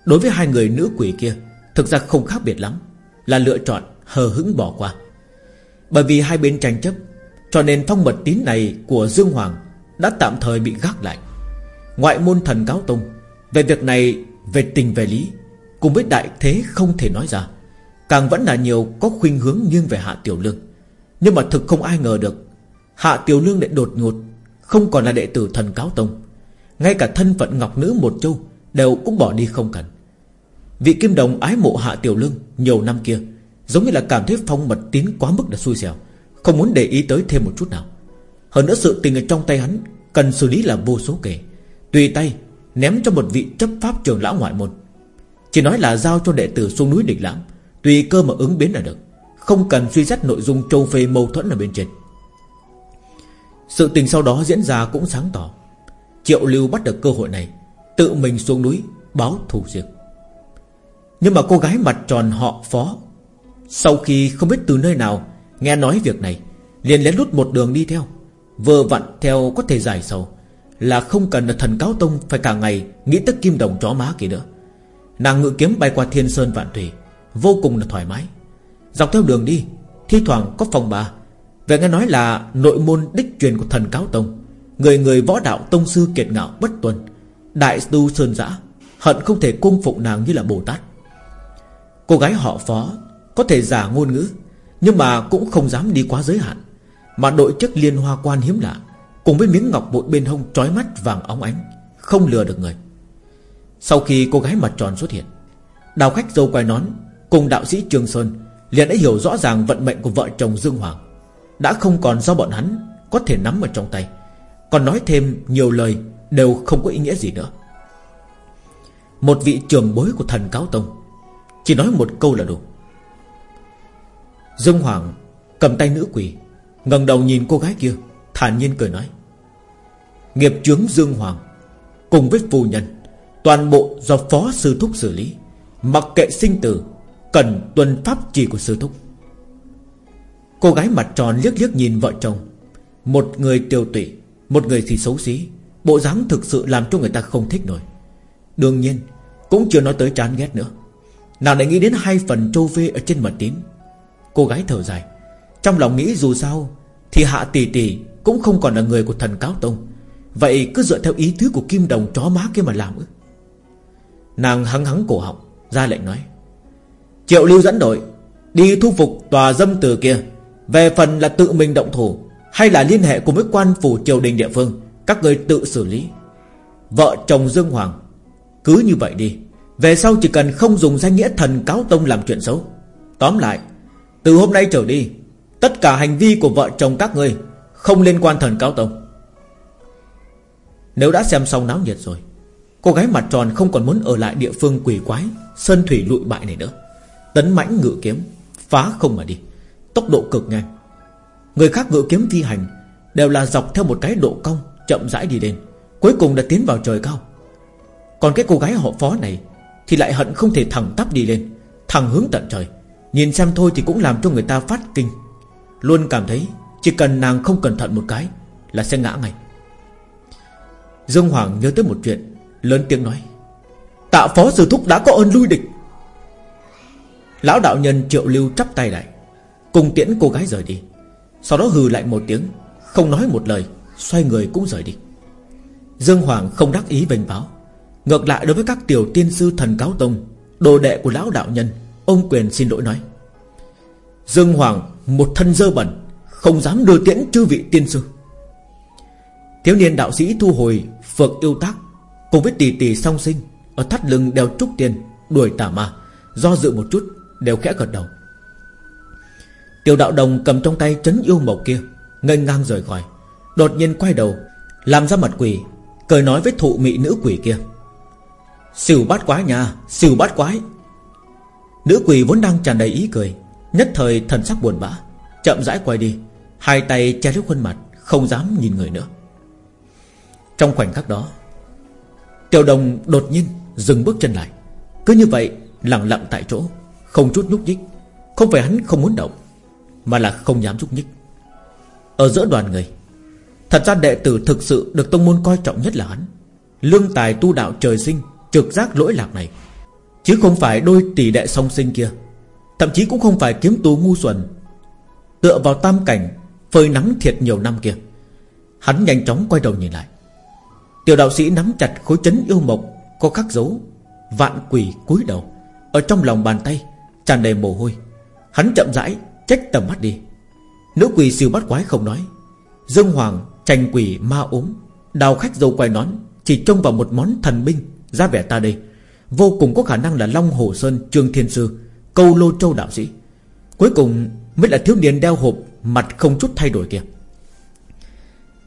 [SPEAKER 1] Đối với hai người nữ quỷ kia, Thực ra không khác biệt lắm, Là lựa chọn hờ hững bỏ qua. Bởi vì hai bên tranh chấp cho nên phong mật tín này của Dương Hoàng Đã tạm thời bị gác lại. Ngoại môn thần cáo tông, Về việc này, về tình về lý, Cùng với đại thế không thể nói ra. Càng vẫn là nhiều có khuynh hướng nghiêng về Hạ Tiểu Lương. Nhưng mà thực không ai ngờ được, Hạ Tiểu Lương lại đột ngột, Không còn là đệ tử thần cáo tông. Ngay cả thân phận ngọc nữ một châu Đều cũng bỏ đi không cần. Vị kim đồng ái mộ Hạ Tiểu Lương Nhiều năm kia, Giống như là cảm thấy phong mật tín quá mức là xui xẻo. Không muốn để ý tới thêm một chút nào. Hơn nữa sự tình ở trong tay hắn Cần xử lý là vô số kể. Tùy tay, ném cho một vị chấp pháp trường lão ngoại môn. Chỉ nói là giao cho đệ tử xuống núi địch lãm, Tùy cơ mà ứng biến là được. Không cần suy xét nội dung châu phê mâu thuẫn ở bên trên. Sự tình sau đó diễn ra cũng sáng tỏ. Triệu lưu bắt được cơ hội này, Tự mình xuống núi Báo thù riêng. Nhưng mà cô gái mặt tròn họ phó, Sau khi không biết từ nơi nào Nghe nói việc này, liền lén lút một đường đi theo Vừa vặn theo có thể giải sầu, Là không cần là thần cáo tông Phải cả ngày nghĩ tới kim đồng chó má kia nữa. Nàng ngự kiếm bay qua thiên sơn vạn thủy, Vô cùng là thoải mái. Dọc theo đường đi, Thi thoảng có phòng bà Về nghe nói là nội môn đích truyền của thần cáo tông, Người người võ đạo tông sư kiệt ngạo bất tuân Đại tu sơn giã, Hận không thể cung phụng nàng như là Bồ Tát. Cô gái họ phó Có thể giả ngôn ngữ nhưng mà cũng không dám đi quá giới hạn. Mà đội chức liên hoa quan hiếm lạ, Cùng với miếng ngọc bội bên hông trói mắt vàng óng ánh, Không lừa được người. Sau khi cô gái mặt tròn xuất hiện, Đào khách dâu quai nón Cùng đạo sĩ trương Sơn liền đã hiểu rõ ràng vận mệnh của vợ chồng Dương Hoàng. Đã không còn do bọn hắn Có thể nắm ở trong tay, Còn nói thêm nhiều lời Đều không có ý nghĩa gì nữa. Một vị trường bối của thần cáo tông Chỉ nói một câu là đủ. Dương Hoàng Cầm tay nữ quỷ, ngẩng đầu nhìn cô gái kia, Thản nhiên cười nói, Nghiệp chướng Dương Hoàng, Cùng với phù nhân, Toàn bộ do phó sư thúc xử lý, Mặc kệ sinh tử, Cần tuân pháp chỉ của sư thúc Cô gái mặt tròn liếc liếc nhìn vợ chồng, Một người tiêu tụy, Một người thì xấu xí, Bộ dáng thực sự làm cho người ta không thích nổi Đương nhiên, Cũng chưa nói tới chán ghét nữa Nào lại nghĩ đến hai phần trâu phê ở trên mật tím. Cô gái thở dài. Trong lòng nghĩ dù sao, Thì hạ tỷ tỷ cũng không còn là người của thần cáo tông. Vậy cứ dựa theo ý thứ của kim đồng chó má kia mà làm ư? Nàng hắng hắng cổ họng, Ra lệnh nói. Triệu lưu dẫn đội, Đi thu phục tòa dâm tử kia. Về phần là tự mình động thủ, Hay là liên hệ cùng với quan phủ triều đình địa phương, Các người tự xử lý. Vợ chồng Dương Hoàng, Cứ như vậy đi. Về sau chỉ cần không dùng danh nghĩa thần cáo tông làm chuyện xấu. Tóm lại từ hôm nay trở đi, Tất cả hành vi của vợ chồng các ngươi Không liên quan thần cao tông. Nếu đã xem xong náo nhiệt rồi, Cô gái mặt tròn không còn muốn ở lại địa phương quỷ quái, Sơn thủy lụi bại này nữa. Tấn mãnh ngự kiếm, Phá không mà đi. Tốc độ cực nhanh. Người khác ngự kiếm thi hành Đều là dọc theo một cái độ cong, Chậm rãi đi lên, Cuối cùng đã tiến vào trời cao. Còn cái cô gái họ phó này Thì lại hận không thể thẳng tắp đi lên, Thẳng hướng tận trời. Nhìn xem thôi thì cũng làm cho người ta phát kinh. Luôn cảm thấy Chỉ cần nàng không cẩn thận một cái Là sẽ ngã ngay. Dương Hoàng nhớ tới một chuyện, Lớn tiếng nói, Tạ phó sư thúc đã có ơn lui địch. Lão đạo nhân triệu lưu chắp tay lại, Cùng tiễn cô gái rời đi. Sau đó hừ lại một tiếng, Không nói một lời, Xoay người cũng rời đi. Dương Hoàng không đắc ý vênh báo, Ngược lại đối với các tiểu tiên sư thần cáo tông, Đồ đệ của lão đạo nhân Ông quyền xin lỗi nói. Dương Hoàng, một thân dơ bẩn, Không dám đưa tiễn chư vị tiên sư. Thiếu niên đạo sĩ thu hồi phật yêu tác, Cùng với tỷ tỷ song sinh, Ở thắt lưng đeo trúc tiền, Đuổi tà ma, Do dự một chút, Đều khẽ gật đầu. Tiểu đạo đồng cầm trong tay chấn yêu mộc kia, Ngây ngang rời khỏi, Đột nhiên quay đầu, Làm ra mặt quỷ, Cười nói với thụ mị nữ quỷ kia. Xỉu bát quái nhà Xỉu bát quái Nữ quỷ vốn đang tràn đầy ý cười, Nhất thời thần sắc buồn bã, Chậm rãi quay đi, Hai tay che trước khuôn mặt, Không dám nhìn người nữa. Trong khoảnh khắc đó, Tiểu đồng đột nhiên dừng bước chân lại, Cứ như vậy lặng lặng tại chỗ, Không chút nhúc nhích. Không phải hắn không muốn động, Mà là không dám nhúc nhích. Ở giữa đoàn người, Thật ra đệ tử thực sự được tông môn coi trọng nhất là hắn. Lương tài tu đạo trời sinh, Trực giác lỗi lạc này Chứ không phải đôi tỷ đệ song sinh kia. Thậm chí cũng không phải kiếm tù ngu xuẩn. Tựa vào tam cảnh, Phơi nắng thiệt nhiều năm kia. Hắn nhanh chóng quay đầu nhìn lại. Tiểu đạo sĩ nắm chặt khối chấn yêu mộc, Có khắc dấu, Vạn quỷ cúi đầu. Ở trong lòng bàn tay, tràn đầy mồ hôi. Hắn chậm rãi trách tầm mắt đi. Nữ quỷ siêu bắt quái không nói. Dương Hoàng tranh quỷ, ma ốm. Đào khách dâu quay nón, Chỉ trông vào một món thần binh, Ra vẻ ta đây. Vô cùng có khả năng là Long Hồ Sơn, Trương Thiên Sư, Câu Lô Châu Đạo Sĩ. Cuối cùng mới là thiếu niên đeo hộp, Mặt không chút thay đổi kia.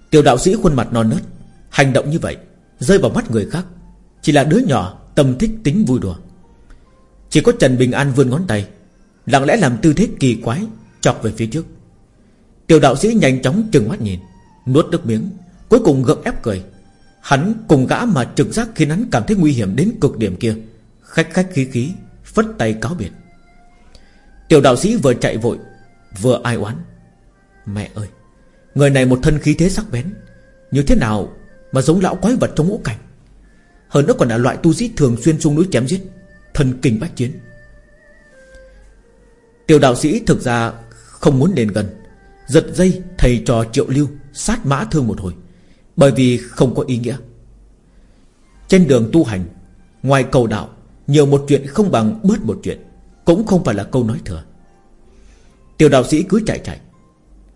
[SPEAKER 1] Tiểu đạo sĩ khuôn mặt non nớt, Hành động như vậy, Rơi vào mắt người khác. Chỉ là đứa nhỏ, tâm thích tính vui đùa. Chỉ có Trần Bình An vươn ngón tay, Lặng lẽ làm tư thế kỳ quái, Chọc về phía trước. Tiểu đạo sĩ nhanh chóng trừng mắt nhìn, Nuốt nước miếng, Cuối cùng gượng ép cười. Hắn cùng gã mà trực giác khiến hắn cảm thấy nguy hiểm đến cực điểm kia. Khách khách khí khí, Phất tay cáo biệt. Tiểu đạo sĩ vừa chạy vội, Vừa ai oán. Mẹ ơi, Người này một thân khí thế sắc bén, Như thế nào mà giống lão quái vật trong ngũ cảnh? Hơn nữa còn là loại tu sĩ thường xuyên xuống núi chém giết, Thần kinh bách chiến. Tiểu đạo sĩ thực ra không muốn đến gần. Giật dây thầy trò triệu lưu Sát mã thương một hồi. Bởi vì không có ý nghĩa. Trên đường tu hành, Ngoài cầu đạo, Nhiều một chuyện không bằng bớt một chuyện, Cũng không phải là câu nói thừa. Tiểu đạo sĩ cứ chạy chạy,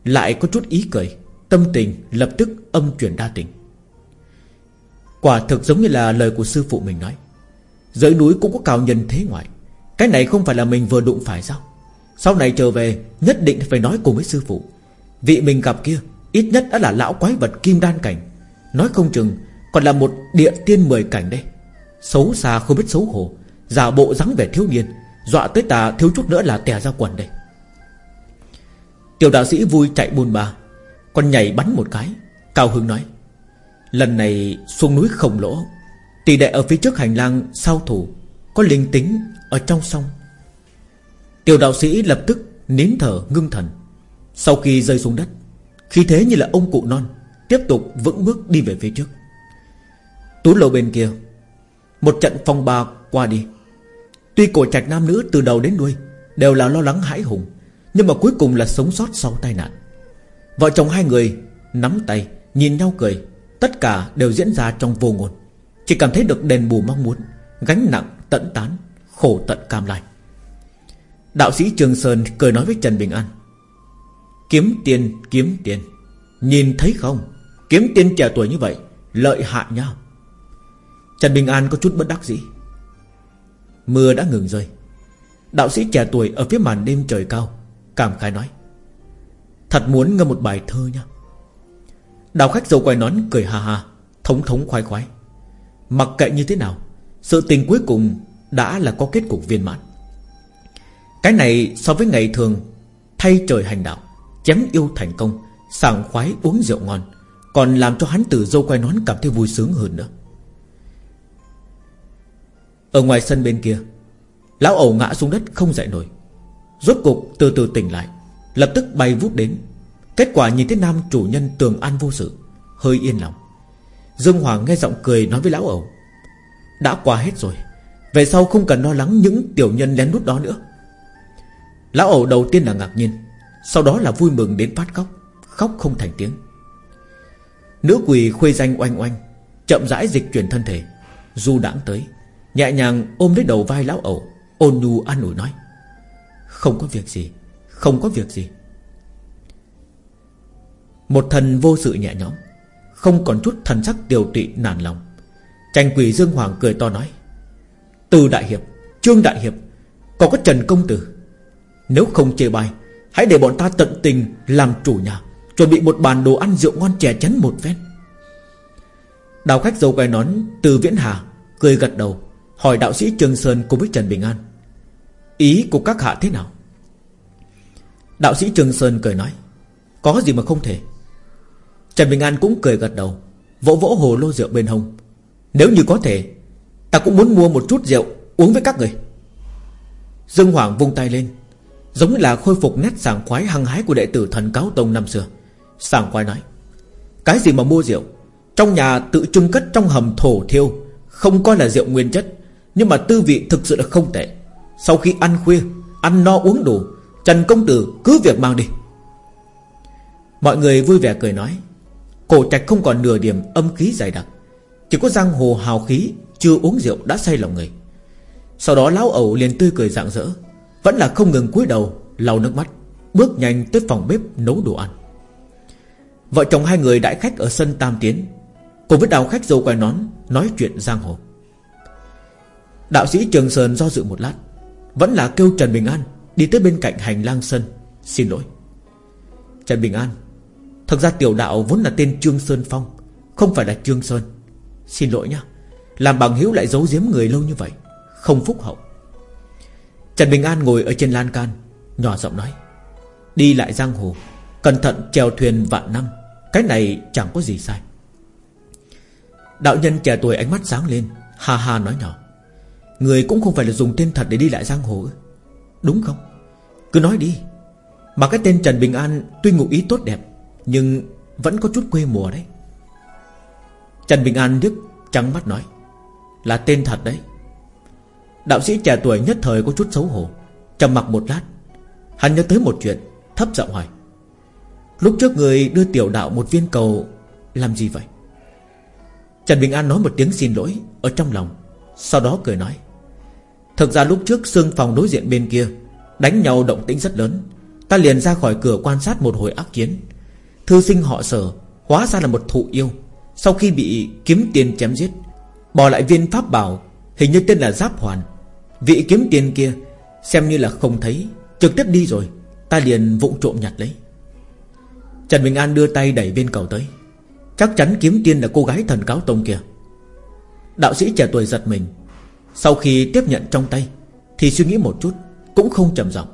[SPEAKER 1] Lại có chút ý cười, Tâm tình lập tức âm chuyển đa tình. Quả thực giống như là lời của sư phụ mình nói, Dưới núi cũng có cao nhân thế ngoại, Cái này không phải là mình vừa đụng phải sao? Sau này trở về, Nhất định phải nói cùng với sư phụ, Vị mình gặp kia Ít nhất đã là lão quái vật kim đan cảnh. Nói không chừng còn là một địa tiên mười cảnh đây. Xấu xa không biết xấu hổ, Giả bộ dáng vẻ thiếu niên, Dọa tới ta thiếu chút nữa là tè ra quần đây. Tiểu đạo sĩ vui chạy buôn ba Còn nhảy bắn một cái, Cao Hưng nói, Lần này xuống núi khổng lỗ, Tỷ đệ ở phía trước hành lang sau thủ, Có linh tính ở trong sông. Tiểu đạo sĩ lập tức nín thở ngưng thần. Sau khi rơi xuống đất khi thế như là ông cụ non, Tiếp tục vững bước đi về phía trước. Tú lầu bên kia, Một trận phong ba qua đi. Tuy cổ trạch nam nữ từ đầu đến đuôi Đều là lo lắng hãi hùng, Nhưng mà cuối cùng là sống sót sau tai nạn. Vợ chồng hai người Nắm tay, Nhìn nhau cười, Tất cả đều diễn ra trong vô ngôn. Chỉ cảm thấy được đền bù mong muốn, Gánh nặng, tận tán, Khổ tận cam lai. Đạo sĩ Trường Sơn cười nói với Trần Bình An Kiếm tiền kiếm tiền. Nhìn thấy không? Kiếm tiền trẻ tuổi như vậy, Lợi hại nhau. Trần Bình An có chút bất đắc dĩ. Mưa đã ngừng rơi Đạo sĩ trẻ tuổi ở phía màn đêm trời cao, Cảm khái nói. Thật muốn ngâm một bài thơ nha. Đào khách dầu quay nón cười ha ha, Thống thống khoái khoái. Mặc kệ như thế nào, Sự tình cuối cùng đã là có kết cục viên mãn. Cái này so với ngày thường, Thay trời hành đạo. Chém yêu thành công, Sảng khoái uống rượu ngon, Còn làm cho hắn từ dâu quay nón cảm thấy vui sướng hơn nữa. Ở ngoài sân bên kia, Lão ẩu ngã xuống đất không dậy nổi. Rốt cục từ từ tỉnh lại, Lập tức bay vút đến. Kết quả nhìn thấy nam chủ nhân tường an vô sự, Hơi yên lòng. Dương Hoàng nghe giọng cười nói với lão ẩu, Đã qua hết rồi, Về sau không cần lo lắng những tiểu nhân lén nút đó nữa. Lão ẩu đầu tiên là ngạc nhiên sau đó là vui mừng đến phát khóc Khóc không thành tiếng. Nữ quỳ khuê danh oanh oanh, Chậm rãi dịch chuyển thân thể. Du đãng tới, Nhẹ nhàng ôm lấy đầu vai lão ẩu, Ôn nhu an ủi nói, Không có việc gì, Không có việc gì. Một thần vô sự nhẹ nhõm, Không còn chút thần sắc tiêu tụy nản lòng. Tranh quỷ Dương Hoàng cười to nói, Từ Đại Hiệp, Trương Đại Hiệp Còn có Trần Công Tử? Nếu không chê bai Hãy để bọn ta tận tình làm chủ nhà, Chuẩn bị một bàn đồ ăn rượu ngon chè chắn một phen. Đào khách dâu quay nón Từ Viễn Hà Cười gật đầu, Hỏi đạo sĩ Trương Sơn cùng với Trần Bình An, Ý của các hạ thế nào? Đạo sĩ Trương Sơn cười nói, Có gì mà không thể. Trần Bình An cũng cười gật đầu, Vỗ vỗ hồ lô rượu bên hông, Nếu như có thể, Ta cũng muốn mua một chút rượu Uống với các người. Dương Hoàng vung tay lên Giống như là khôi phục nét sảng khoái hăng hái Của đệ tử thần cáo tông năm xưa. Sảng khoái nói, Cái gì mà mua rượu? Trong nhà tự trưng cất trong hầm thổ thiêu, Không coi là rượu nguyên chất, Nhưng mà tư vị thực sự là không tệ. Sau khi ăn khuya, Ăn no uống đủ, Trần công tử cứ việc mang đi. Mọi người vui vẻ cười nói, Cổ trạch không còn nửa điểm âm khí dày đặc, Chỉ có giang hồ hào khí, Chưa uống rượu đã say lòng người. Sau đó lão ẩu liền tươi cười rạng rỡ vẫn là không ngừng cúi đầu, lau nước mắt, Bước nhanh tới phòng bếp nấu đồ ăn. Vợ chồng hai người đãi khách ở sân Tam Tiến. Cùng với đào khách dâu quai nón Nói chuyện giang hồ. Đạo sĩ Trường Sơn do dự một lát, Vẫn là kêu Trần Bình An Đi tới bên cạnh hành lang sân, Xin lỗi. Trần Bình An Thật ra tiểu đạo vốn là tên Trương Sơn Phong, Không phải là Trương Sơn. Xin lỗi nhá, Làm bằng hữu lại giấu giếm người lâu như vậy, Không phúc hậu. Trần Bình An ngồi ở trên lan can, Nhỏ giọng nói, Đi lại giang hồ, Cẩn thận chèo thuyền vạn năm Cái này chẳng có gì sai. Đạo nhân trẻ tuổi ánh mắt sáng lên, Ha ha nói nhỏ, Người cũng không phải là dùng tên thật để đi lại giang hồ Đúng không? Cứ nói đi. Mà cái tên Trần Bình An tuy ngụ ý tốt đẹp, Nhưng vẫn có chút quê mùa đấy. Trần Bình An nhức trắng mắt nói, Là tên thật đấy. Đạo sĩ trẻ tuổi nhất thời có chút xấu hổ, trầm mặc một lát. Hắn nhớ tới một chuyện, Thấp giọng hỏi. Lúc trước người đưa tiểu đạo một viên cầu, Làm gì vậy? Trần Bình An nói một tiếng xin lỗi Ở trong lòng, Sau đó cười nói. Thực ra lúc trước xương phòng đối diện bên kia, Đánh nhau động tĩnh rất lớn. Ta liền ra khỏi cửa quan sát một hồi ác chiến Thư sinh họ sở, Hóa ra là một thụ yêu. Sau khi bị kiếm tiền chém giết, Bỏ lại viên pháp bảo, Hình như tên là Giáp Hoàn. Vị kiếm tiền kia Xem như là không thấy, Trực tiếp đi rồi, Ta liền vụng trộm nhặt lấy. Trần Bình An đưa tay đẩy viên cầu tới. Chắc chắn kiếm tiên là cô gái thần cáo tông kia. Đạo sĩ trẻ tuổi giật mình. Sau khi tiếp nhận trong tay, Thì suy nghĩ một chút, Cũng không trầm giọng,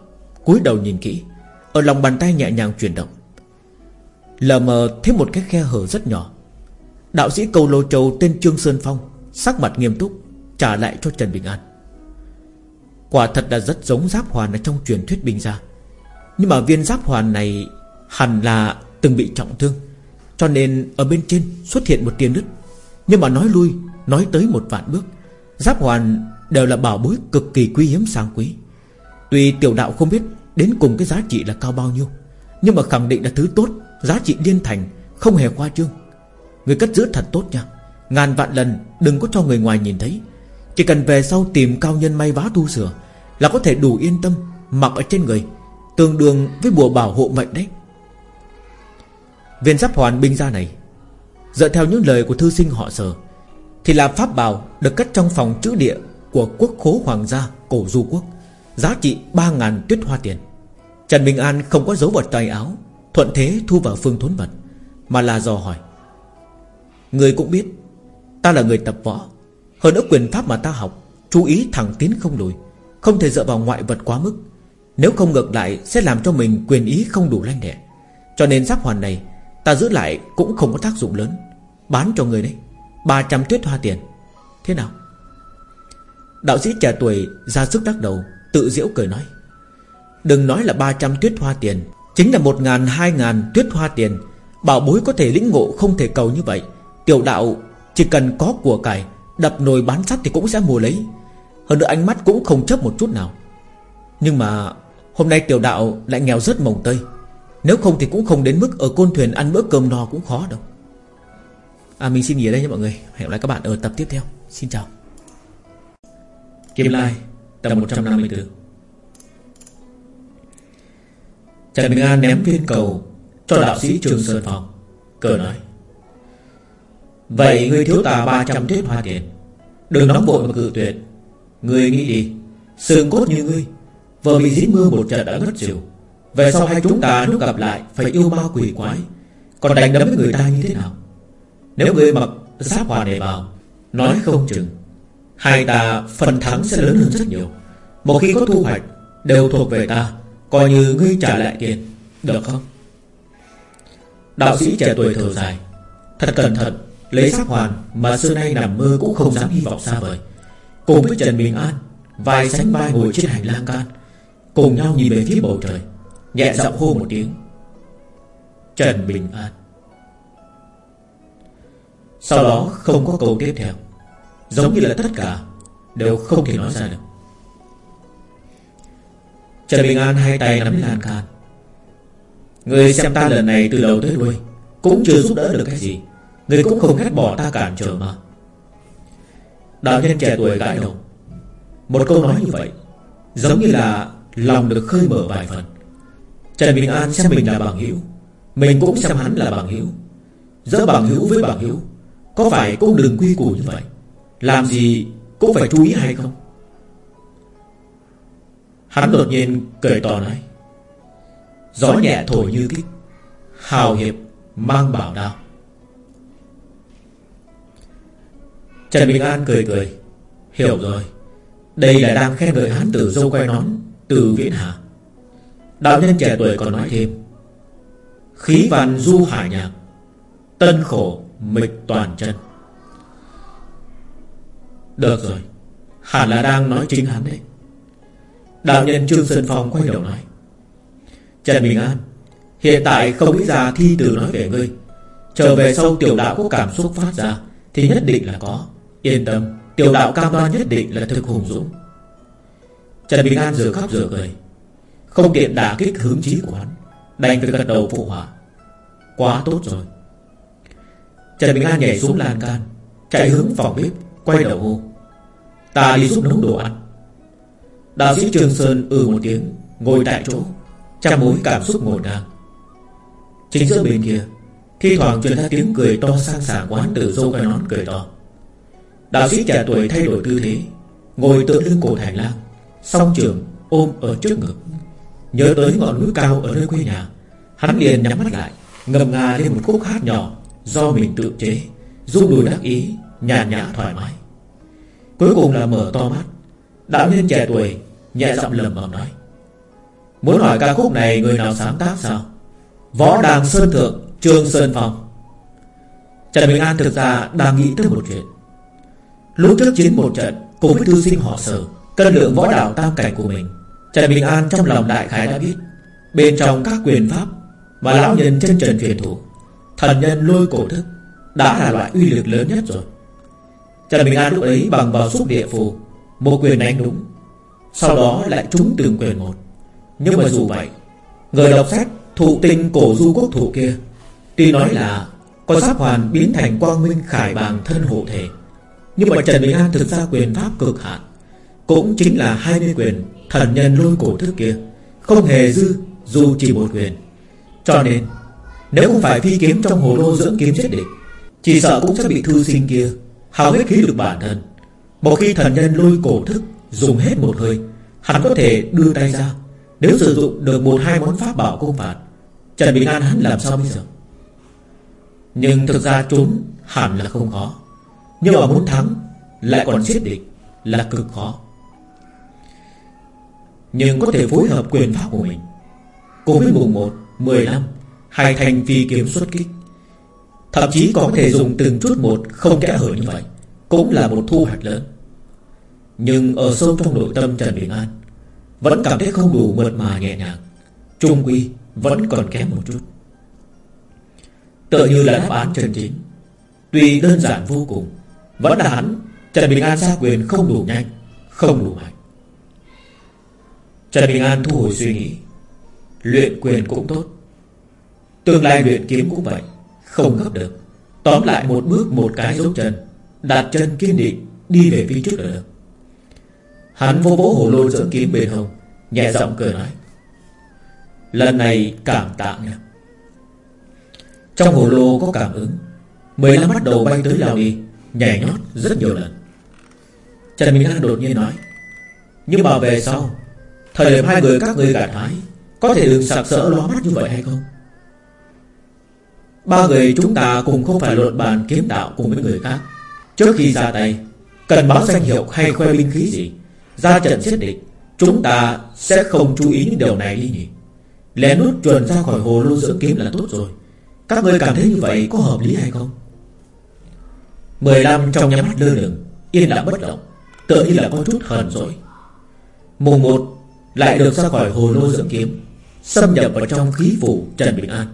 [SPEAKER 1] cúi đầu nhìn kỹ, Ở lòng bàn tay nhẹ nhàng chuyển động. Lờ mờ thấy một cái khe hở rất nhỏ. Đạo sĩ cầu lô châu tên Trương Sơn Phong Sắc mặt nghiêm túc, Trả lại cho Trần Bình An. Quả thật là rất giống giáp hoàn ở trong truyền thuyết binh gia. Nhưng mà viên giáp hoàn này Hẳn là từng bị trọng thương, Cho nên ở bên trên xuất hiện một tiền nứt. Nhưng mà nói lui, Nói tới một vạn bước, Giáp hoàn đều là bảo bối cực kỳ quý hiếm sang quý. Tuy tiểu đạo không biết Đến cùng cái giá trị là cao bao nhiêu, Nhưng mà khẳng định là thứ tốt, Giá trị liên thành, Không hề khoa trương. Người cất giữ thật tốt nha. Ngàn vạn lần đừng có cho người ngoài nhìn thấy. Chỉ cần về sau tìm cao nhân may vá tu sửa Là có thể đủ yên tâm, Mặc ở trên người, Tương đương với bùa bảo hộ mệnh đấy. Viên giáp hoàn binh gia này, Dựa theo những lời của thư sinh họ sở, Thì là pháp bảo Được cất trong phòng chữ địa Của quốc khố hoàng gia cổ du quốc, Giá trị 3.000 tuyết hoa tiền. Trần Bình An không có dấu vật tay áo, Thuận thế thu vào phương thốn vật, Mà là dò hỏi. Người cũng biết, Ta là người tập võ hơn nữa quyền pháp mà ta học, Chú ý thẳng tiến không lùi, Không thể dựa vào ngoại vật quá mức. Nếu không ngược lại, sẽ làm cho mình quyền ý không đủ lanh đẻ Cho nên giáp hoàn này, Ta giữ lại cũng không có tác dụng lớn. Bán cho người đấy 300 tuyết hoa tiền. Thế nào? Đạo sĩ trẻ tuổi ra sức đắc đầu, Tự diễu cười nói, Đừng nói là 300 tuyết hoa tiền, Chính là 1 ngàn 2 ngàn tuyết hoa tiền. Bảo bối có thể lĩnh ngộ không thể cầu như vậy. Tiểu đạo, chỉ cần có của cải Đập nồi bán sắt thì cũng sẽ mua lấy. Hơn nữa ánh mắt cũng không chấp một chút nào. Nhưng mà Hôm nay tiểu đạo lại nghèo rất mồng tơi. Nếu không thì cũng không đến mức Ở côn thuyền ăn bữa cơm no cũng khó đâu. À mình xin nghỉ ở đây nha mọi người. Hẹn gặp lại các bạn ở tập tiếp theo. Xin chào. Kim Lai Tập 154 Trần Bình An ném viên cầu Cho đạo sĩ Trường Sơn Phòng. Cờ nói Vậy ngươi thiếu ta 300 tuyết hoa tiền Đừng nóng vội mà cự tuyệt. Ngươi nghĩ đi Sương cốt như ngươi, Vừa bị dính mưa một trận đã ngất xỉu. Về sau hai chúng ta lúc gặp lại Phải yêu ma quỷ quái, Còn đánh đấm với người ta như thế nào? Nếu ngươi mặc giáp hòa để vào, Nói không chừng, Hai ta phần thắng sẽ lớn hơn rất nhiều. Một khi có thu hoạch, Đều thuộc về ta, Coi như ngươi trả lại tiền, Được không? Đạo sĩ trẻ tuổi thở dài, Thật cẩn thận. Lấy sắc hoàn mà xưa nay nằm mơ cũng không dám hy vọng xa vời. Cùng với Trần Bình An, vài sánh vai ngồi trên hành lang can, Cùng nhau nhìn về phía bầu trời, Nhẹ giọng hô một tiếng. Trần Bình An. Sau đó không có câu tiếp theo. Giống như là tất cả Đều không thể nói ra được. Trần Bình An hai tay nắm lan can. Người xem ta lần này từ đầu tới đuôi Cũng chưa giúp đỡ được cái gì. Người cũng không ghét bỏ ta cản trở mà. Đạo nhân trẻ tuổi gãi đầu. Một câu nói như vậy, Giống như là lòng được khơi mở vài phần. Trần Bình An xem mình là bằng hữu, Mình cũng xem hắn là bằng hữu. Giữa bằng hữu với bằng hữu, Có phải cũng đừng quy củ như vậy? Làm gì cũng phải chú ý hay không? Hắn đột nhiên cười to nói, Gió nhẹ thổi như kích Hào hiệp mang bảo đao. Trần Bình An cười cười. Hiểu rồi. Đây là đang khen ngợi hắn tử dâu quay nón Từ viễn hà Đạo nhân trẻ tuổi còn nói thêm. Khí văn du hải nhạc, Tân khổ mịch toàn chân. Được rồi. Hẳn là đang nói chính hắn đấy. Đạo nhân Trương Sơn Phong quay đầu nói. Trần Bình An, Hiện tại không nghĩ ra thi từ nói về ngươi. Trở về sau tiểu đạo có cảm xúc phát ra, Thì nhất định là có. Yên tâm, Tiểu đạo cam đoan nhất định là thực hùng dũng. Trần Bình An vừa khóc vừa cười. Không tiện đả kích hướng chí của hắn, Đành phải gật đầu phụ hỏa Quá tốt rồi. Trần Bình An nhảy xuống lan can, Chạy hướng phòng bếp, Quay đầu hô. Ta đi giúp nấu đồ ăn. Đạo sĩ Trường Sơn ừ một tiếng, Ngồi tại chỗ, Trăm mối cảm xúc ngổn ngang. Chính giữa bên kia, Thi thoảng truyền ra tiếng cười to sang sảng quán từ dâu cái nón cười to. Đạo sĩ trẻ tuổi thay đổi tư thế, Ngồi tựa lưng cổ hành lang, Song trường ôm ở trước ngực. Nhớ tới ngọn núi cao ở nơi quê nhà, Hắn liền nhắm mắt lại, Ngầm ngà lên một khúc hát nhỏ Do mình tự chế Dung đùi đắc ý, Nhàn nhã thoải mái. Cuối cùng là mở to mắt. Đạo nhân trẻ tuổi Nhẹ giọng lầm bầm nói, Muốn hỏi ca khúc này người nào sáng tác sao? Võ Đàng Sơn Thượng, Trương Sơn Phong. Trần Bình An thực ra đang nghĩ tới một chuyện. Lúc trước chiến một trận Cùng với thư sinh họ sở, Cân lượng võ đạo tam cảnh của mình. Trần Bình An trong lòng đại khái đã biết, Bên trong các quyền pháp Mà lão nhân chân trần truyền thủ Thần nhân lôi cổ thức, Đã là loại uy lực lớn nhất rồi. Trần Bình An lúc ấy bằng vào xúc địa phù, Một quyền đánh đúng, Sau đó lại trúng từng quyền một. Nhưng mà dù vậy, Người đọc sách thụ tinh cổ du quốc thủ kia, Tuy nói là Có sắp hoàn biến thành quang minh khải bàng thân hộ thể nhưng mà Trần Bình An thực ra quyền pháp cực hạn, Cũng chính là 20 quyền Thần nhân lôi cổ thức kia, Không hề dư dù chỉ một quyền. Cho nên, Nếu không phải phi kiếm trong hồ lô dưỡng kiếm chết địch, Chỉ sợ cũng sẽ bị thư sinh kia Hao hết khí lực bản thân. Một khi thần nhân lôi cổ thức, Dùng hết một hơi, Hắn có thể đưa tay ra. Nếu sử dụng được một hai món pháp bảo công phạt, Trần Bình An hắn làm sao bây giờ? Nhưng thực ra trốn Hẳn là không khó. Nhưng mà muốn thắng Lại còn giết địch Là cực khó. Nhưng có thể phối hợp quyền pháp của mình. Cùng với mùng 1 15 Hai thành phi kiếm xuất kích. Thậm chí còn có thể dùng từng chút một Không kẽ hở như vậy Cũng là một thu hoạch lớn. Nhưng ở sâu trong nội tâm Trần Bình An Vẫn cảm thấy không đủ mượt mà nhẹ nhàng. Trung quy vẫn còn kém một chút. Tựa như là đáp án chân chính. Tuy đơn giản vô cùng vẫn là hắn, Trần Bình An ra quyền không đủ nhanh, Không đủ mạnh. Trần Bình An thu hồi suy nghĩ, Luyện quyền cũng tốt. Tương lai luyện kiếm cũng vậy, Không gấp được. Tóm lại một bước một cái dấu chân, Đặt chân kiên định, Đi về phía trước là được. Hắn vô vỗ hồ lô dưỡng kiếm bên hồng Nhẹ giọng cười nói, Lần này cảm tạ nha. Trong hồ lô có cảm ứng, Mười lăm bắt đầu bay tới lao đi. Nhảy nhót rất nhiều lần. Trần Minh An đột nhiên nói, Nhưng mà về sau, Thời điểm hai người các người gạt hái Có thể đừng sặc sỡ ló mắt như vậy hay không? Ba người chúng ta cùng không phải luận bàn kiếm đạo cùng với người khác. Trước khi ra tay, Cần báo danh hiệu hay khoe binh khí gì, Ra trận giết địch, Chúng ta sẽ không chú ý những điều này đi nhỉ. Lén nút chuồn ra khỏi hồ lô dưỡng kiếm là tốt rồi. Các người cảm thấy như vậy có hợp lý hay không? Mười lăm trong nhắm mắt lơ lửng, Yên lặng bất động, Tựa như là có chút hờn rồi Mùng một, Lại được ra khỏi hồ lô dưỡng kiếm, Xâm nhập vào trong khí phủ Trần Bình An,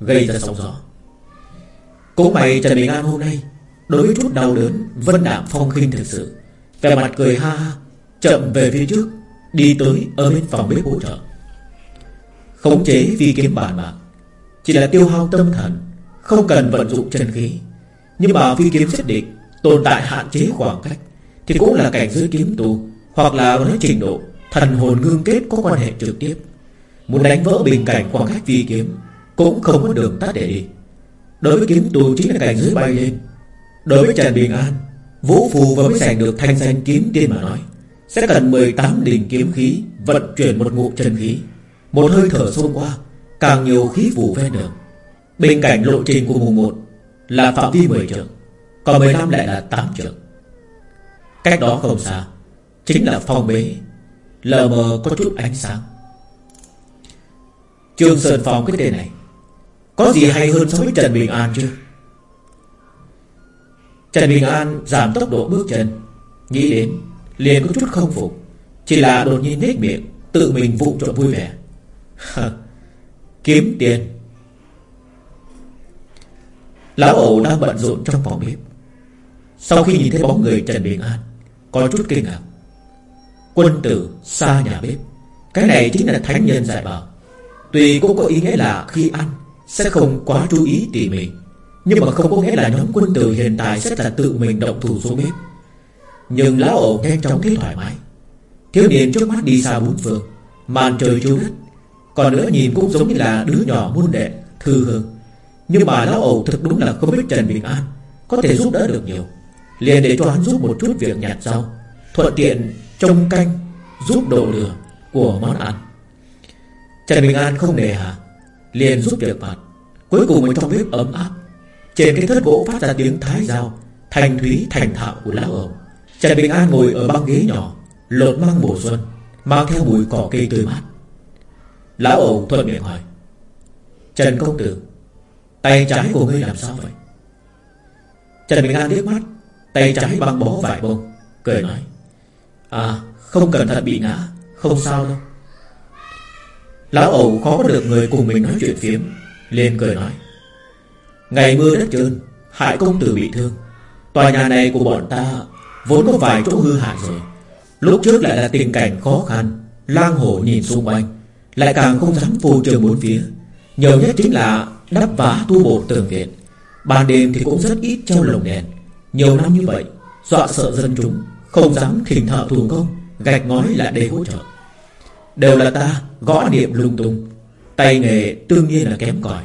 [SPEAKER 1] Gây ra sóng gió. Cũng may Trần Bình An hôm nay, Đối với chút đau đớn, Vân đảm phong khinh thực sự, Vẻ mặt cười ha ha, Chậm về phía trước, Đi tới ở bên phòng bếp hỗ trợ. Khống chế vi kiếm bản mạng, Chỉ là tiêu hao tâm thần, Không cần vận dụng chân khí. Nhưng mà phi kiếm xét địch Tồn tại hạn chế khoảng cách, Thì cũng là cảnh giới kiếm tu Hoặc là nói trình độ, Thần hồn ngưng kết có quan hệ trực tiếp. Muốn đánh vỡ bình cảnh khoảng cách phi kiếm Cũng không có đường tắt để đi. Đối với kiếm tu chính là cảnh giới bay lên. Đối với Trần Bình An, Vũ Phù vừa mới giành được thanh danh kiếm tiên mà nói, Sẽ cần 18 đỉnh kiếm khí Vận chuyển một ngụ chân khí. Một hơi thở xông qua, Càng nhiều khí phủ ven đường. Bên cạnh lộ trình của mùng 1 là phạm vi 10 trường, Còn 15 lại là 8 trường. Cách đó không xa, Chính là phòng bế. Lờ mờ có chút ánh sáng. Trương Sơn Phong cái tên này, Có gì hay hơn so với Trần Bình An chưa Trần Bình An giảm tốc độ bước chân, Nghĩ đến, liền có chút không phục. Chỉ là đột nhiên nét miệng, Tự mình vụ trộm vui vẻ. <laughs> Kiếm tiền. Lão ẩu đang bận rộn trong phòng bếp. Sau khi nhìn thấy bóng người Trần Bình An, Có chút kinh ngạc. Quân tử xa nhà bếp. Cái này chính là thánh nhân dạy bảo. Tuy cũng có ý nghĩa là khi ăn, Sẽ không quá chú ý tỉ mỉ. Nhưng mà không có nghĩa là nhóm quân tử hiện tại Sẽ là tự mình động thủ xuống bếp. Nhưng lão ẩu nhanh chóng thấy thoải mái. Thiếu niên trước mắt đi xa bốn phương, Màn trời chiếu đất. Còn nữa nhìn cũng giống như là đứa nhỏ muôn đệ, Thư hương. Nhưng mà lão ẩu thực đúng là không biết Trần Bình An Có thể giúp đỡ được nhiều. Liền để cho hắn giúp một chút việc nhặt rau, Thuận tiện trông canh, Giúp độ lửa của món ăn. Trần Bình An không nề hà, Liền giúp việc mặt Cuối cùng ở trong bếp ấm áp, Trên cái thớt gỗ phát ra tiếng thái dao Thành thúy, thành thạo của lão ẩu Trần Bình An ngồi ở băng ghế nhỏ, Lột măng mùa xuân, Mang theo mùi cỏ cây tươi mát. Lão ẩu thuận miệng hỏi, Trần công tử Tay trái của ngươi làm sao vậy? Trần Bình An liếc mắt, Tay trái băng bó vải bông, Cười nói À không cẩn thận bị ngã, Không sao đâu. Lão ẩu khó có được người cùng mình nói chuyện phiếm, liền cười nói, Ngày mưa đất trơn, Hại công tử bị thương. Tòa nhà này của bọn ta Vốn có vài chỗ hư hại rồi. Lúc trước lại là tình cảnh khó khăn, Lang hổ nhìn xung quanh, Lại càng không dám phô trường bốn phía. Nhiều nhất chính là đắp vá tu bổ tường viện Ban đêm thì cũng rất ít treo lồng đèn. Nhiều năm như vậy, Dọa sợ dân chúng, Không dám thỉnh thợ thủ công, Gạch ngói lại để hỗ trợ. Đều là ta, gõ niệm lung tung. Tay nghề tương nhiên là kém cỏi.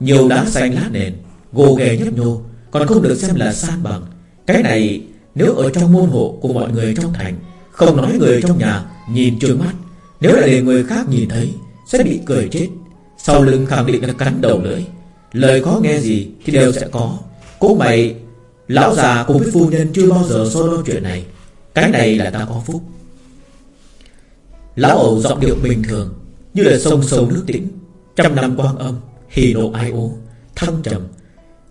[SPEAKER 1] Nhiều đá xanh lát nền, Gồ ghề nhấp nhô, Còn không được xem là san bằng. Cái này, nếu ở trong môn hộ của mọi người trong thành, Không nói người trong nhà Nhìn trương mắt, Nếu là để người khác nhìn thấy, Sẽ bị cười chết. Sau lưng khẳng định là cắn đầu lưỡi. Lời khó nghe gì thì đều sẽ có. Cố mày, Lão già cùng với phu nhân chưa bao giờ so đo chuyện này. Cái này là ta có phúc. Lão ẩu giọng điệu bình thường, Như là sông sâu nước tĩnh, Trăm năm quang âm Hì nộ ai ô, Thăng trầm,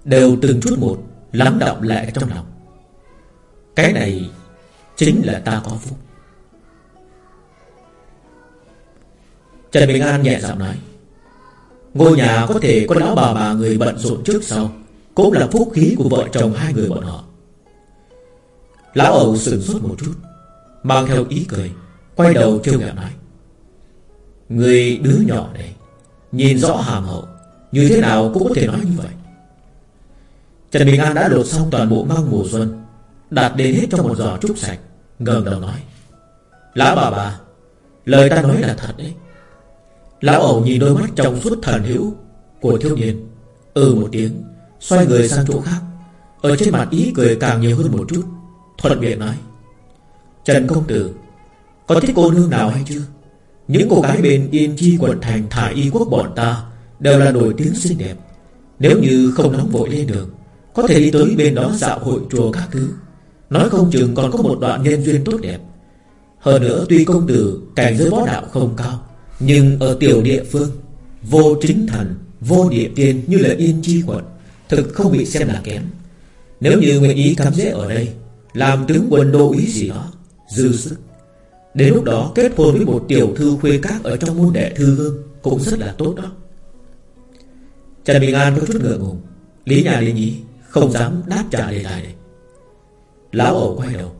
[SPEAKER 1] Đều từng chút một Lắng động lại trong lòng. Cái này Chính là ta có phúc. Trần Bình An nhẹ giọng nói Ngôi nhà có thể có lão bà bà người bận rộn trước sau, Cũng là phúc khí của vợ chồng hai người bọn họ. Lão ẩu sửng sốt một chút, Mang theo ý cười, Quay đầu trêu ghẹo nói, Người đứa nhỏ này, Nhìn rõ hàm hậu, Như thế nào cũng có thể nói như vậy. Trần Bình An đã lột xong toàn bộ mang mùa xuân Đạt đến hết trong một giỏ trúc sạch, ngẩng đầu nói, Lão bà bà, Lời ta nói là thật đấy. Lão ẩu nhìn đôi mắt trong suốt thần hữu Của thiếu niên. Ừ một tiếng, Xoay người sang chỗ khác. Ở trên mặt ý cười càng nhiều hơn một chút, Thuận miệng nói. Trần công tử, Có thích cô nương nào hay chưa? Những cô gái bên Yên Chi quận thành Thải y quốc bọn ta Đều là nổi tiếng xinh đẹp. Nếu như không nóng vội lên đường, Có thể đi tới bên đó dạo hội chùa các thứ. Nói không chừng còn có một đoạn nhân duyên tốt đẹp. Hơn nữa tuy công tử Cảnh giới võ đạo không cao nhưng ở tiểu địa phương, Vô chính thần, Vô địa tiên như là Yên Chi quận, Thực không bị xem là kém. Nếu như nguyện ý cắm dễ ở đây, Làm tướng quân đô ý gì đó, Dư sức. Đến lúc đó kết hôn với một tiểu thư khuê các Ở trong môn đệ thư hương Cũng rất là tốt đó. Trần Bình An có chút ngượng ngùng. Lý nhà Lý Nhí không dám đáp trả đề tài. Này Lão ổ quay đầu,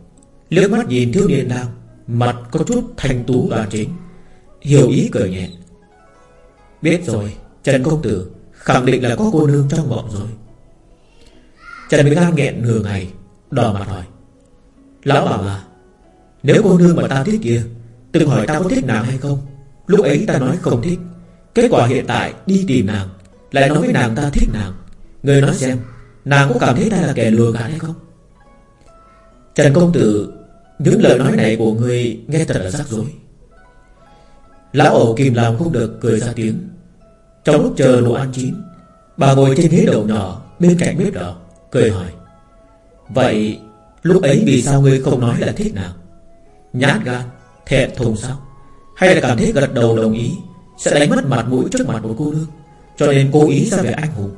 [SPEAKER 1] liếc mắt nhìn thiếu niên đang Mặt có chút thanh tú đoàn chính. Hiểu ý cười nhẹ. Biết rồi, Trần Công Tử Khẳng định là có cô nương trong bọn rồi. Trần Bình An nghẹn nửa ngày, Đỏ mặt hỏi. Lão bảo là, Nếu cô nương mà ta thích kia, Từng hỏi ta có thích nàng hay không? Lúc ấy ta nói không thích. Kết quả hiện tại đi tìm nàng, Lại nói với nàng ta thích nàng. Người nói xem, Nàng có cảm thấy ta là kẻ lừa gạt hay không? Trần Công Tử, Những lời nói này của người nghe thật là rắc rối. Lão ổ kìm làm không được, cười ra tiếng. Trong lúc chờ đồ ăn chín, Bà ngồi trên ghế đầu nhỏ, Bên cạnh bếp đỏ, Cười hỏi. Vậy lúc ấy vì sao ngươi không nói là thích nào? Nhát gan, Thẹn thùng sao? Hay là cảm thấy gật đầu đồng ý, Sẽ đánh mất mặt mũi trước mặt một cô nương, Cho nên cố ý ra vẻ anh hùng?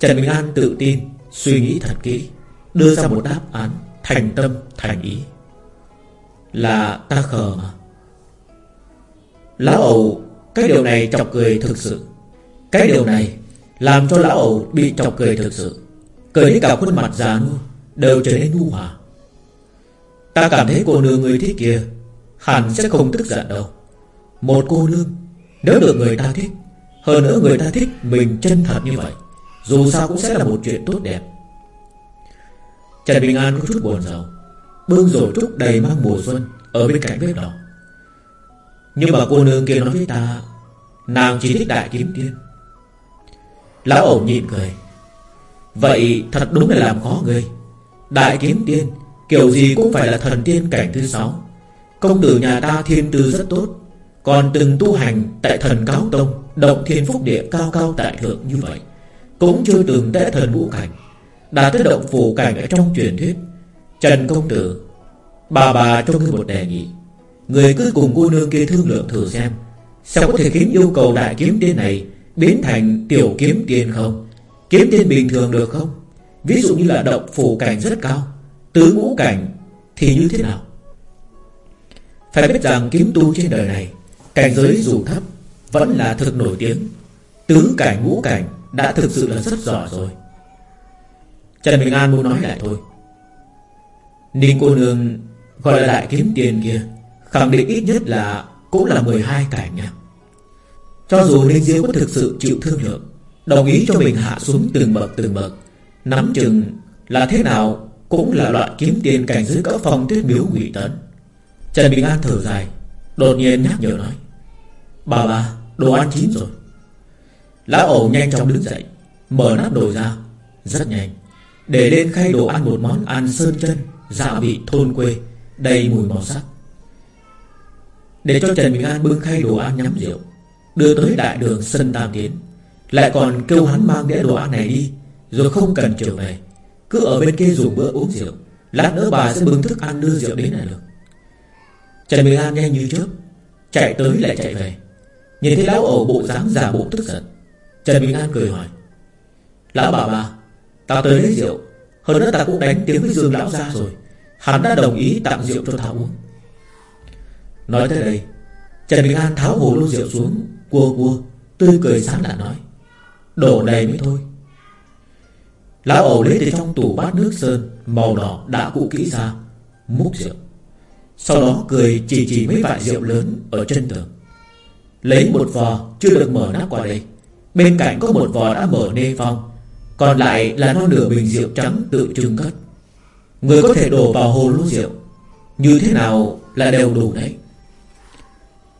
[SPEAKER 1] Trần Bình An tự tin, Suy nghĩ thật kỹ, Đưa ra một đáp án Thành tâm, thành ý. Là ta khờ mà. Lão ẩu Cái điều này chọc cười thực sự. Cái điều này Làm cho lão ẩu bị chọc cười thực sự. Cười đến cả khuôn mặt già nua Đều trở nên nhu hòa. Ta cảm thấy cô nương người thích kia Hẳn sẽ không tức giận đâu. Một cô nương, Nếu được người ta thích, Hơn nữa người ta thích mình chân thật như vậy, Dù sao cũng sẽ là một chuyện tốt đẹp. Trần Bình An có chút buồn rầu. Bưng rổ trúc đầy mang mùa xuân Ở bên cạnh bếp đỏ. Nhưng mà cô nương kia nói với ta, Nàng chỉ thích đại kiếm tiên. Lão ẩu nhịn cười, Vậy thật đúng là làm khó người. Đại kiếm tiên, Kiểu gì cũng phải là thần tiên cảnh thứ sáu. Công tử nhà ta thiên tư rất tốt, Còn từng tu hành Tại thần cáo tông, Động thiên phúc địa cao cao tại thượng như vậy, Cũng chưa từng tới thần vũ cảnh. Đã tới động phù cảnh ở trong truyền thuyết, Trần công tử, Bà bà cho ngươi một đề nghị. Người cứ cùng cô nương kia thương lượng thử xem Sao có thể khiến yêu cầu đại kiếm tiên này Biến thành tiểu kiếm tiên không? Kiếm tiên bình thường được không? Ví dụ như là động phủ cảnh rất cao, Tứ ngũ cảnh Thì như thế nào? Phải biết rằng kiếm tu trên đời này, Cảnh giới dù thấp, Vẫn là thực nổi tiếng. Tứ cảnh, ngũ cảnh Đã thực sự là rất giỏi rồi. Trần Bình An muốn nói lại thôi. Ninh cô nương Gọi là đại kiếm tiền kia. Khẳng định ít nhất là Cũng là 12 cảnh nha Cho dù Ninh Diêu có thực sự chịu thương lượng, Đồng ý cho mình hạ xuống từng bậc từng bậc, Nắm chừng là thế nào Cũng là loại kiếm tiền cảnh dưới cỡ phong tuyết miếu ngụy tấn. Trần Bình An thở dài, Đột nhiên nhắc nhở nói, Bà bà, đồ ăn chín rồi. Lão ổ nhanh chóng đứng dậy, Mở nắp đồ ra, Rất nhanh, để lên khay đồ ăn một món ăn sơn chân Dạ vị thôn quê, Đầy mùi màu sắc. Để cho Trần Bình An bưng khay đồ ăn nhắm rượu, Đưa tới đại đường sân tam tiến. Lại còn kêu hắn mang đĩa đồ ăn này đi, Rồi không cần trở về. Cứ ở bên kia dùng bữa uống rượu, Lát nữa bà sẽ bưng thức ăn đưa rượu đến là được Trần Bình An nhanh như chớp, Chạy tới lại chạy về. Nhìn thấy lão ẩu bộ dáng giả bộ tức giận, Trần Bình An cười hỏi, Lão bà bà Ta tới lấy rượu, Hơn nữa ta cũng đánh tiếng với Dương Lão ra rồi, Hắn đã đồng ý tặng rượu cho ta uống. Nói tới đây, Trần Bình An tháo hồ lô rượu xuống, Cua cua, Tươi cười sáng lạ nói Đổ đầy mới thôi. Lão ẩu lấy từ trong tủ bát nước sơn, Màu đỏ đã cụ kỹ ra, Múc rượu. Sau đó cười chỉ chỉ mấy vại rượu lớn Ở chân tường. Lấy một vò chưa được mở nắp qua đây, Bên cạnh có một vò đã mở nê phong, Còn lại là non nửa bình rượu trắng tự trưng cất. Người có thể đổ vào hồ lô rượu, Như thế nào là đều đủ đấy.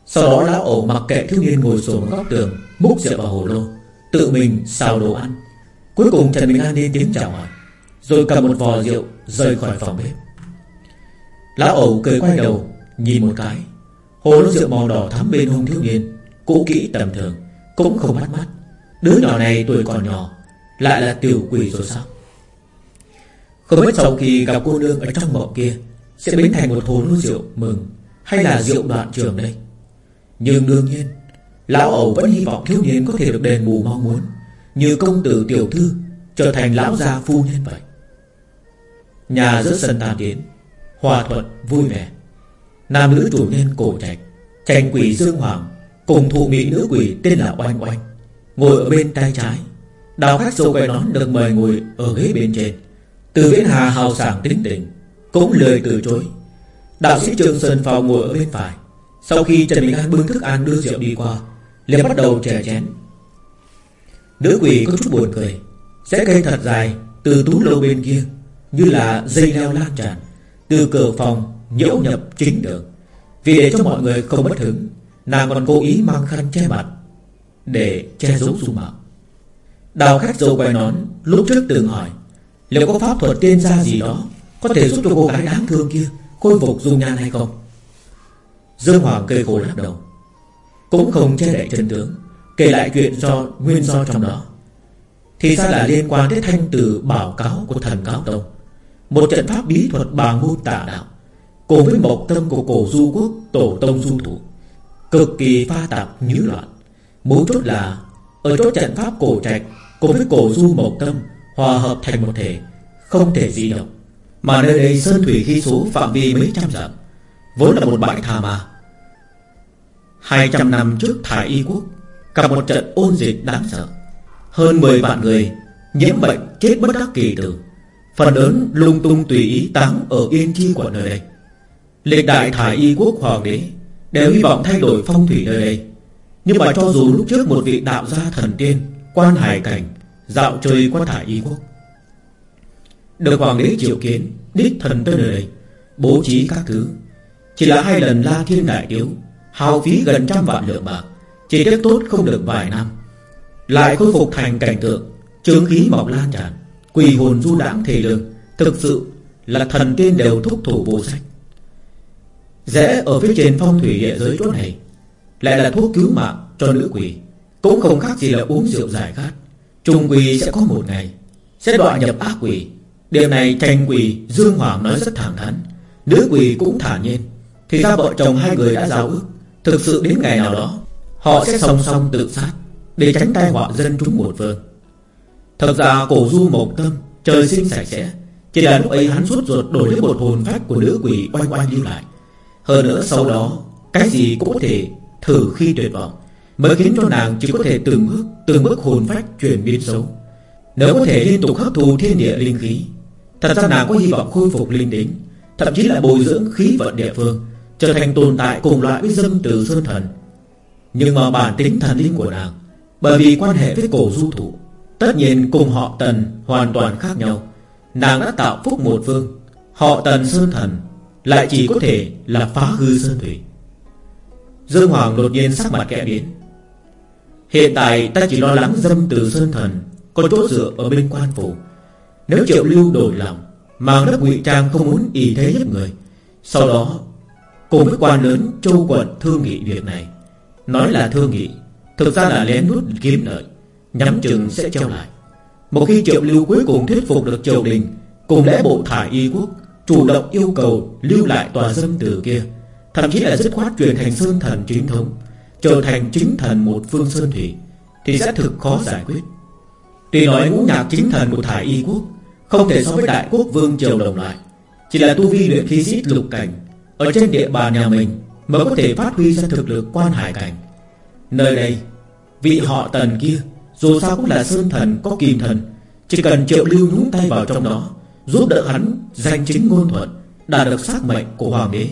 [SPEAKER 1] Sau đó lão ổ mặc kệ thiếu niên ngồi xuống góc tường, Múc rượu vào hồ lô, Tự mình xào đồ ăn. Cuối cùng Trần Bình An lên tiếng chào hỏi, Rồi cầm một vò rượu rời khỏi phòng bếp. Lão ổ cười quay đầu, Nhìn một cái. Hồ lô rượu màu đỏ thắm bên hông thiếu niên, Cũ kỹ tầm thường, Cũng không bắt mắt Đứa nhỏ này tuổi còn nhỏ, Lại là tiểu quỷ rồi sao? Không biết sau khi gặp cô nương ở trong mộng kia, Sẽ biến thành một hồ lô rượu mừng, Hay là rượu đoạn trường đây? Nhưng đương nhiên, Lão ẩu vẫn hy vọng thiếu niên có thể được đền bù mong muốn, Như công tử tiểu thư Trở thành lão gia phu nhân vậy. Nhà rất sân tan tiến Hòa thuận, vui vẻ. Nam nữ chủ nhân cổ trạch, Tranh quỷ dương hoàng, Cùng thụ mỹ nữ quỷ tên là Oanh Oanh, Ngồi ở bên tay trái. Đào khách sâu quay nón được mời ngồi ở ghế bên trên. Từ viễn hà hào sảng tính tình, Cũng lời từ chối. Đạo sĩ Trương Sơn Phong ngồi ở bên phải sau khi Trần Bình An bưng thức ăn đưa rượu đi qua, liền bắt đầu chè chén. Nữ quỷ có chút buồn cười, Sẽ cây thật dài, Từ tú lâu bên kia, Như là dây leo lan tràn, Từ cửa phòng nhiễu nhập chính đường Vì để cho mọi người không bất hứng Nàng còn cố ý mang khăn che mặt, Để che giấu dung mạo. Đào khách dâu quay nón, Lúc trước từng hỏi, Liệu có pháp thuật tiên gia gì đó Có thể giúp cho cô gái đáng thương kia Khôi phục dung nhan hay không? Dương Hoàng cây khổ lắc đầu. Cũng không che đậy chân tướng, Kể lại chuyện do nguyên do trong đó. Thì ra là liên quan đến thanh từ bảo cáo của thần cáo tông. Một trận pháp bí thuật bà môn tả đạo, Cùng với mộc tâm của cổ du quốc Tổ tông du thủ, Cực kỳ pha tạp nhứ loạn. Mấu chốt là, Ở chỗ trận pháp cổ trạch Cùng với cổ du mộc tâm Hòa hợp thành một thể, Không thể di động. Mà nơi đây sơn thủy khi số phạm vi mấy trăm dặm Vốn là một bãi thà mà Hai trăm năm trước Thải Y Quốc, Gặp một trận ôn dịch đáng sợ. Hơn 10 vạn người Nhiễm bệnh chết bất đắc kỳ tử. Phần lớn lung tung tùy ý táng Ở yên chi của nơi đây. Lịch đại Thải Y Quốc Hoàng đế Đều hy vọng thay đổi phong thủy nơi đây. Nhưng mà cho dù lúc trước một vị đạo gia thần tiên, Quan hải cảnh, Dạo chơi qua thải y quốc, Được hoàng đế triệu kiến, Đích thần tới nơi đây, Bố trí các thứ chỉ là hai lần la thiên đại tiếu Hao phí gần trăm vạn lượng bạc Chỉ tiếc tốt không được vài năm. Lại khôi phục thành cảnh tượng trương khí mọc lan tràn, Quỳ hồn du đãng thể lương. Thực sự là thần tiên đều thúc thủ vô sách. Rẽ ở phía trên phong thủy địa giới chỗ này, Lại là thuốc cứu mạng cho nữ quỷ. Cũng không khác gì là uống rượu giải khát. Trung quỷ sẽ có một ngày, Sẽ đọa nhập ác quỷ. Điều này tranh quỷ Dương Hoàng nói rất thẳng thắn. Nữ quỷ cũng thả nhiên thì ra vợ chồng hai người đã giao ước, Thực sự đến ngày nào đó, Họ sẽ song song tự sát Để tránh tai họa dân chúng một phương Thật ra cổ du một tâm, Trời sinh sạch sẽ, Chỉ là lúc ấy hắn suốt ruột đổi lấy một hồn phách của nữ quỷ oanh oanh lưu lại. Hơn nữa sau đó, Cái gì cũng có thể thử khi tuyệt vọng, Mới khiến cho nàng chỉ có thể từng bước Từng bước hồn phách chuyển biến xấu. Nếu có thể liên tục hấp thu thiên địa linh khí, Thật ra nàng có hy vọng khôi phục linh tính Thậm chí là bồi dưỡng khí vận địa phương Trở thành tồn tại cùng loại với dâm từ sơn thần. Nhưng mà bản tính thần linh của nàng, Bởi vì quan hệ với cổ du thủ Tất nhiên cùng họ tần hoàn toàn khác nhau. Nàng đã tạo phúc một vương, Họ tần sơn thần lại chỉ có thể là phá hư sơn thủy. Dương Hoàng đột nhiên sắc mặt kẽ biến. Hiện tại ta chỉ lo lắng dâm từ sơn thần Có chỗ dựa ở bên quan phủ. Nếu triệu lưu đổi lòng Mang đất ngụy trang không muốn ý thế hiếp người, Sau đó Cùng với quan lớn châu quận thương nghị việc này. Nói là thương nghị, Thực ra là lén nút kiếm lợi, Nhắm chừng sẽ treo lại. Một khi triệu lưu cuối cùng thuyết phục được triều đình, Cùng lẽ bộ thải y quốc Chủ động yêu cầu lưu lại tòa dân tử kia, Thậm chí là dứt khoát chuyển thành sơn thần chính thống, Trở thành chính thần một phương sơn thủy, Thì sẽ thực khó giải quyết. Tuy nói ngũ nhạc chính thần của thải y quốc Không thể so với đại quốc vương triều đồng lại, Chỉ là tu vi luyện khí sĩ lục cảnh ở trên địa bàn nhà mình Mới có thể phát huy ra thực lực quan hải cảnh. Nơi đây, Vị họ tần kia, Dù sao cũng là sơn thần, có kim thần, Chỉ cần triệu lưu nhúng tay vào trong đó, Giúp đỡ hắn danh chính ngôn thuận, Đạt được xác mệnh của hoàng đế.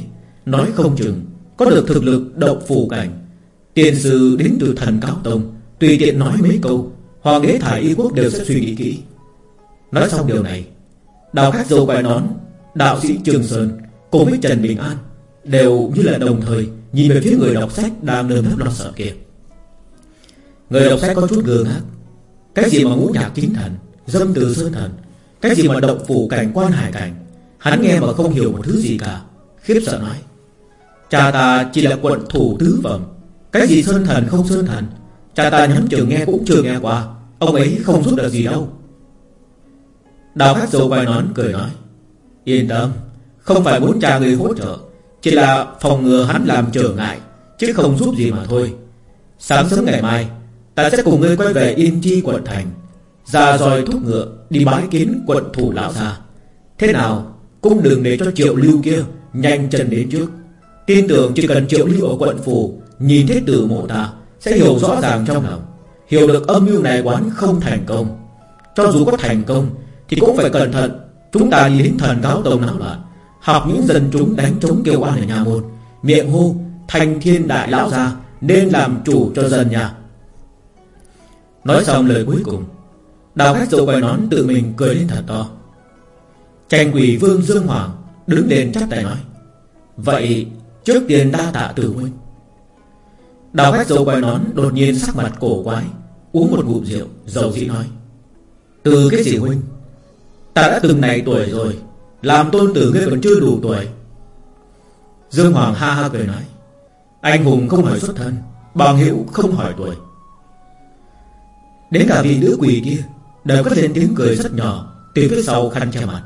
[SPEAKER 1] Nói không chừng, Có được thực lực động phù cảnh. Tiền sư đến từ thần cao tông, Tùy tiện nói mấy câu, Hoàng đế thải y quốc đều sẽ suy nghĩ kỹ. Nói xong điều này, Đào khách dâu quai nón, Đạo sĩ Trường Sơn Cùng với Trần Bình An Đều như là đồng thời Nhìn về phía người đọc sách đang nơm nớp lo sợ kia. Người đọc sách có chút gương ngác. Cái gì mà ngũ nhạc chính thần, Dâm từ sơn thần, Cái gì mà động phủ cảnh quan hải cảnh, Hắn nghe mà không hiểu một thứ gì cả, Khiếp sợ nói, Cha ta chỉ là quận thủ tứ phẩm, Cái gì sơn thần không sơn thần, Cha ta nhắm trường nghe cũng chưa nghe qua, Ông ấy không giúp được gì đâu. Đào khách dầu vai nón cười nói, Yên tâm không phải muốn cha người hỗ trợ, Chỉ là phòng ngừa hắn làm trở ngại, Chứ không giúp gì mà thôi. Sáng sớm ngày mai, Ta sẽ cùng ngươi quay về Yên Chi quận thành, Ra dòi thúc ngựa, Đi bái kiến quận thủ lão gia. Thế nào, cũng đừng để cho triệu lưu kia Nhanh chân đến trước. Tin tưởng chỉ cần triệu lưu ở quận phủ, Nhìn thấy từ mộ ta, Sẽ hiểu rõ ràng trong lòng. Hiểu được âm mưu này quán không thành công. Cho dù có thành công, Thì cũng phải cẩn thận. Chúng ta đi đến thần cáo tông náo loạn Học những dân chúng đánh chống kêu oan ở nhà môn Miệng hô Thành thiên đại lão gia, Nên làm chủ cho dân nhà. Nói xong lời cuối cùng, Đào khách dâu quay nón tự mình cười lên thật to. Tranh quỷ vương Dương Hoàng Đứng lên chắp tay nói, Vậy trước tiên đa tạ tử huynh. Đào khách dâu quay nón Đột nhiên sắc mặt cổ quái, Uống một ngụm rượu, Dầu dĩ nói, Từ cái gì huynh? Ta đã từng này tuổi rồi làm tôn tử ngươi còn chưa đủ tuổi. Dương Hoàng ha ha cười nói, Anh hùng không hỏi xuất thân, Bằng hữu không hỏi tuổi. Đến cả vị nữ quỷ kia, Đều có lên tiếng cười rất nhỏ Từ phía sau khăn che mặt,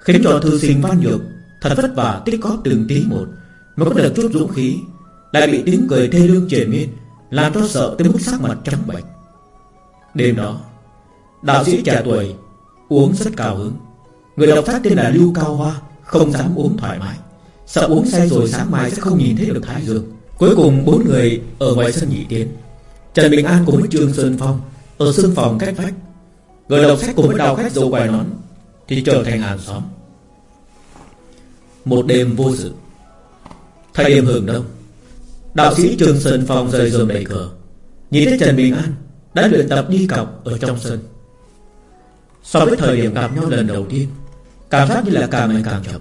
[SPEAKER 1] Khiến cho thư sinh văn nhược Thật vất vả tích có từng tí một, Mới có được chút dũng khí, Lại bị tiếng cười thê lương triển miên, Làm cho sợ tới mức sắc mặt trắng bệch. Đêm đó, Đạo sĩ trẻ tuổi Uống rất cao hứng. Người đọc sách tên là Lưu Cao Hoa, Không dám uống thoải mái. Sợ uống say rồi sáng mai sẽ không nhìn thấy được Thái Dương. Cuối cùng, bốn người ở ngoài sân nhị tiến. Trần Bình An cùng với Trương Sơn Phong Ở sân phòng cách vách. Người đọc sách cùng với đào khách dầu quài nón Thì trở thành hàng xóm. Một đêm vô sự. Thời điểm hưởng đông, Đạo sĩ Trương Sơn Phong rời giường đẩy cửa. Nhìn thấy Trần Bình An Đã luyện tập đi cọc ở trong sân. So với thời điểm gặp nhau lần đầu tiên Cảm giác như là càng ngày càng chậm.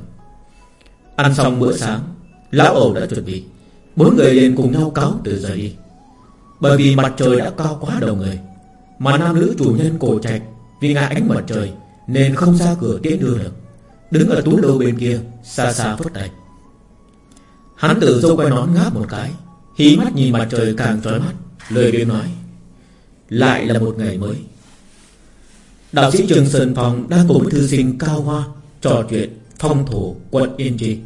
[SPEAKER 1] Ăn xong bữa sáng, Lão ẩu đã chuẩn bị. Bốn người liền cùng nhau cáo từ giờ đi. Bởi vì mặt trời đã cao quá đầu người, Mà nam nữ chủ nhân cổ trạch Vì ngại ánh mặt trời Nên không ra cửa tiễn đưa được. Đứng ở tú lầu bên kia, Xa xa phất tay. Hắn tử dâu quay nón ngáp một cái, Hí mắt nhìn mặt trời càng trói mắt Lời biếng nói, Lại là một ngày mới. Đạo sĩ Trường Sơn Phong đang cùng với thư sinh Cao Hoa Trò chuyện phong thổ quận Yên Trì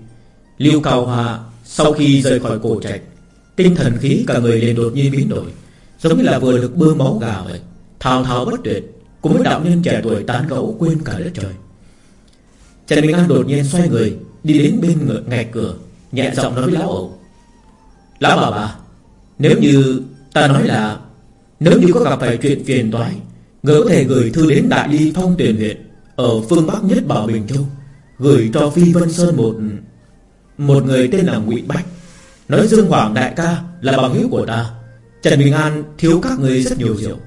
[SPEAKER 1] Lưu Cao Hoa sau khi rời khỏi cổ trạch, Tinh thần khí cả người liền đột nhiên biến đổi, Giống như là vừa được bơm máu gà vậy, Thao thao bất tuyệt, Cùng với đạo nhân trẻ tuổi tán gẫu quên cả đất trời. Trần Minh An đột nhiên xoay người, Đi đến bên ngựa ngạch cửa, Nhẹ giọng nói với lão ẩu Lão bà bà, Nếu như ta nói là, Nếu như có gặp phải chuyện phiền toái Người có thể gửi thư đến Đại Ly Phong Tiền huyện Ở phương Bắc nhất Bảo Bình Châu, Gửi cho Phi Vân Sơn một Một người tên là ngụy Bách. Nói Dương Hoàng Đại ca là bằng hữu của ta, Trần Bình An thiếu các người rất nhiều rượu.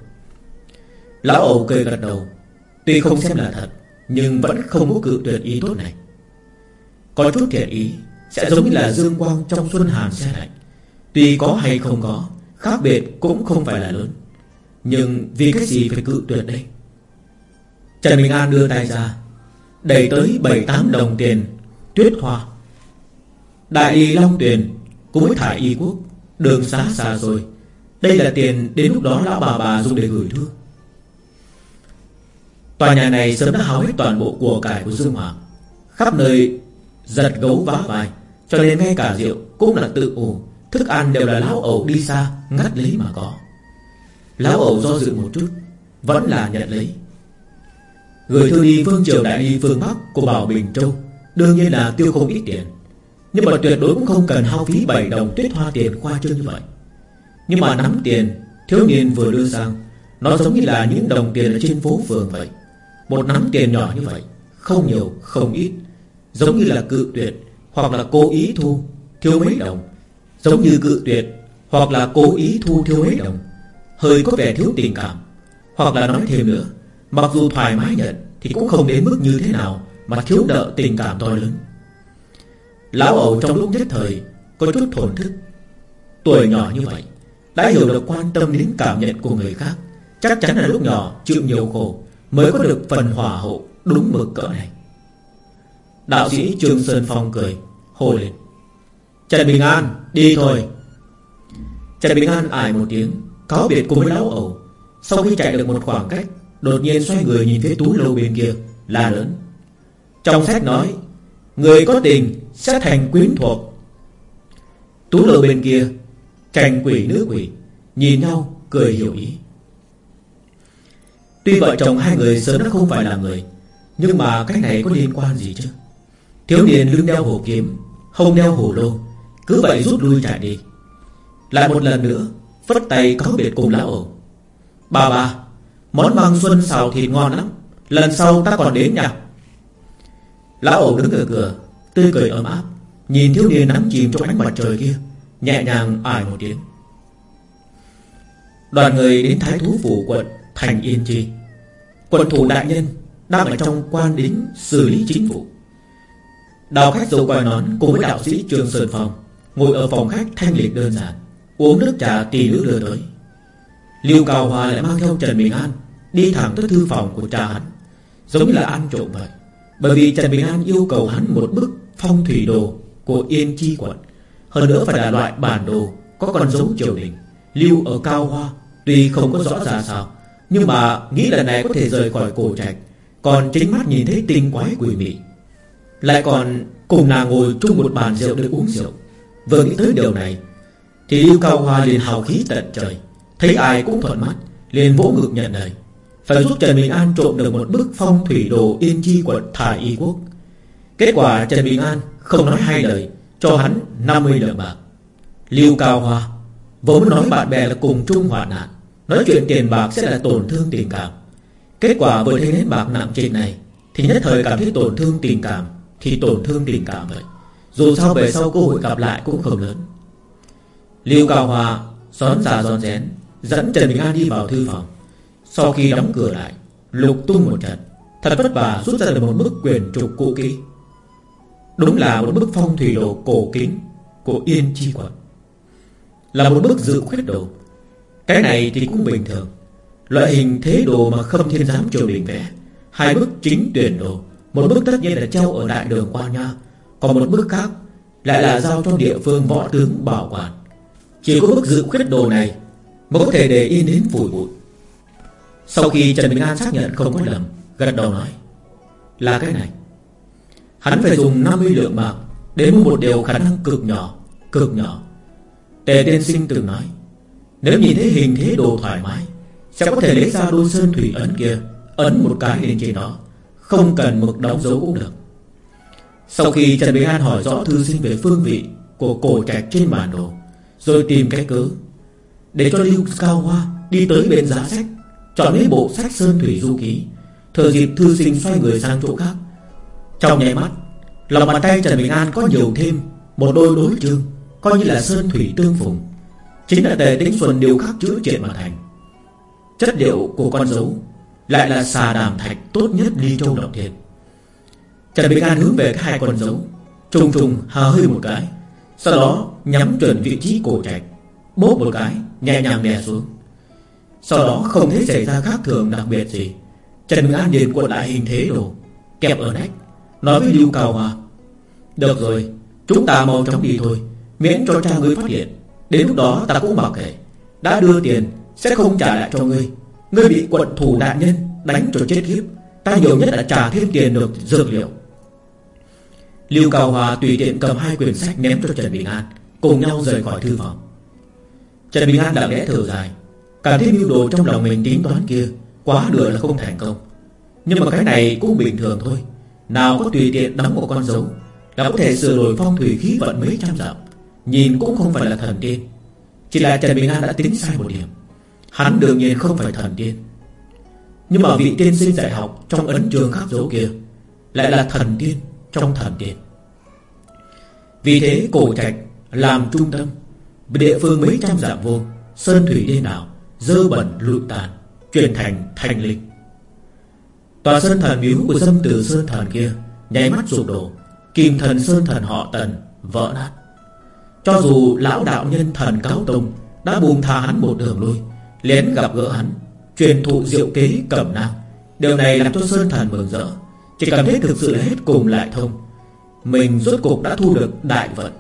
[SPEAKER 1] Lão ẩu cười gật đầu, Tuy không xem là thật, Nhưng vẫn không có cự tuyệt ý tốt này. Có chút thiện ý Sẽ giống như là dương quang trong xuân hàn xe lạnh Tuy có hay không có, Khác biệt cũng không phải là lớn. Nhưng vì cái gì phải cự tuyệt đây? Trần Bình An đưa tay ra, Đẩy tới 7-8 đồng tiền, Tuyết hoa. Đại y Long Tuyền Cũng mới thải y quốc, Đường xá xa rồi. Đây là tiền đến lúc đó lão bà bà dùng để gửi thư Tòa nhà này sớm đã hao hết toàn bộ của cải của Dương Hoàng. Khắp nơi giật gấu vá vai Cho nên ngay cả rượu cũng là tự ủ. Thức ăn đều là lão ẩu đi xa, Ngắt lấy mà có. Lão ẩu do dự một chút, Vẫn là nhận lấy. Gửi thư đi phương triều đại đi phương Bắc Của Bảo Bình Châu, Đương nhiên là tiêu không ít tiền. Nhưng mà tuyệt đối cũng không cần hao phí 7 đồng tuyết hoa tiền qua trương như vậy. Nhưng mà nắm tiền, Thiếu niên vừa đưa sang, Nó giống như là những đồng tiền ở trên phố phường vậy. Một nắm tiền nhỏ như vậy, Không nhiều, không ít. Giống như là cự tuyệt, Hoặc là cố ý thu Thiếu mấy đồng. Giống như cự tuyệt, Hoặc là cố ý thu thiếu mấy đồng. Hơi có vẻ thiếu tình cảm. Hoặc là nói thêm nữa Mặc dù thoải mái nhận Thì cũng không đến mức như thế nào Mà thiếu nợ tình cảm to lớn. Lão ẩu trong lúc nhất thời Có chút thổn thức. Tuổi nhỏ như vậy Đã hiểu được quan tâm đến cảm nhận của người khác. Chắc chắn là lúc nhỏ chịu nhiều khổ Mới có được phần hòa hậu đúng mực cỡ này. Đạo sĩ Trương Sơn Phong cười Hô lên. Trần Bình An đi thôi. Trần Bình An ải một tiếng Cáo biệt cùng với lão ẩu. Sau khi chạy được một khoảng cách Đột nhiên xoay người nhìn phía tú lâu bên kia La lớn. Trong sách nói Người có tình sẽ thành quyến thuộc. Tú lâu bên kia Cảnh quỷ nữ quỷ Nhìn nhau cười hiểu ý. Tuy vợ chồng hai người sớm đã không phải là người Nhưng mà cái này có liên quan gì chứ? Thiếu niên lưng đeo hổ kiếm Hông đeo hổ lô Cứ vậy rút lui chạy đi. Lại một lần nữa Phất tay cáo biệt cùng lão. Ổ Bà bà Món măng xuân xào thịt ngon lắm. Lần sau ta còn đến nha Lão ổ đứng ở cửa, Tươi cười ấm áp, Nhìn thiếu niên nắng chìm trong ánh mặt trời kia, Nhẹ nhàng ải một tiếng. Đoàn người đến Thái Thú Phủ quận Thành Yên Chi. Quận thủ đại nhân Đang ở trong quan đính xử lý chính vụ. Đào khách dâu quai nón Cùng với đạo sĩ Trương Sơn Phong Ngồi ở phòng khách thanh lịch đơn giản. Uống nước trà tỷ nữ đưa tới. Lưu Cao Hòa lại mang theo Trần Bình An Đi thẳng tới thư phòng của cha hắn, Giống như là ăn trộm vậy. Bởi vì Trần Bình An yêu cầu hắn một bức phong thủy đồ Của Yên Chi quận, Hơn nữa phải là loại bản đồ Có con dấu triều đình. Lưu ở Cao Hoa Tuy không có rõ ra sao, Nhưng mà nghĩ lần này có thể rời khỏi cổ trạch, Còn chính mắt nhìn thấy tinh quái quỷ mị. Lại còn cùng nàng ngồi chung một bàn rượu để uống rượu. Vừa nghĩ tới điều này thì Lưu Cao Hoa liền hào khí tận trời, Thấy ai cũng thuận mắt, liền vỗ ngực nhận lời. Phải giúp Trần Bình An trộm được một bức phong thủy đồ Yên Chi quận Thải Y Quốc. Kết quả Trần Bình An không nói hai lời, Cho hắn 50 lượng bạc. Lưu Cao Hoa, Vốn nói bạn bè là cùng chung hoạn nạn, Nói chuyện tiền bạc sẽ là tổn thương tình cảm. Kết quả vừa thấy nét bạc nặng trên này, Thì nhất thời cảm thấy tổn thương tình cảm, Thì tổn thương tình cảm vậy. Dù sao về sau cơ hội gặp lại cũng không lớn. Lưu Cao Hòa Xón xà giòn rén Dẫn Trần Bình An đi vào thư phòng. Sau khi đóng cửa lại, Lục tung một trận. Thật vất vả rút ra được một bức quyền trục cụ kỹ. Đúng là một bức phong thủy đồ cổ kính Của Yên Chi Quận. Là một bức dự khuyết đồ. Cái này thì cũng bình thường. Loại hình thế đồ mà không thiên giám triều đình vẽ. Hai bức chính tuyển đồ. Một bức tất nhiên là treo ở đại đường quan nha. Còn một bức khác Lại là giao cho địa phương võ tướng bảo quản. Chỉ có bức dự khuyết đồ này Mới có thể để in đến vùi bụi Sau khi Trần Bình An xác nhận không có lầm, Gật đầu nói, Là cái này. Hắn phải dùng 50 lượng bạc Để mua một điều khả năng cực nhỏ Cực nhỏ. Tề tiên sinh từng nói, Nếu nhìn thấy hình thế đồ thoải mái, Sẽ có thể lấy ra đôi sơn thủy ấn kia, Ấn một cái lên trên đó, Không cần mực đóng dấu cũng được. Sau khi Trần Bình An hỏi rõ thư sinh về phương vị Của cổ trạch trên bản đồ rồi tìm cái cớ. Để cho Lưu Cao Hoa đi tới bên giá sách, Chọn lấy bộ sách Sơn Thủy Du Ký. Thừa dịp thư sinh xoay người sang chỗ khác. Trong nháy mắt, Lòng bàn tay Trần Bình An có nhiều thêm, Một đôi đối chương, Coi như là Sơn Thủy tương phùng. Chính là tề tính xuân điều khắc chữ triện mà thành. Chất liệu của con dấu Lại là xà đàm thạch tốt nhất đi châu động thiệt Trần Bình An hướng về hai con dấu, Trùng trùng hờ hơi một cái. Sau đó, nhắm chuẩn vị trí cổ trạch Bốp một cái, Nhẹ nhàng đè xuống. Sau đó không thấy xảy ra khác thường đặc biệt gì. Trần Bình An liền cuộn lại hình thế đồ, Kẹp ở nách, Nói với Lưu Cao Hòa Được rồi, Chúng ta mau chóng đi thôi, Miễn cho cha ngươi phát hiện. Đến lúc đó ta cũng bảo kể Đã đưa tiền, sẽ không trả lại cho ngươi. Ngươi bị quận thủ đại nhân đánh cho chết khiếp. Ta nhiều nhất là trả thêm tiền được dược liệu. Lưu Cao Hòa tùy tiện cầm hai quyển sách ném cho Trần Bình An, Cùng nhau rời khỏi thư phòng. Trần Bình An lặng lẽ thở dài. Cảm thấy mưu đồ trong lòng mình tính toán kia, Quá nửa là không thành công. Nhưng mà cái này cũng bình thường thôi. Nào có tùy tiện đóng một con dấu, Là có thể sửa đổi phong thủy khí vận mấy trăm dặm. Nhìn cũng không phải là thần tiên. Chỉ là Trần Bình An đã tính sai một điểm. Hắn đương nhiên không phải thần tiên. Nhưng mà vị tiên sinh dạy học Trong ấn trường khắc dấu kia Lại là thần tiên trong thần tiên. Vì thế cổ trạch Làm trung tâm, Địa phương mấy trăm dặm vô, Sơn thủy đê nào Dơ bẩn lụi tàn, Chuyển thành thành linh Tòa sơn thần miếu của dâm từ sơn thần kia Nháy mắt sụp đổ, Kim thần sơn thần họ tần vỡ nát. Cho dù lão đạo nhân thần cáo tông Đã buông tha hắn một đường lui, Lén gặp gỡ hắn, Truyền thụ diệu kế cẩm nang, Điều này làm cho sơn thần mừng rỡ. Chỉ cảm thấy thực sự là hết cùng lại thông mình rốt cuộc đã thu được đại vận.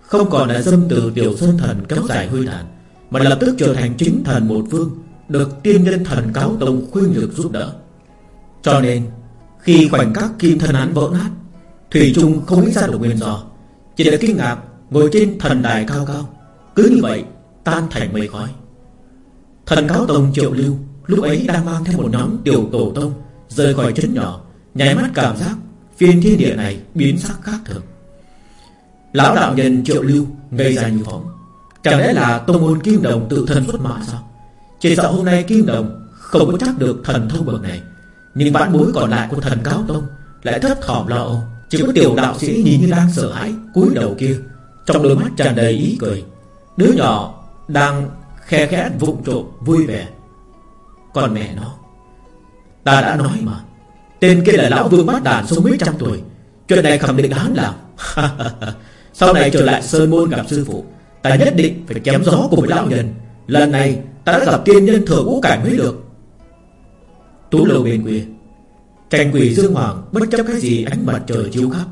[SPEAKER 1] Không còn là dâm từ tiểu sơn thần kéo dài huy tàn Mà lập tức trở thành chính thần một vương, Được tiên nhân thần cáo tông khuyên lực giúp đỡ. Cho nên Khi khoảnh khắc kim thân án vỡ nát Thủy Trung không nghĩ ra được nguyên do. Chỉ là kinh ngạc Ngồi trên thần đài cao cao Cứ như vậy tan thành mây khói. Thần cáo tông triệu lưu Lúc ấy đang mang theo một nhóm tiểu tổ tông Rời khỏi trấn nhỏ Nháy mắt cảm giác phiên thiên địa này biến sắc khác thường. Lão đạo nhân triệu lưu Ngây ra như phóng Chẳng lẽ là tông môn kim đồng tự thân xuất mã sao? Chỉ sợ hôm nay kim đồng Không có chắc được thần thông bậc này, Nhưng vãn bối còn lại của thần cáo tông Lại thất thỏm lo âu. Chỉ có tiểu đạo sĩ nhìn như đang sợ hãi, cúi đầu kia, Trong đôi mắt tràn đầy ý cười. Đứa nhỏ đang khe khẽ vụng trộm vui vẻ. Còn mẹ nó, Ta đã nói mà Tên kia là lão vương bát đàn sống mấy trăm tuổi. Chuyện này khẳng định hắn làm <laughs> Sau này trở lại Sơn Môn gặp sư phụ, Ta nhất định phải chém gió cùng với lão nhân. Lần này, ta đã gặp tiên nhân thừa ngũ cảnh mới được. Tú lâu bên quê Tranh quỷ dương hoàng Bất chấp cái gì ánh mặt trời chiếu khắp.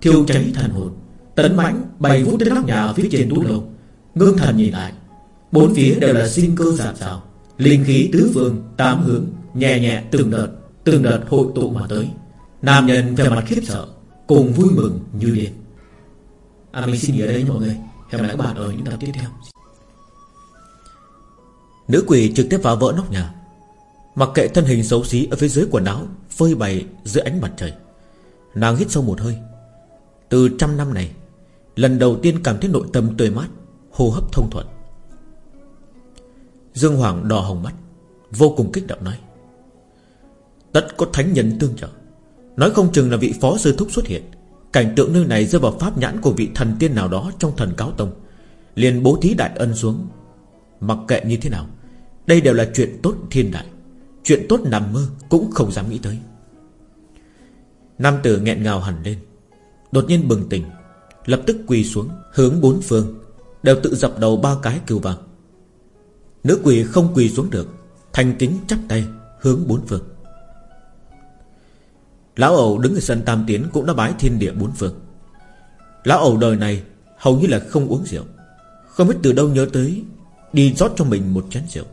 [SPEAKER 1] Thiêu cháy thần hồn, Tấn mãnh bay vũ tới nóc nhà phía trên tú lâu Ngưng thần nhìn lại. Bốn phía đều là sinh cơ giảm rào Linh khí tứ phương, tám hướng, Nhẹ nhẹ từng đợt. Từng đợt hội tụ mà tới. Nam nhân về mặt khiếp sợ, Cùng vui mừng như điên. À mình xin nghỉ ở đây mọi người. Hẹn gặp lại các bạn ở những tập tiếp theo. Nữ quỷ trực tiếp vào vỡ nóc nhà. Mặc kệ thân hình xấu xí Ở phía dưới quần áo, Phơi bày dưới ánh mặt trời. Nàng hít sâu một hơi. Từ trăm năm này, Lần đầu tiên cảm thấy nội tâm tươi mát, Hô hấp thông thuận. Dương Hoàng đỏ hồng mắt, Vô cùng kích động nói. Tất có thánh nhân tương trợ. Nói không chừng là vị phó sư thúc xuất hiện. Cảnh tượng nơi này rơi vào pháp nhãn của vị thần tiên nào đó Trong thần cáo tông. Liền bố thí đại ân xuống. Mặc kệ như thế nào, Đây đều là chuyện tốt thiên đại. Chuyện tốt nằm mơ cũng không dám nghĩ tới. Nam tử nghẹn ngào hẳn lên. Đột nhiên bừng tỉnh, Lập tức quỳ xuống hướng bốn phương, Đều tự dập đầu ba cái kêu vang. Nữ quỳ không quỳ xuống được, Thành kính chắp tay hướng bốn phương. Lão ẩu đứng ở sân tam tiến Cũng đã bái thiên địa bốn phương. Lão ẩu đời này hầu như là không uống rượu. Không biết từ đâu nhớ tới, Đi rót cho mình một chén rượu.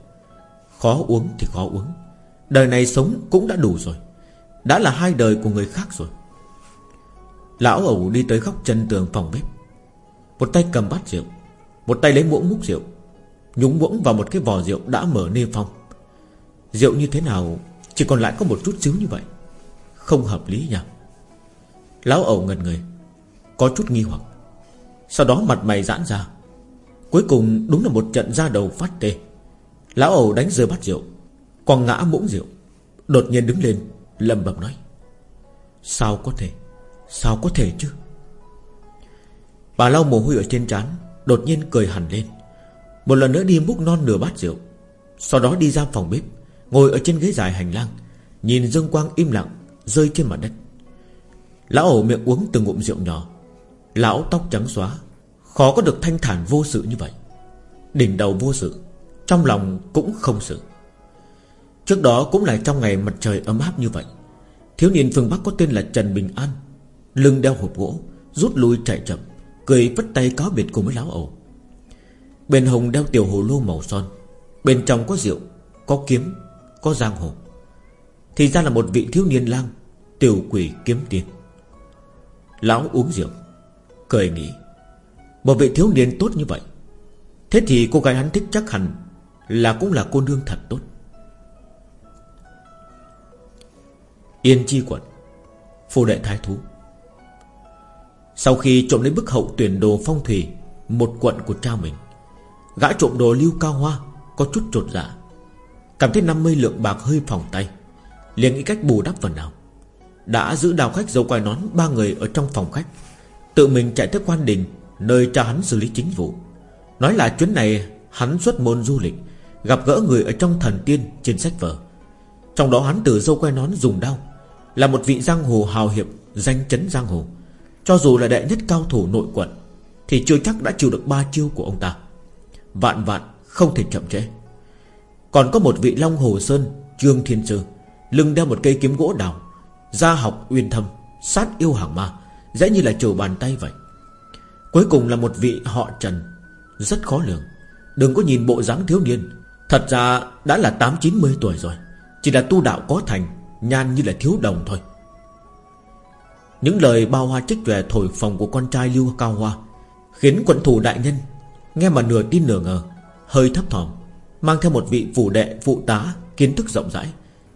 [SPEAKER 1] Khó uống thì khó uống. Đời này sống cũng đã đủ rồi. Đã là hai đời của người khác rồi. Lão ẩu đi tới góc chân tường phòng bếp. Một tay cầm bát rượu, Một tay lấy muỗng múc rượu, Nhúng muỗng vào một cái vò rượu đã mở nê phong. Rượu như thế nào, Chỉ còn lại có một chút xíu như vậy. Không hợp lý nhỉ Lão ẩu ngần người, Có chút nghi hoặc. Sau đó mặt mày giãn ra. Cuối cùng đúng là một trận ra đầu phát tê. Lão ẩu đánh rơi bát rượu, Quăng ngã muỗng rượu, Đột nhiên đứng lên lầm bầm nói, Sao có thể, Sao có thể chứ? Bà lau mồ hôi ở trên trán, Đột nhiên cười hẳn lên. Một lần nữa đi múc non nửa bát rượu, Sau đó đi ra phòng bếp, Ngồi ở trên ghế dài hành lang, Nhìn dương quang im lặng Rơi trên mặt đất. Lão ổ miệng uống từng ngụm rượu nhỏ. Lão tóc trắng xóa. Khó có được thanh thản vô sự như vậy. Đỉnh đầu vô sự, Trong lòng cũng không sự. Trước đó cũng là trong ngày mặt trời ấm áp như vậy. Thiếu niên phương Bắc có tên là Trần Bình An, Lưng đeo hộp gỗ, Rút lui chạy chậm, Cười vất tay cáo biệt cùng với lão ẩu Bên hồng đeo tiểu hồ lô màu son, Bên trong có rượu, Có kiếm, Có giang hồ. Thì ra là một vị thiếu niên lang, Tiểu quỷ kiếm tiền Lão uống rượu, Cười nghĩ, Một vị thiếu niên tốt như vậy, Thế thì cô gái hắn thích chắc hẳn Là cũng là cô nương thật tốt. Yên chi quận Phù đệ thái thú. Sau khi trộm lấy bức hậu tuyển đồ phong thủy Một quận của cha mình, Gã trộm đồ lưu cao hoa Có chút trột dạ Cảm thấy 50 lượng bạc hơi phòng tay liền nghĩ cách bù đắp phần nào. Đã giữ đào khách dâu quai nón Ba người ở trong phòng khách, Tự mình chạy tới quan đình Nơi cha hắn xử lý chính vụ. Nói là chuyến này, hắn xuất môn du lịch, Gặp gỡ người ở trong thần tiên trên sách vở. Trong đó hắn từ dâu quay nón dùng đau Là một vị giang hồ hào hiệp, Danh chấn giang hồ. Cho dù là đệ nhất cao thủ nội quận, Thì chưa chắc đã chịu được ba chiêu của ông ta. Vạn vạn không thể chậm trễ. Còn có một vị Long Hồ Sơn, Trương Thiên Sư. Lưng đeo một cây kiếm gỗ đào Gia học uyên thâm, Sát yêu hàng ma, Dễ như là trừ bàn tay vậy. Cuối cùng là một vị họ Trần, Rất khó lường. Đừng có nhìn bộ dáng thiếu niên, Thật ra đã là 8-90 tuổi rồi, Chỉ là tu đạo có thành, Nhan như là thiếu đồng thôi. Những lời bao hoa trích về thổi phòng của con trai Lưu Cao Hoa Khiến quận thủ đại nhân Nghe mà nửa tin nửa ngờ, Hơi thấp thỏm, Mang theo một vị phủ đệ, phụ tá, Kiến thức rộng rãi.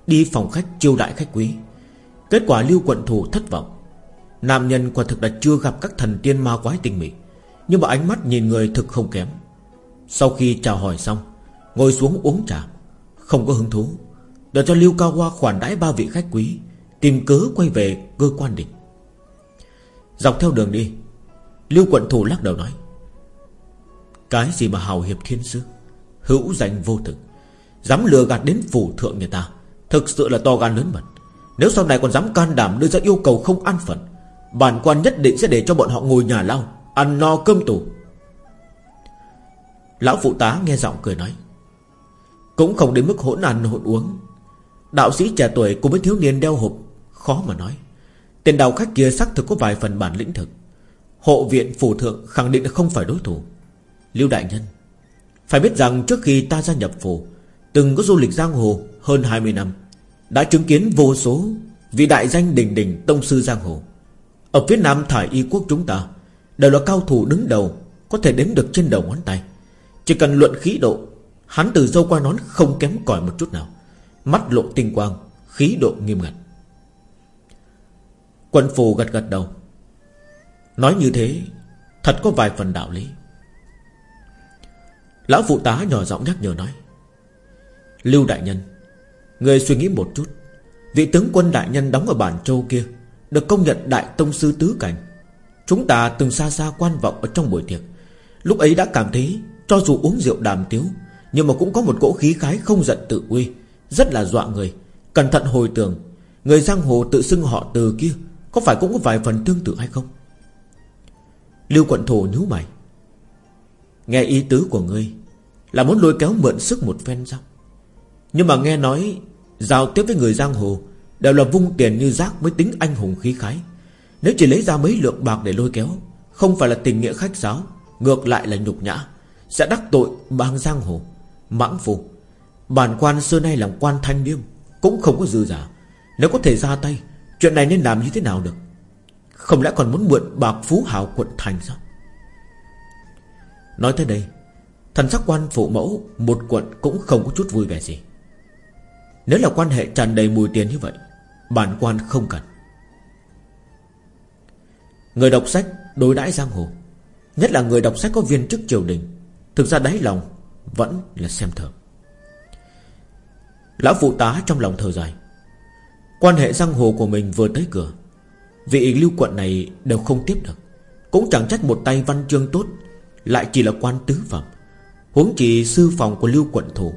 [SPEAKER 1] Đi phòng khách chiêu đại khách quý. Kết quả lưu quận thủ thất vọng. Nam nhân quả thực là chưa gặp các thần tiên ma quái tinh mỹ Nhưng mà ánh mắt nhìn người thực không kém. Sau khi chào hỏi xong, Ngồi xuống uống trà, Không có hứng thú Để cho Lưu Cao Hoa khoản đãi ba vị khách quý, Tìm cớ quay về cơ quan địch. Dọc theo đường đi, Lưu quận thủ lắc đầu nói, Cái gì mà hào hiệp thiên sư? Hữu danh vô thực, Dám lừa gạt đến phủ thượng người ta. Thực sự là to gan lớn mật. Nếu sau này còn dám can đảm đưa ra yêu cầu không an phận, Bản quan nhất định sẽ để cho bọn họ ngồi nhà lao, Ăn no cơm tù. Lão phụ tá nghe giọng cười nói, Cũng không đến mức hỗn ăn hỗn uống. Đạo sĩ trẻ tuổi cùng với thiếu niên đeo hộp, Khó mà nói. Tên đào khách kia xác thực có vài phần bản lĩnh thực. Hộ viện phủ thượng khẳng định là không phải đối thủ. Lưu đại nhân, Phải biết rằng trước khi ta gia nhập phủ Từng có du lịch giang hồ hơn 20 năm, Đã chứng kiến vô số Vị đại danh đỉnh đỉnh tông sư giang hồ. Ở phía nam thải y quốc chúng ta, Đều là cao thủ đứng đầu, Có thể đếm được trên đầu ngón tay. Chỉ cần luận khí độ, Hắn từ dâu qua nón không kém cỏi một chút nào. Mắt lộ tinh quang, Khí độ nghiêm ngặt. Quân phù gật gật đầu. Nói như thế, Thật có vài phần đạo lý. Lão phụ tá nhỏ giọng nhắc nhở nói Lưu đại nhân, Người suy nghĩ một chút. Vị tướng quân đại nhân đóng ở bản châu kia, Được công nhận đại tông sư tứ cảnh. Chúng ta từng xa xa quan vọng Ở trong buổi tiệc. Lúc ấy đã cảm thấy Cho dù uống rượu đàm tiếu, Nhưng mà cũng có một cỗ khí khái không giận tự uy, Rất là dọa người. Cẩn thận hồi tưởng, Người giang hồ tự xưng họ từ kia, Có phải cũng có vài phần tương tự hay không? Lưu quận thủ nhú mày. Nghe ý tứ của ngươi, Là muốn lôi kéo mượn sức một phen sao? Nhưng mà nghe nói, Giao tiếp với người giang hồ Đều là vung tiền như rác mới tính anh hùng khí khái. Nếu chỉ lấy ra mấy lượng bạc để lôi kéo, Không phải là tình nghĩa khách giáo Ngược lại là nhục nhã, Sẽ đắc tội bang giang hồ, Mãng phù Bản quan xưa nay làm quan thanh niêm Cũng không có dư giả. Nếu có thể ra tay, Chuyện này nên làm như thế nào được? Không lẽ còn muốn mượn bạc phú hào quận thành sao? Nói tới đây, Thần sắc quan phụ mẫu Một quận cũng không có chút vui vẻ gì. Nếu là quan hệ tràn đầy mùi tiền như vậy, Bản quan không cần. Người đọc sách đối đãi giang hồ, Nhất là người đọc sách có viên chức triều đình, Thực ra đáy lòng Vẫn là xem thường. Lão phụ tá trong lòng thở dài, Quan hệ giang hồ của mình vừa tới cửa, Vị lưu quận này đều không tiếp được, Cũng chẳng trách một tay văn chương tốt, Lại chỉ là quan tứ phẩm, Huống chỉ sư phòng của lưu quận thủ.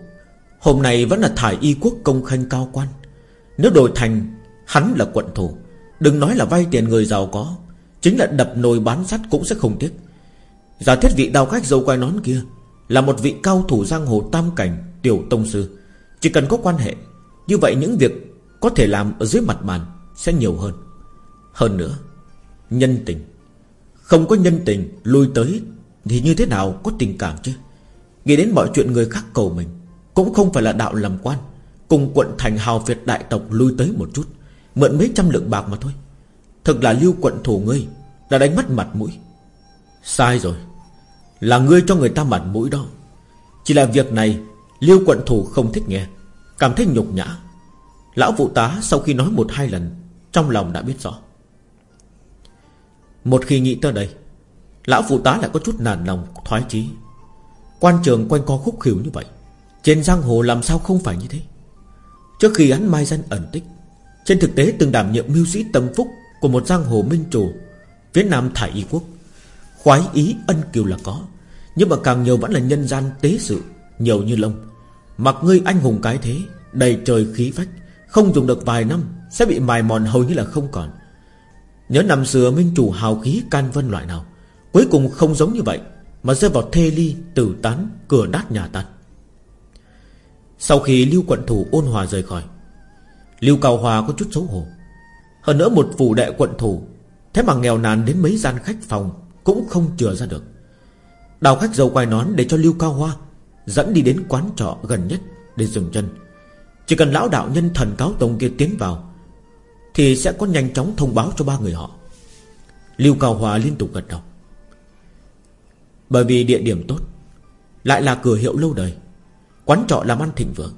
[SPEAKER 1] Hôm nay vẫn là thải y quốc công khanh cao quan. Nếu đổi thành, Hắn là quận thủ, Đừng nói là vay tiền người giàu có, Chính là đập nồi bán sắt cũng sẽ không tiếc. Giả thiết vị đào khách dâu quai nón kia Là một vị cao thủ giang hồ tam cảnh Tiểu tông sư, Chỉ cần có quan hệ, Như vậy những việc có thể làm ở dưới mặt bàn Sẽ nhiều hơn. Hơn nữa, Nhân tình. Không có nhân tình lui tới Thì như thế nào có tình cảm chứ? Nghĩ đến mọi chuyện người khác cầu mình cũng không phải là đạo làm quan, Cùng quận thành hào Việt đại tộc lui tới một chút, Mượn mấy trăm lượng bạc mà thôi. Thực là lưu quận thủ ngươi, Đã đánh mất mặt mũi. Sai rồi, Là ngươi cho người ta mặt mũi đó. Chỉ là việc này, Lưu quận thủ không thích nghe, Cảm thấy nhục nhã. Lão phụ tá sau khi nói một hai lần, Trong lòng đã biết rõ. Một khi nghĩ tới đây, Lão phụ tá lại có chút nản lòng, thoái chí. Quan trường quanh co khúc khỉu như vậy. Trên giang hồ làm sao không phải như thế? Trước khi hắn mai danh ẩn tích Trên thực tế từng đảm nhiệm mưu sĩ tâm phúc Của một giang hồ minh chủ Phía nam thải y quốc. Khoái ý ân kiều là có Nhưng mà càng nhiều vẫn là nhân gian tế sự Nhiều như lông. Mặc ngươi anh hùng cái thế Đầy trời khí phách Không dùng được vài năm Sẽ bị mài mòn hầu như là không còn. Nhớ năm xưa minh chủ hào khí can vân loại nào Cuối cùng không giống như vậy Mà rơi vào thê ly, tử tán, cửa đát nhà tắt sau khi Lưu quận thủ ôn hòa rời khỏi, Lưu Cao Hòa có chút xấu hổ. Hơn nữa một phủ đệ quận thủ, Thế mà nghèo nàn đến mấy gian khách phòng Cũng không chừa ra được. Đào khách dầu quai nón để cho Lưu Cao Hoa Dẫn đi đến quán trọ gần nhất Để dừng chân. Chỉ cần lão đạo nhân thần cáo tông kia tiến vào, Thì sẽ có nhanh chóng thông báo cho ba người họ. Lưu Cao Hòa liên tục gật đầu. Bởi vì địa điểm tốt, Lại là cửa hiệu lâu đời Quán trọ làm ăn thịnh vượng.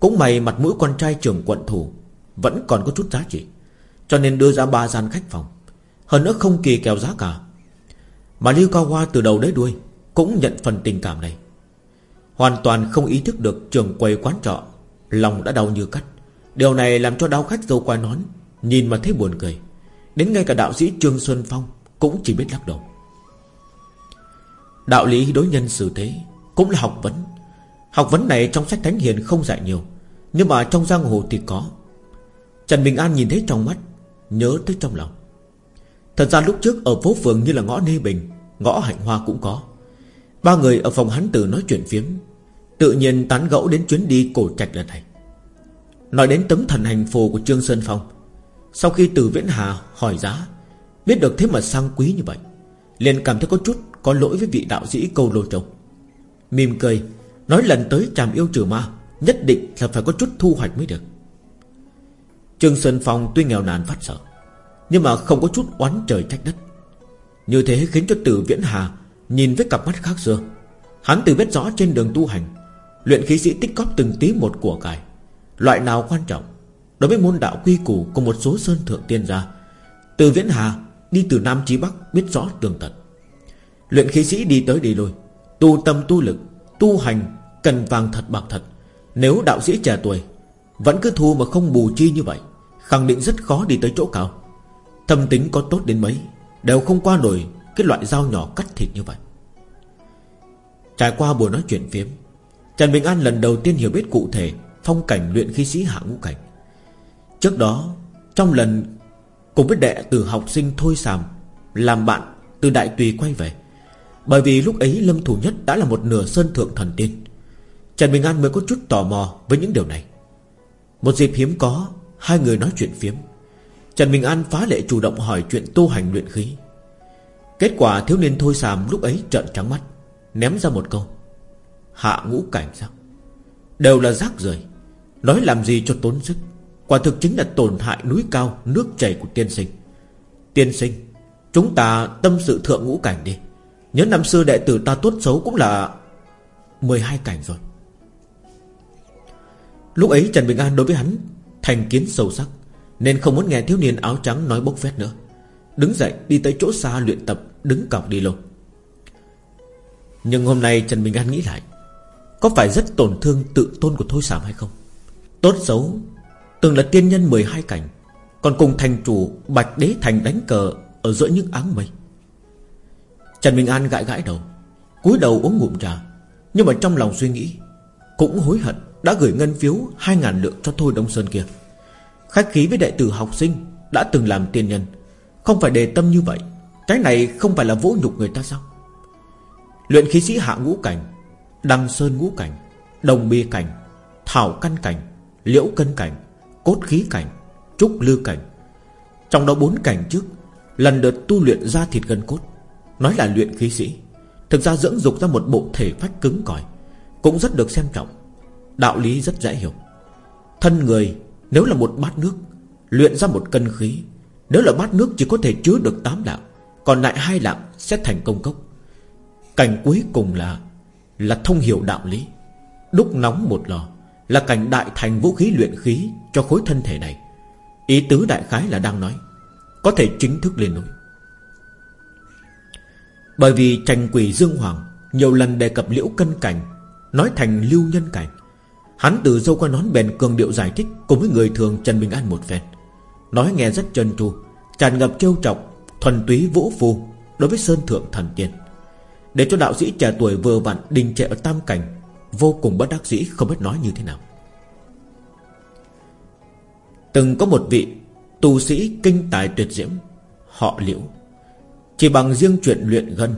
[SPEAKER 1] Cũng mày mặt mũi con trai trưởng quận thủ Vẫn còn có chút giá trị, Cho nên đưa ra ba gian khách phòng. Hơn nữa không kỳ kèo giá cả. Mà Lưu Cao Hoa từ đầu đến đuôi Cũng nhận phần tình cảm này. Hoàn toàn không ý thức được trường quầy quán trọ, Lòng đã đau như cắt. Điều này làm cho đau khách dâu qua nón Nhìn mà thấy buồn cười. Đến ngay cả đạo sĩ Trương Xuân Phong Cũng chỉ biết lắc đầu. Đạo lý đối nhân xử thế Cũng là học vấn Học vấn này trong sách Thánh Hiền không dạy nhiều, Nhưng mà trong giang hồ thì có. Trần Bình An nhìn thấy trong mắt, Nhớ tới trong lòng. Thật ra lúc trước ở phố phường như là ngõ Nê Bình, Ngõ Hạnh Hoa cũng có. Ba người ở phòng hắn tử nói chuyện phiếm, Tự nhiên tán gẫu đến chuyến đi cổ trạch lần này. Nói đến tấm thần hành phù của Trương Sơn Phong, Sau khi từ Viễn Hà hỏi giá, Biết được thế mà sang quý như vậy, liền cảm thấy có chút Có lỗi với vị đạo sĩ câu lô trông. Mỉm cười Nói lần tới chàm yêu trừ ma, Nhất định là phải có chút thu hoạch mới được. Trương Sơn Phong tuy nghèo nàn phát sợ, Nhưng mà không có chút oán trời trách đất. Như thế khiến cho tử Viễn Hà Nhìn với cặp mắt khác xưa. Hắn từ biết rõ trên đường tu hành, Luyện khí sĩ tích cóp từng tí một của cải. Loại nào quan trọng, Đối với môn đạo quy củ của một số sơn thượng tiên gia, Từ Viễn Hà Đi từ Nam Chí Bắc biết rõ tường tận. Luyện khí sĩ đi tới đi lui, Tu tâm tu lực Tu hành cần vàng thật bạc thật. Nếu đạo sĩ trẻ tuổi Vẫn cứ thu mà không bù chi như vậy, Khẳng định rất khó đi tới chỗ cao. Thâm tính có tốt đến mấy, Đều không qua nổi cái loại dao nhỏ cắt thịt như vậy. Trải qua buổi nói chuyện phiếm, Trần Bình An lần đầu tiên hiểu biết cụ thể Phong cảnh luyện khí sĩ hạ ngũ cảnh. Trước đó, Trong lần cùng với đệ tử học sinh Thôi Sàm Làm bạn từ Đại Tùy quay về bởi vì lúc ấy Lâm Thủ Nhất Đã là một nửa sơn thượng thần tiên. Trần Bình An mới có chút tò mò với những điều này. Một dịp hiếm có, Hai người nói chuyện phiếm. Trần Bình An phá lệ chủ động hỏi chuyện tu hành luyện khí. Kết quả thiếu niên thôi sàm lúc ấy trợn trắng mắt, Ném ra một câu. Hạ ngũ cảnh sao? Đều là rác rưởi, Nói làm gì cho tốn sức. Quả thực chính là tổn hại núi cao, Nước chảy của tiên sinh. Tiên sinh, Chúng ta tâm sự thượng ngũ cảnh đi. Nhớ năm xưa đệ tử ta tốt xấu cũng là 12 cảnh rồi. Lúc ấy Trần Bình An đối với hắn Thành kiến sâu sắc, Nên không muốn nghe thiếu niên áo trắng nói bốc phét nữa. Đứng dậy đi tới chỗ xa luyện tập, Đứng cọc đi luôn Nhưng hôm nay Trần Bình An nghĩ lại, Có phải rất tổn thương tự tôn của Thôi Sảm hay không? Tốt xấu, Từng là tiên nhân 12 cảnh, Còn cùng thành chủ Bạch Đế Thành đánh cờ Ở giữa những áng mây. Trần Minh An gãi gãi đầu, cúi đầu uống ngụm trà. Nhưng mà trong lòng suy nghĩ, Cũng hối hận đã gửi ngân phiếu 2.000 lượng cho Thôi Đông Sơn kia. Khách khí với đệ tử học sinh Đã từng làm tiên nhân. Không phải đề tâm như vậy, Cái này không phải là vỗ nhục người ta sao? Luyện khí sĩ hạ ngũ cảnh, Đăng sơn ngũ cảnh, Đồng bi cảnh, Thảo căn cảnh, Liễu cân cảnh, Cốt khí cảnh, Trúc lư cảnh. Trong đó bốn cảnh trước, Lần lượt tu luyện ra thịt gần cốt. Nói là luyện khí sĩ, Thực ra dưỡng dục ra một bộ thể phách cứng cỏi, Cũng rất được xem trọng. Đạo lý rất dễ hiểu. Thân người, nếu là một bát nước, Luyện ra một cân khí, Nếu là bát nước chỉ có thể chứa được 8 lạng, Còn lại hai lạng sẽ thành công cốc. Cảnh cuối cùng là Là thông hiểu đạo lý. Đúc nóng một lò Là cảnh đại thành vũ khí luyện khí Cho khối thân thể này. Ý tứ đại khái là đang nói, Có thể chính thức lên núi. Bởi vì tranh quỷ Dương Hoàng Nhiều lần đề cập liễu cân cảnh, Nói thành lưu nhân cảnh, Hắn từ dâu qua nón bèn cường điệu giải thích Cùng với người thường Trần Bình An một phen. Nói nghe rất chân tru, Tràn ngập trêu trọc Thuần túy vũ phù Đối với Sơn Thượng Thần Tiên. Để cho đạo sĩ trẻ tuổi vừa vặn đình trệ ở tam cảnh, Vô cùng bất đắc dĩ không biết nói như thế nào. Từng có một vị tu sĩ kinh tài tuyệt diễm, Họ liễu. Chỉ bằng riêng chuyện luyện gân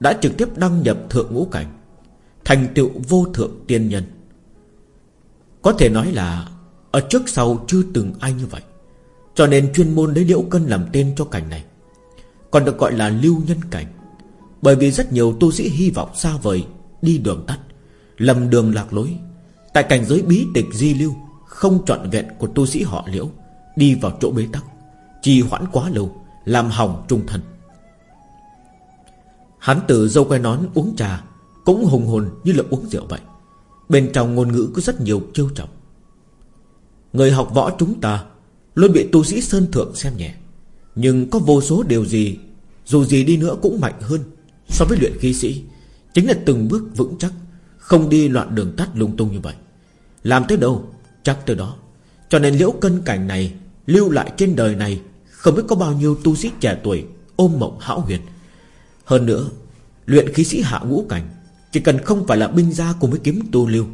[SPEAKER 1] Đã trực tiếp đăng nhập thượng ngũ cảnh, Thành tựu vô thượng tiên nhân. Có thể nói là Ở trước sau chưa từng ai như vậy, Cho nên chuyên môn lấy liễu cân làm tên cho cảnh này. Còn được gọi là lưu nhân cảnh, Bởi vì rất nhiều tu sĩ hy vọng xa vời, Đi đường tắt, Lầm đường lạc lối. Tại cảnh giới bí tịch di lưu, Không trọn vẹn của tu sĩ họ liễu, Đi vào chỗ bế tắc, Trì hoãn quá lâu, Làm hỏng trung thân. Hắn tử dâu quay nón uống trà, Cũng hùng hồn như là uống rượu vậy. Bên trong ngôn ngữ có rất nhiều trêu trọng Người học võ chúng ta Luôn bị tu sĩ Sơn Thượng xem nhẹ. Nhưng có vô số điều gì, Dù gì đi nữa cũng mạnh hơn So với luyện khí sĩ. Chính là từng bước vững chắc, Không đi loạn đường tắt lung tung như vậy. Làm tới đâu, chắc tới đó. Cho nên liễu cân cảnh này, Lưu lại trên đời này Không biết có bao nhiêu tu sĩ trẻ tuổi Ôm mộng hão huyền. Hơn nữa, Luyện khí sĩ hạ ngũ cảnh Chỉ cần không phải là binh gia cùng với kiếm tu lưu,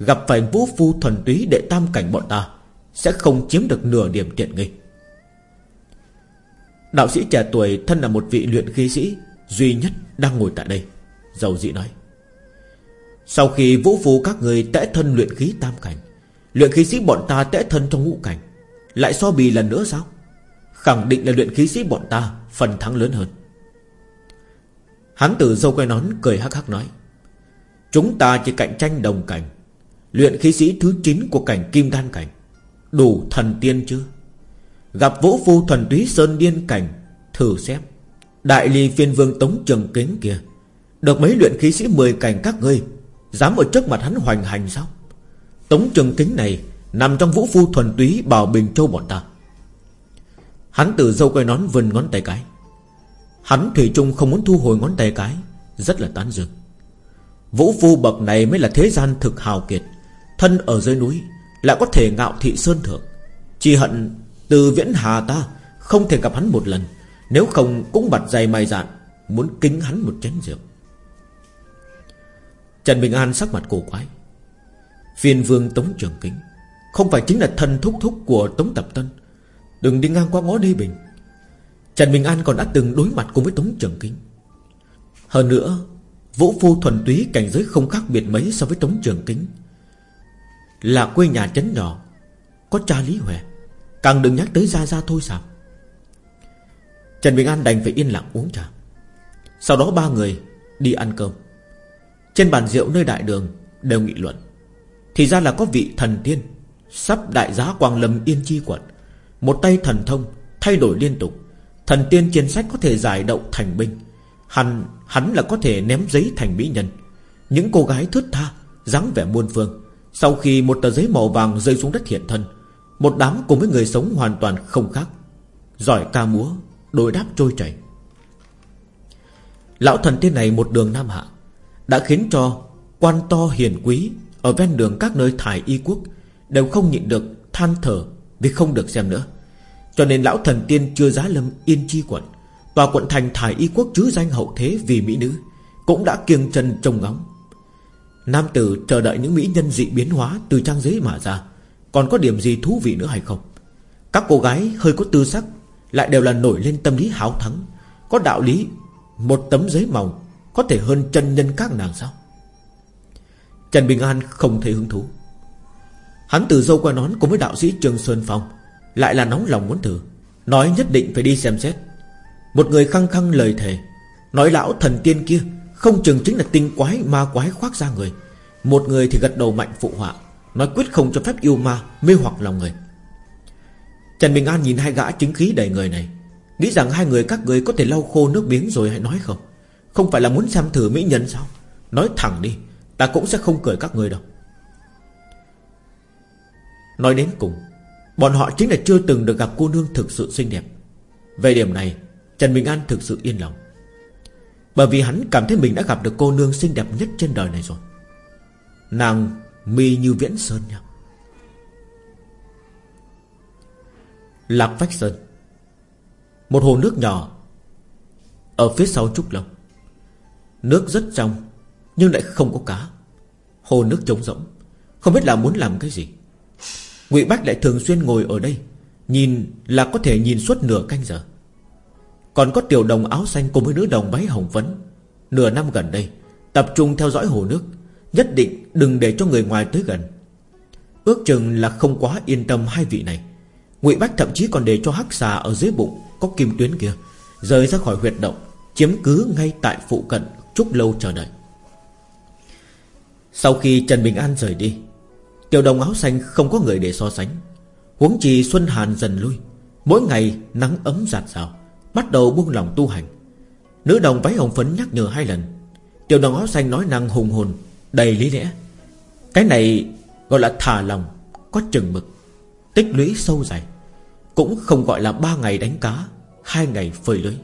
[SPEAKER 1] Gặp phải vũ phu thuần túy đệ tam cảnh bọn ta Sẽ không chiếm được nửa điểm tiện nghi. Đạo sĩ trẻ tuổi thân là một vị luyện khí sĩ Duy nhất đang ngồi tại đây, Dầu dị nói. Sau khi vũ phu các người tẽ thân luyện khí tam cảnh, Luyện khí sĩ bọn ta tẽ thân trong ngũ cảnh, Lại so bì lần nữa sao? Khẳng định là luyện khí sĩ bọn ta Phần thắng lớn hơn. Hắn tử dâu quay nón, cười hắc hắc nói, Chúng ta chỉ cạnh tranh đồng cảnh, Luyện khí sĩ thứ 9 của cảnh kim đan cảnh, Đủ thần tiên chưa Gặp vũ phu thuần túy sơn điên cảnh, Thử xem. Đại ly phiên vương tống trường kính kia, Được mấy luyện khí sĩ 10 cảnh các ngươi, Dám ở trước mặt hắn hoành hành sao? Tống trường kính này Nằm trong vũ phu thuần túy bảo bình châu bọn ta. Hắn tử dâu quay nón vươn ngón tay cái Hắn Thủy chung không muốn thu hồi ngón tay cái, Rất là tán dương. Vũ phu bậc này mới là thế gian thực hào kiệt, Thân ở dưới núi, Lại có thể ngạo thị sơn thượng. Chỉ hận từ viễn hà ta, Không thể gặp hắn một lần, Nếu không cũng bật dày mày dạn, Muốn kính hắn một chén rượu. Trần Bình An sắc mặt cổ quái. Phiên vương Tống Trường Kính, Không phải chính là thân thúc thúc của Tống Tập Tân. Đừng đi ngang qua ngõ đi Bình Trần Bình An còn đã từng đối mặt cùng với Tống Trường Kính Hơn nữa, Vũ Phu thuần túy cảnh giới không khác biệt mấy so với Tống Trường Kính Là quê nhà chấn nhỏ, Có cha Lý Huệ, Càng đừng nhắc tới Gia Gia thôi sao Trần Bình An đành phải yên lặng uống trà. Sau đó ba người đi ăn cơm. Trên bàn rượu nơi đại đường Đều nghị luận. Thì ra là có vị thần tiên, Sắp đại giá Quang Lâm Yên Chi quận. Một tay thần thông Thay đổi liên tục. Thần tiên chiến sách có thể giải đậu thành binh. Hắn hắn là có thể ném giấy thành mỹ nhân. Những cô gái thướt tha, dáng vẻ muôn phương. Sau khi một tờ giấy màu vàng rơi xuống đất hiện thân, Một đám cùng với người sống hoàn toàn không khác. Giỏi ca múa Đối đáp trôi chảy. Lão thần tiên này một đường Nam Hạ, Đã khiến cho quan to hiền quý Ở ven đường các nơi thải y quốc Đều không nhịn được than thở Vì không được xem nữa cho nên lão thần tiên chưa giá lâm yên chi quận. Tòa quận thành thải y quốc chứ danh hậu thế vì mỹ nữ, Cũng đã kiêng chân trông ngóng. Nam tử chờ đợi những mỹ nhân dị biến hóa Từ trang giấy mà ra. Còn có điểm gì thú vị nữa hay không? Các cô gái hơi có tư sắc, Lại đều là nổi lên tâm lý háo thắng. Có đạo lý, Một tấm giấy màu Có thể hơn chân nhân các nàng sao? Trần Bình An không thấy hứng thú. Hắn từ dâu qua nón cùng với đạo sĩ Trường Xuân Phong lại là nóng lòng muốn thử. Nói nhất định phải đi xem xét. Một người khăng khăng lời thề, Nói lão thần tiên kia Không chừng chính là tinh quái, ma quái khoác ra người. Một người thì gật đầu mạnh phụ họa, Nói quyết không cho phép yêu ma Mê hoặc lòng người. Trần Bình An nhìn hai gã chứng khí đầy người này, Nghĩ rằng hai người các người có thể lau khô nước miếng rồi hãy nói không? Không phải là muốn xem thử mỹ nhân sao? Nói thẳng đi, Ta cũng sẽ không cười các người đâu. Nói đến cùng Bọn họ chính là chưa từng được gặp cô nương thực sự xinh đẹp. Về điểm này, Trần Bình An thực sự yên lòng. Bởi vì hắn cảm thấy mình đã gặp được cô nương xinh đẹp nhất trên đời này rồi. Nàng mi như viễn sơn nha Lạc Vách Sơn. Một hồ nước nhỏ Ở phía sau Trúc Long Nước rất trong, Nhưng lại không có cá. Hồ nước trống rỗng. Không biết là muốn làm cái gì. Ngụy Bách lại thường xuyên ngồi ở đây, Nhìn là có thể nhìn suốt nửa canh giờ. Còn có tiểu đồng áo xanh Cùng với nữ đồng váy hồng phấn, Nửa năm gần đây, Tập trung theo dõi hồ nước, Nhất định đừng để cho người ngoài tới gần. Ước chừng là không quá yên tâm hai vị này. Ngụy Bách thậm chí còn để cho hắc xà Ở dưới bụng có kim tuyến kia, Rời ra khỏi huyệt động, Chiếm cứ ngay tại phụ cận, chút lâu chờ đợi. Sau khi Trần Bình An rời đi Tiểu đồng áo xanh không có người để so sánh. Huống chi Xuân Hàn dần lui. Mỗi ngày nắng ấm giạt rào, Bắt đầu buông lòng tu hành. Nữ đồng váy hồng phấn nhắc nhở hai lần. Tiểu đồng áo xanh nói năng hùng hồn, Đầy lý lẽ. Cái này gọi là thả lòng, Có chừng mực, Tích lũy sâu dày Cũng không gọi là ba ngày đánh cá, Hai ngày phơi lưới.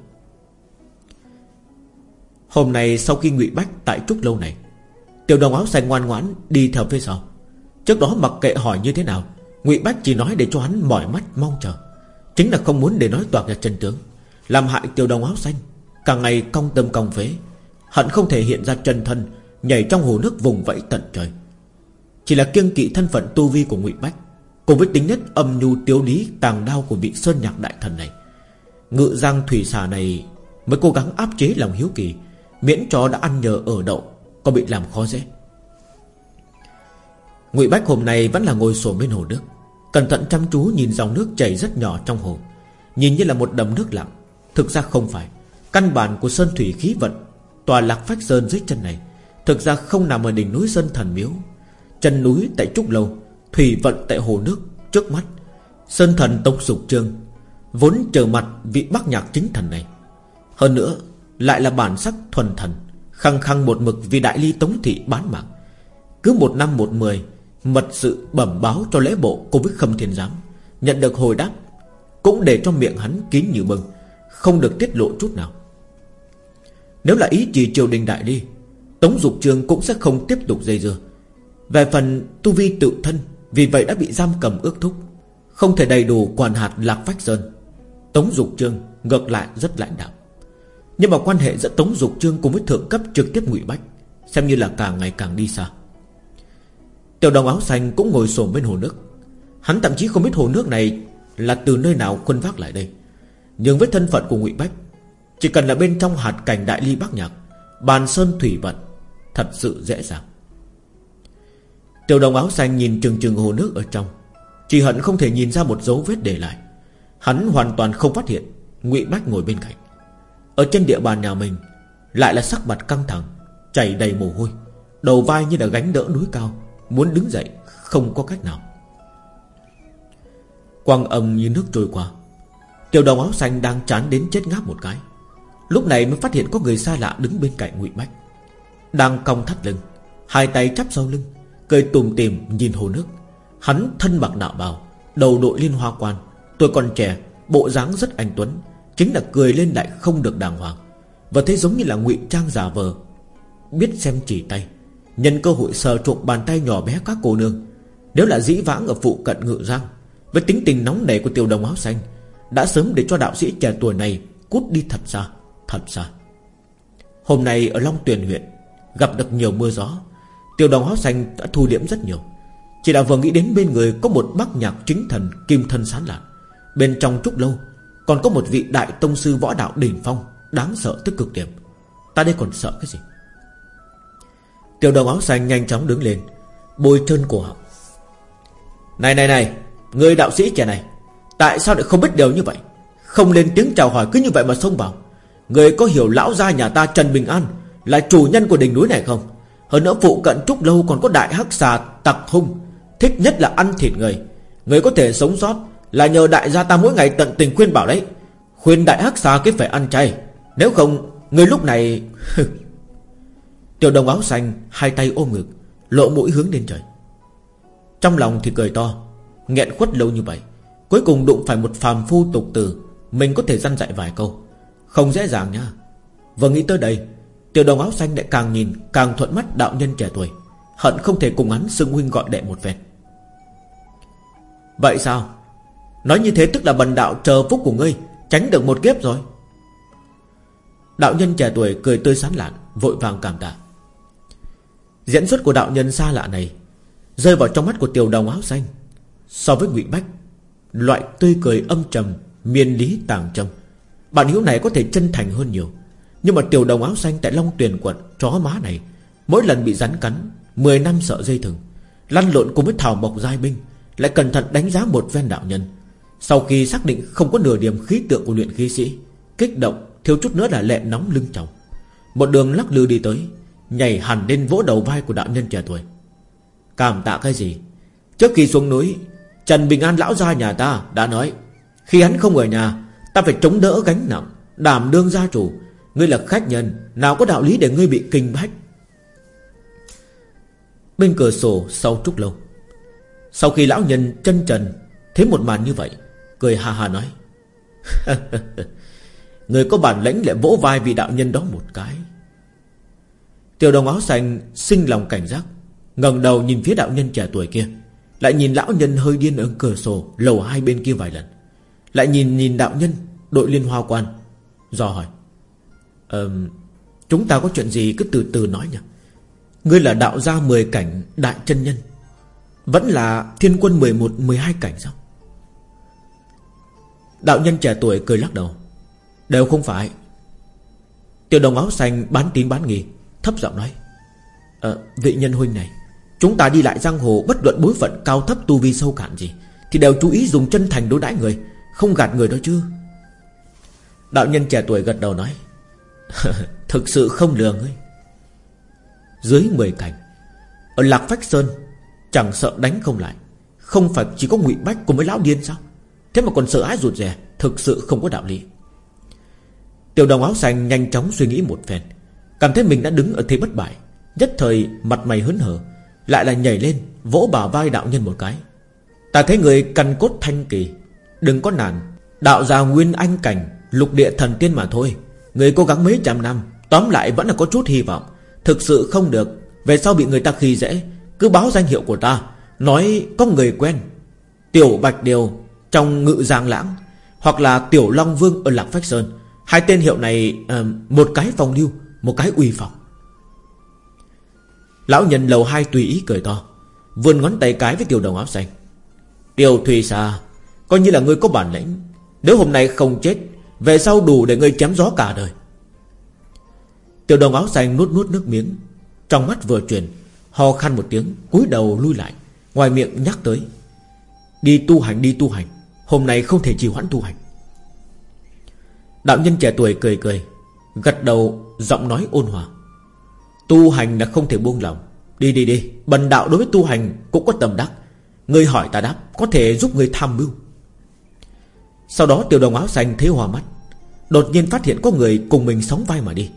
[SPEAKER 1] Hôm nay sau khi ngụy Bách tại Trúc Lâu này, Tiểu đồng áo xanh ngoan ngoãn đi theo phía sau. Trước đó mặc kệ hỏi như thế nào, ngụy Bách chỉ nói để cho hắn mỏi mắt mong chờ. Chính là không muốn để nói toạc ra chân tướng, Làm hại tiểu đồng áo xanh. Càng ngày cong tâm cong phế, Hận không thể hiện ra chân thân, Nhảy trong hồ nước vùng vẫy tận trời. Chỉ là kiêng kỵ thân phận tu vi của ngụy Bách, Cùng với tính nhất âm nhu tiếu lý Tàng đao của vị sơn nhạc đại thần này, Ngự giang thủy xà này Mới cố gắng áp chế lòng hiếu kỳ, Miễn cho đã ăn nhờ ở đậu, Có bị làm khó dễ. Ngụy Bách hôm nay vẫn là ngồi sổ bên hồ nước. Cẩn thận chăm chú nhìn dòng nước chảy rất nhỏ trong hồ. Nhìn như là một đầm nước lặng. Thực ra không phải. Căn bản của sơn thủy khí vận, Tòa lạc phách sơn dưới chân này, Thực ra không nằm ở đỉnh núi Sơn Thần Miếu. Chân núi tại Trúc Lâu, Thủy vận tại hồ nước Trước mắt. Sơn Thần Tông Dục Trương, Vốn trở mặt vị bắc nhạc chính thần này. Hơn nữa, Lại là bản sắc thuần thần, Khăng khăng một mực vì đại ly tống thị bán mạng. Cứ một năm một mười Mật sự bẩm báo cho lễ bộ Cùng với khâm thiên giám. Nhận được hồi đáp, Cũng để cho miệng hắn kín như bưng, Không được tiết lộ chút nào. Nếu là ý chỉ triều đình đại đi, Tống Dục Trương cũng sẽ không tiếp tục dây dưa. Về phần tu vi tự thân, Vì vậy đã bị giam cầm ước thúc, Không thể đầy đủ quản hạt Lạc Phách Sơn. Tống Dục Trương ngược lại rất lãnh đạo. Nhưng mà quan hệ giữa Tống Dục Trương Cùng với thượng cấp trực tiếp ngụy Bách, Xem như là càng ngày càng đi xa. Tiểu đồng áo xanh cũng ngồi xổm bên hồ nước. Hắn thậm chí không biết hồ nước này Là từ nơi nào khuân vác lại đây. Nhưng với thân phận của ngụy Bách, Chỉ cần là bên trong hạt cảnh đại ly Bắc Nhạc, Bàn sơn thủy vận, Thật sự dễ dàng. Tiểu đồng áo xanh nhìn trừng trừng hồ nước ở trong, Chỉ hận không thể nhìn ra một dấu vết để lại. Hắn hoàn toàn không phát hiện ngụy Bách ngồi bên cạnh. Ở trên địa bàn nhà mình, Lại là sắc mặt căng thẳng, Chảy đầy mồ hôi, Đầu vai như là gánh đỡ núi cao. Muốn đứng dậy, không có cách nào. Quang âm như nước trôi qua. Tiểu đồng áo xanh đang chán đến chết ngáp một cái. Lúc này mới phát hiện có người xa lạ đứng bên cạnh ngụy Bách. Đang cong thắt lưng, Hai tay chắp sau lưng, Cười tùm tìm nhìn hồ nước. Hắn thân mặc đạo bào, Đầu đội liên hoa quan Tôi còn trẻ, Bộ dáng rất anh Tuấn, Chính là cười lên lại không được đàng hoàng. Và thấy giống như là ngụy trang giả vờ, Biết xem chỉ tay. Nhân cơ hội sờ trộm bàn tay nhỏ bé các cô nương. Nếu là dĩ vãng ở phụ cận ngự giang, Với tính tình nóng nảy của tiểu đồng áo xanh, Đã sớm để cho đạo sĩ trẻ tuổi này Cút đi thật xa Thật xa. Hôm nay ở Long Tuyền huyện, Gặp được nhiều mưa gió, Tiểu đồng áo xanh đã thu điểm rất nhiều. Chỉ đã vừa nghĩ đến bên người có một bác nhạc chính thần Kim thân sán lạc Bên trong trúc lâu, Còn có một vị đại tông sư võ đạo đỉnh phong, Đáng sợ tới cực điểm. Ta đây còn sợ cái gì? Tiểu đồng áo xanh nhanh chóng đứng lên, Bôi chân cổ họng Này này này, Người đạo sĩ trẻ này, Tại sao lại không biết điều như vậy? Không lên tiếng chào hỏi cứ như vậy mà xông vào. Người có hiểu lão gia nhà ta Trần Bình An Là chủ nhân của đỉnh núi này không? Hơn nữa phụ cận Trúc Lâu còn có đại hắc xà tặc hung, Thích nhất là ăn thịt người. Người có thể sống sót Là nhờ đại gia ta mỗi ngày tận tình khuyên bảo đấy. Khuyên đại hắc xà cái phải ăn chay. Nếu không, Người lúc này <laughs> Tiểu đồng áo xanh, Hai tay ôm ngực, Lộ mũi hướng lên trời. Trong lòng thì cười to, Nghẹn khuất lâu như vậy. Cuối cùng đụng phải một phàm phu tục tử, Mình có thể dăn dạy vài câu. Không dễ dàng nha Vừa nghĩ tới đây, Tiểu đồng áo xanh lại càng nhìn Càng thuận mắt đạo nhân trẻ tuổi, Hận không thể cùng hắn xưng huynh gọi đệ một vẹn Vậy sao? Nói như thế tức là bần đạo chờ phúc của ngươi, Tránh được một kiếp rồi. Đạo nhân trẻ tuổi cười tươi sán lạn, Vội vàng cảm tạ. Diễn xuất của đạo nhân xa lạ này Rơi vào trong mắt của tiểu đồng áo xanh. So với ngụy Bách, Loại tươi cười âm trầm, Miên lý tàng trầm, Bạn hữu này có thể chân thành hơn nhiều. Nhưng mà tiểu đồng áo xanh tại Long Tuyền quận, Chó má này, Mỗi lần bị rắn cắn 10 năm sợ dây thừng, Lăn lộn cùng với Thảo Mộc Giai Binh, Lại cẩn thận đánh giá một ven đạo nhân. Sau khi xác định không có nửa điểm khí tượng của luyện khí sĩ, Kích động, Thiếu chút nữa là lệ nóng lưng chồng Một đường lắc lư đi tới Nhảy hẳn lên vỗ đầu vai của đạo nhân trẻ tuổi. Cảm tạ cái gì? Trước khi xuống núi, Trần Bình An lão gia nhà ta đã nói, Khi hắn không ở nhà, Ta phải chống đỡ gánh nặng, Đảm đương gia chủ. Ngươi là khách nhân, Nào có đạo lý để ngươi bị kinh bách? Bên cửa sổ sau trúc lâu, Sau khi lão nhân chân trần Thấy một màn như vậy, Cười ha ha nói <laughs> Người có bản lĩnh lại vỗ vai vị đạo nhân đó một cái. Tiểu đồng áo xanh sinh lòng cảnh giác ngẩng đầu nhìn phía đạo nhân trẻ tuổi kia Lại nhìn lão nhân hơi điên ở cửa sổ Lầu hai bên kia vài lần Lại nhìn nhìn đạo nhân Đội liên hoa quan Do hỏi um, Chúng ta có chuyện gì cứ từ từ nói nhỉ? Ngươi là đạo gia 10 cảnh đại chân nhân Vẫn là thiên quân 11, 12 cảnh sao? Đạo nhân trẻ tuổi cười lắc đầu Đều không phải. Tiểu đồng áo xanh bán tín bán nghi Thấp giọng nói à, Vị nhân huynh này Chúng ta đi lại giang hồ bất luận bối phận cao thấp tu vi sâu cạn gì Thì đều chú ý dùng chân thành đối đãi người Không gạt người đó chứ. Đạo nhân trẻ tuổi gật đầu nói <laughs> Thực sự không lừa ngươi. Dưới 10 cảnh Ở Lạc Phách Sơn Chẳng sợ đánh không lại Không phải chỉ có ngụy Bách cùng với lão điên sao? Thế mà còn sợ ái rụt rè Thực sự không có đạo lý. Tiểu đồng áo xanh nhanh chóng suy nghĩ một phen Cảm thấy mình đã đứng ở thế bất bại. Nhất thời mặt mày hớn hở Lại là nhảy lên Vỗ bả vai đạo nhân một cái. Ta thấy người căn cốt thanh kỳ. Đừng có nản. Đạo già nguyên anh cảnh Lục địa thần tiên mà thôi. Người cố gắng mấy trăm năm Tóm lại vẫn là có chút hy vọng. Thực sự không được. Về sau bị người ta khi dễ Cứ báo danh hiệu của ta Nói có người quen. Tiểu Bạch Điều Trong ngự giang lãng Hoặc là Tiểu Long Vương ở Lạc Phách Sơn Hai tên hiệu này uh, Một cái phòng lưu. Một cái uy phong. Lão nhân lầu hai tùy ý cười to, Vươn ngón tay cái với tiểu đồng áo xanh. Tiểu Thùy xa Coi như là ngươi có bản lĩnh, Nếu hôm nay không chết, Về sau đủ để ngươi chém gió cả đời. Tiểu đồng áo xanh nuốt nuốt nước miếng, Trong mắt vừa chuyển, Ho khăn một tiếng, cúi đầu lui lại, Ngoài miệng nhắc tới. Đi tu hành, đi tu hành, Hôm nay không thể trì hoãn tu hành. Đạo nhân trẻ tuổi cười cười, Gật đầu giọng nói ôn hòa. Tu hành là không thể buông lòng. Đi đi đi. Bần đạo đối với tu hành cũng có tầm đắc. Người hỏi ta đáp, Có thể giúp người tham mưu. Sau đó tiểu đồng áo xanh thấy hòa mắt. Đột nhiên phát hiện có người cùng mình sóng vai mà đi.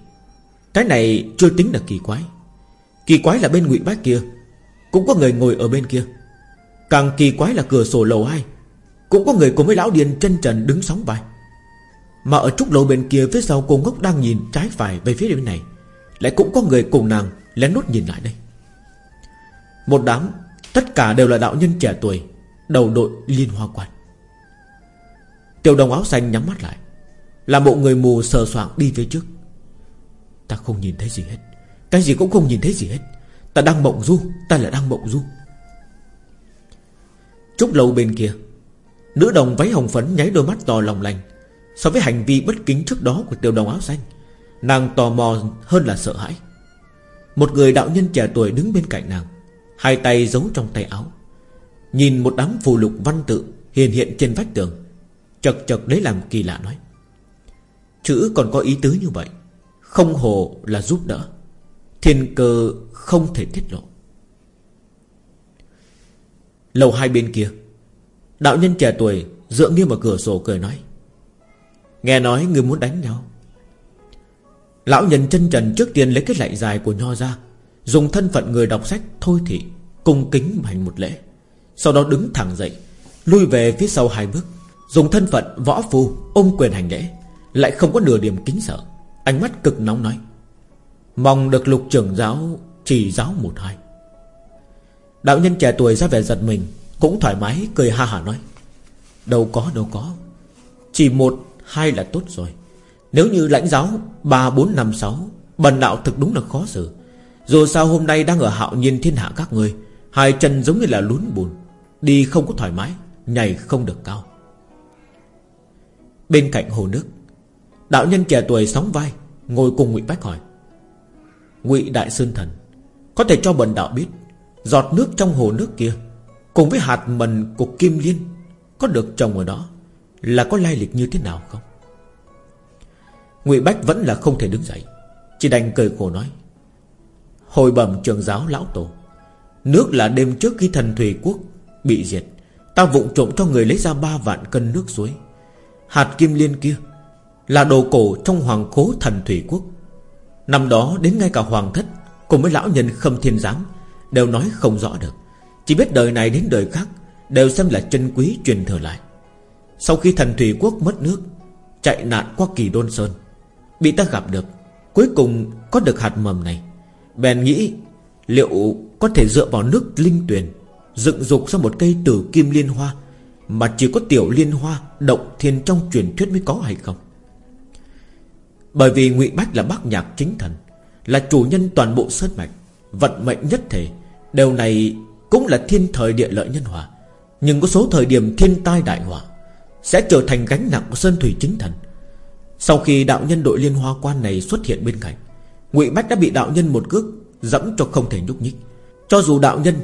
[SPEAKER 1] Cái này chưa tính là kỳ quái. Kỳ quái là bên ngụy bác kia. Cũng có người ngồi ở bên kia. Càng kỳ quái là cửa sổ lầu hai. Cũng có người cùng với lão điên chân trần đứng sóng vai. Mà ở trúc lầu bên kia phía sau cô ngốc đang nhìn trái phải về phía bên này, lại cũng có người cùng nàng lén nút nhìn lại đây. Một đám, Tất cả đều là đạo nhân trẻ tuổi, Đầu đội liên hoa quan. Tiểu đồng áo xanh nhắm mắt lại, Là bộ người mù sờ soạng đi phía trước. Ta không nhìn thấy gì hết, Cái gì cũng không nhìn thấy gì hết. Ta đang mộng du, Ta lại đang mộng du. Trúc lâu bên kia, Nữ đồng váy hồng phấn nháy đôi mắt to lòng lành So với hành vi bất kính trước đó của tiểu đồng áo xanh, Nàng tò mò hơn là sợ hãi. Một người đạo nhân trẻ tuổi đứng bên cạnh nàng, Hai tay giấu trong tay áo, Nhìn một đám phù lục văn tự Hiện hiện trên vách tường, Chật chật lấy làm kỳ lạ nói, Chữ còn có ý tứ như vậy, Không hồ là giúp đỡ, Thiên cơ không thể tiết lộ. Lầu hai bên kia, Đạo nhân trẻ tuổi Dựa nghiêng vào cửa sổ cười nói Nghe nói người muốn đánh nhau. Lão nhân chân trần trước tiên lấy cái lạy dài của nho ra, Dùng thân phận người đọc sách thôi thị Cung kính hành một lễ. Sau đó đứng thẳng dậy, Lui về phía sau hai bước, Dùng thân phận võ phu ôm quyền hành lễ, Lại không có nửa điểm kính sợ. Ánh mắt cực nóng nói, Mong được lục trưởng giáo Chỉ giáo một hai. Đạo nhân trẻ tuổi ra vẻ giật mình, Cũng thoải mái cười ha hả nói, Đâu có đâu có. Chỉ một hai là tốt rồi. Nếu như lãnh giáo 3, 4, 5, 6 Bần đạo thực đúng là khó xử. Dù sao hôm nay đang ở hạo nhiên thiên hạ các người Hai chân giống như là lún bùn Đi không có thoải mái Nhảy không được cao. Bên cạnh hồ nước Đạo nhân trẻ tuổi sóng vai Ngồi cùng ngụy Bách hỏi. Ngụy Đại Sơn Thần Có thể cho bần đạo biết Giọt nước trong hồ nước kia Cùng với hạt mần của Kim Liên Có được trồng ở đó? Là có lai lịch như thế nào không? Ngụy Bách vẫn là không thể đứng dậy. Chỉ đành cười khổ nói, Hồi bẩm trường giáo lão tổ, Nước là đêm trước khi thần Thủy Quốc Bị diệt, Ta vụng trộm cho người lấy ra ba vạn cân nước suối. Hạt kim liên kia Là đồ cổ trong hoàng khố thần Thủy Quốc. Năm đó đến ngay cả hoàng thất, Cùng với lão nhân khâm thiên giám Đều nói không rõ được. Chỉ biết đời này đến đời khác, Đều xem là chân quý truyền thừa lại. Sau khi thần Thủy Quốc mất nước, Chạy nạn qua kỳ đôn sơn, Bị ta gặp được, Cuối cùng có được hạt mầm này. Bèn nghĩ Liệu có thể dựa vào nước linh tuyền Dựng dục ra một cây tử kim liên hoa Mà chỉ có tiểu liên hoa Động thiên trong truyền thuyết mới có hay không? Bởi vì ngụy Bách là bác nhạc chính thần, Là chủ nhân toàn bộ sơn mạch, Vận mệnh nhất thể, Điều này cũng là thiên thời địa lợi nhân hòa. Nhưng có số thời điểm thiên tai đại họa sẽ trở thành gánh nặng của Sơn Thủy chính thần. Sau khi đạo nhân đội liên hoa quan này xuất hiện bên cạnh, ngụy Bách đã bị đạo nhân một cước Dẫm cho không thể nhúc nhích. Cho dù đạo nhân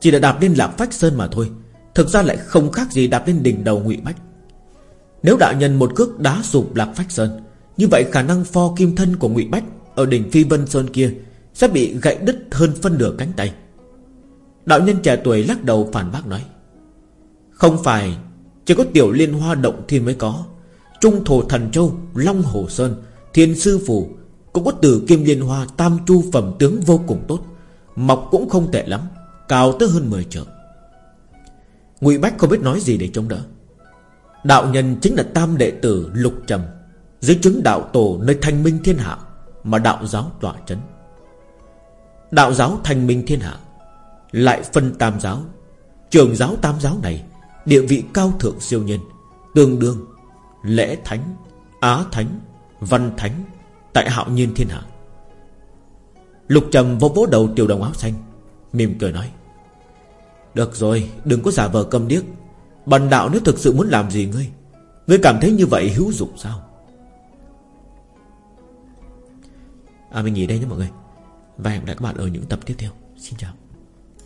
[SPEAKER 1] Chỉ là đạp lên lạc phách sơn mà thôi, Thực ra lại không khác gì đạp lên đỉnh đầu ngụy Bách. Nếu đạo nhân một cước đá sụp lạc phách sơn, Như vậy khả năng pho kim thân của ngụy Bách Ở đỉnh phi vân sơn kia Sẽ bị gãy đứt hơn phân nửa cánh tay. Đạo nhân trẻ tuổi lắc đầu phản bác nói, Không phải chỉ có tiểu liên hoa động thiên mới có. Trung thổ thần châu, Long hồ sơn, Thiên sư phủ cũng có từ kim liên hoa tam chu phẩm tướng vô cùng tốt. Mọc cũng không tệ lắm, Cao tới hơn 10 trượng. Ngụy Bách không biết nói gì để chống đỡ. Đạo nhân chính là tam đệ tử Lục Trầm, Dưới chứng đạo tổ nơi thanh minh thiên hạ Mà đạo giáo tỏa chấn Đạo giáo thanh minh thiên hạ Lại phân tam giáo, Trường giáo tam giáo này Địa vị cao thượng siêu nhân, Tương đương, Lễ thánh, Á thánh, Văn thánh, Tại hạo nhiên thiên hạ. Lục trầm vô vỗ đầu tiểu đồng áo xanh, Mỉm cười nói, Được rồi, đừng có giả vờ câm điếc. Bần đạo nếu thực sự muốn làm gì ngươi Ngươi cảm thấy như vậy hữu dụng sao? À mình nghỉ đây nhé mọi người. Và hẹn gặp lại các bạn ở những tập tiếp theo. Xin chào.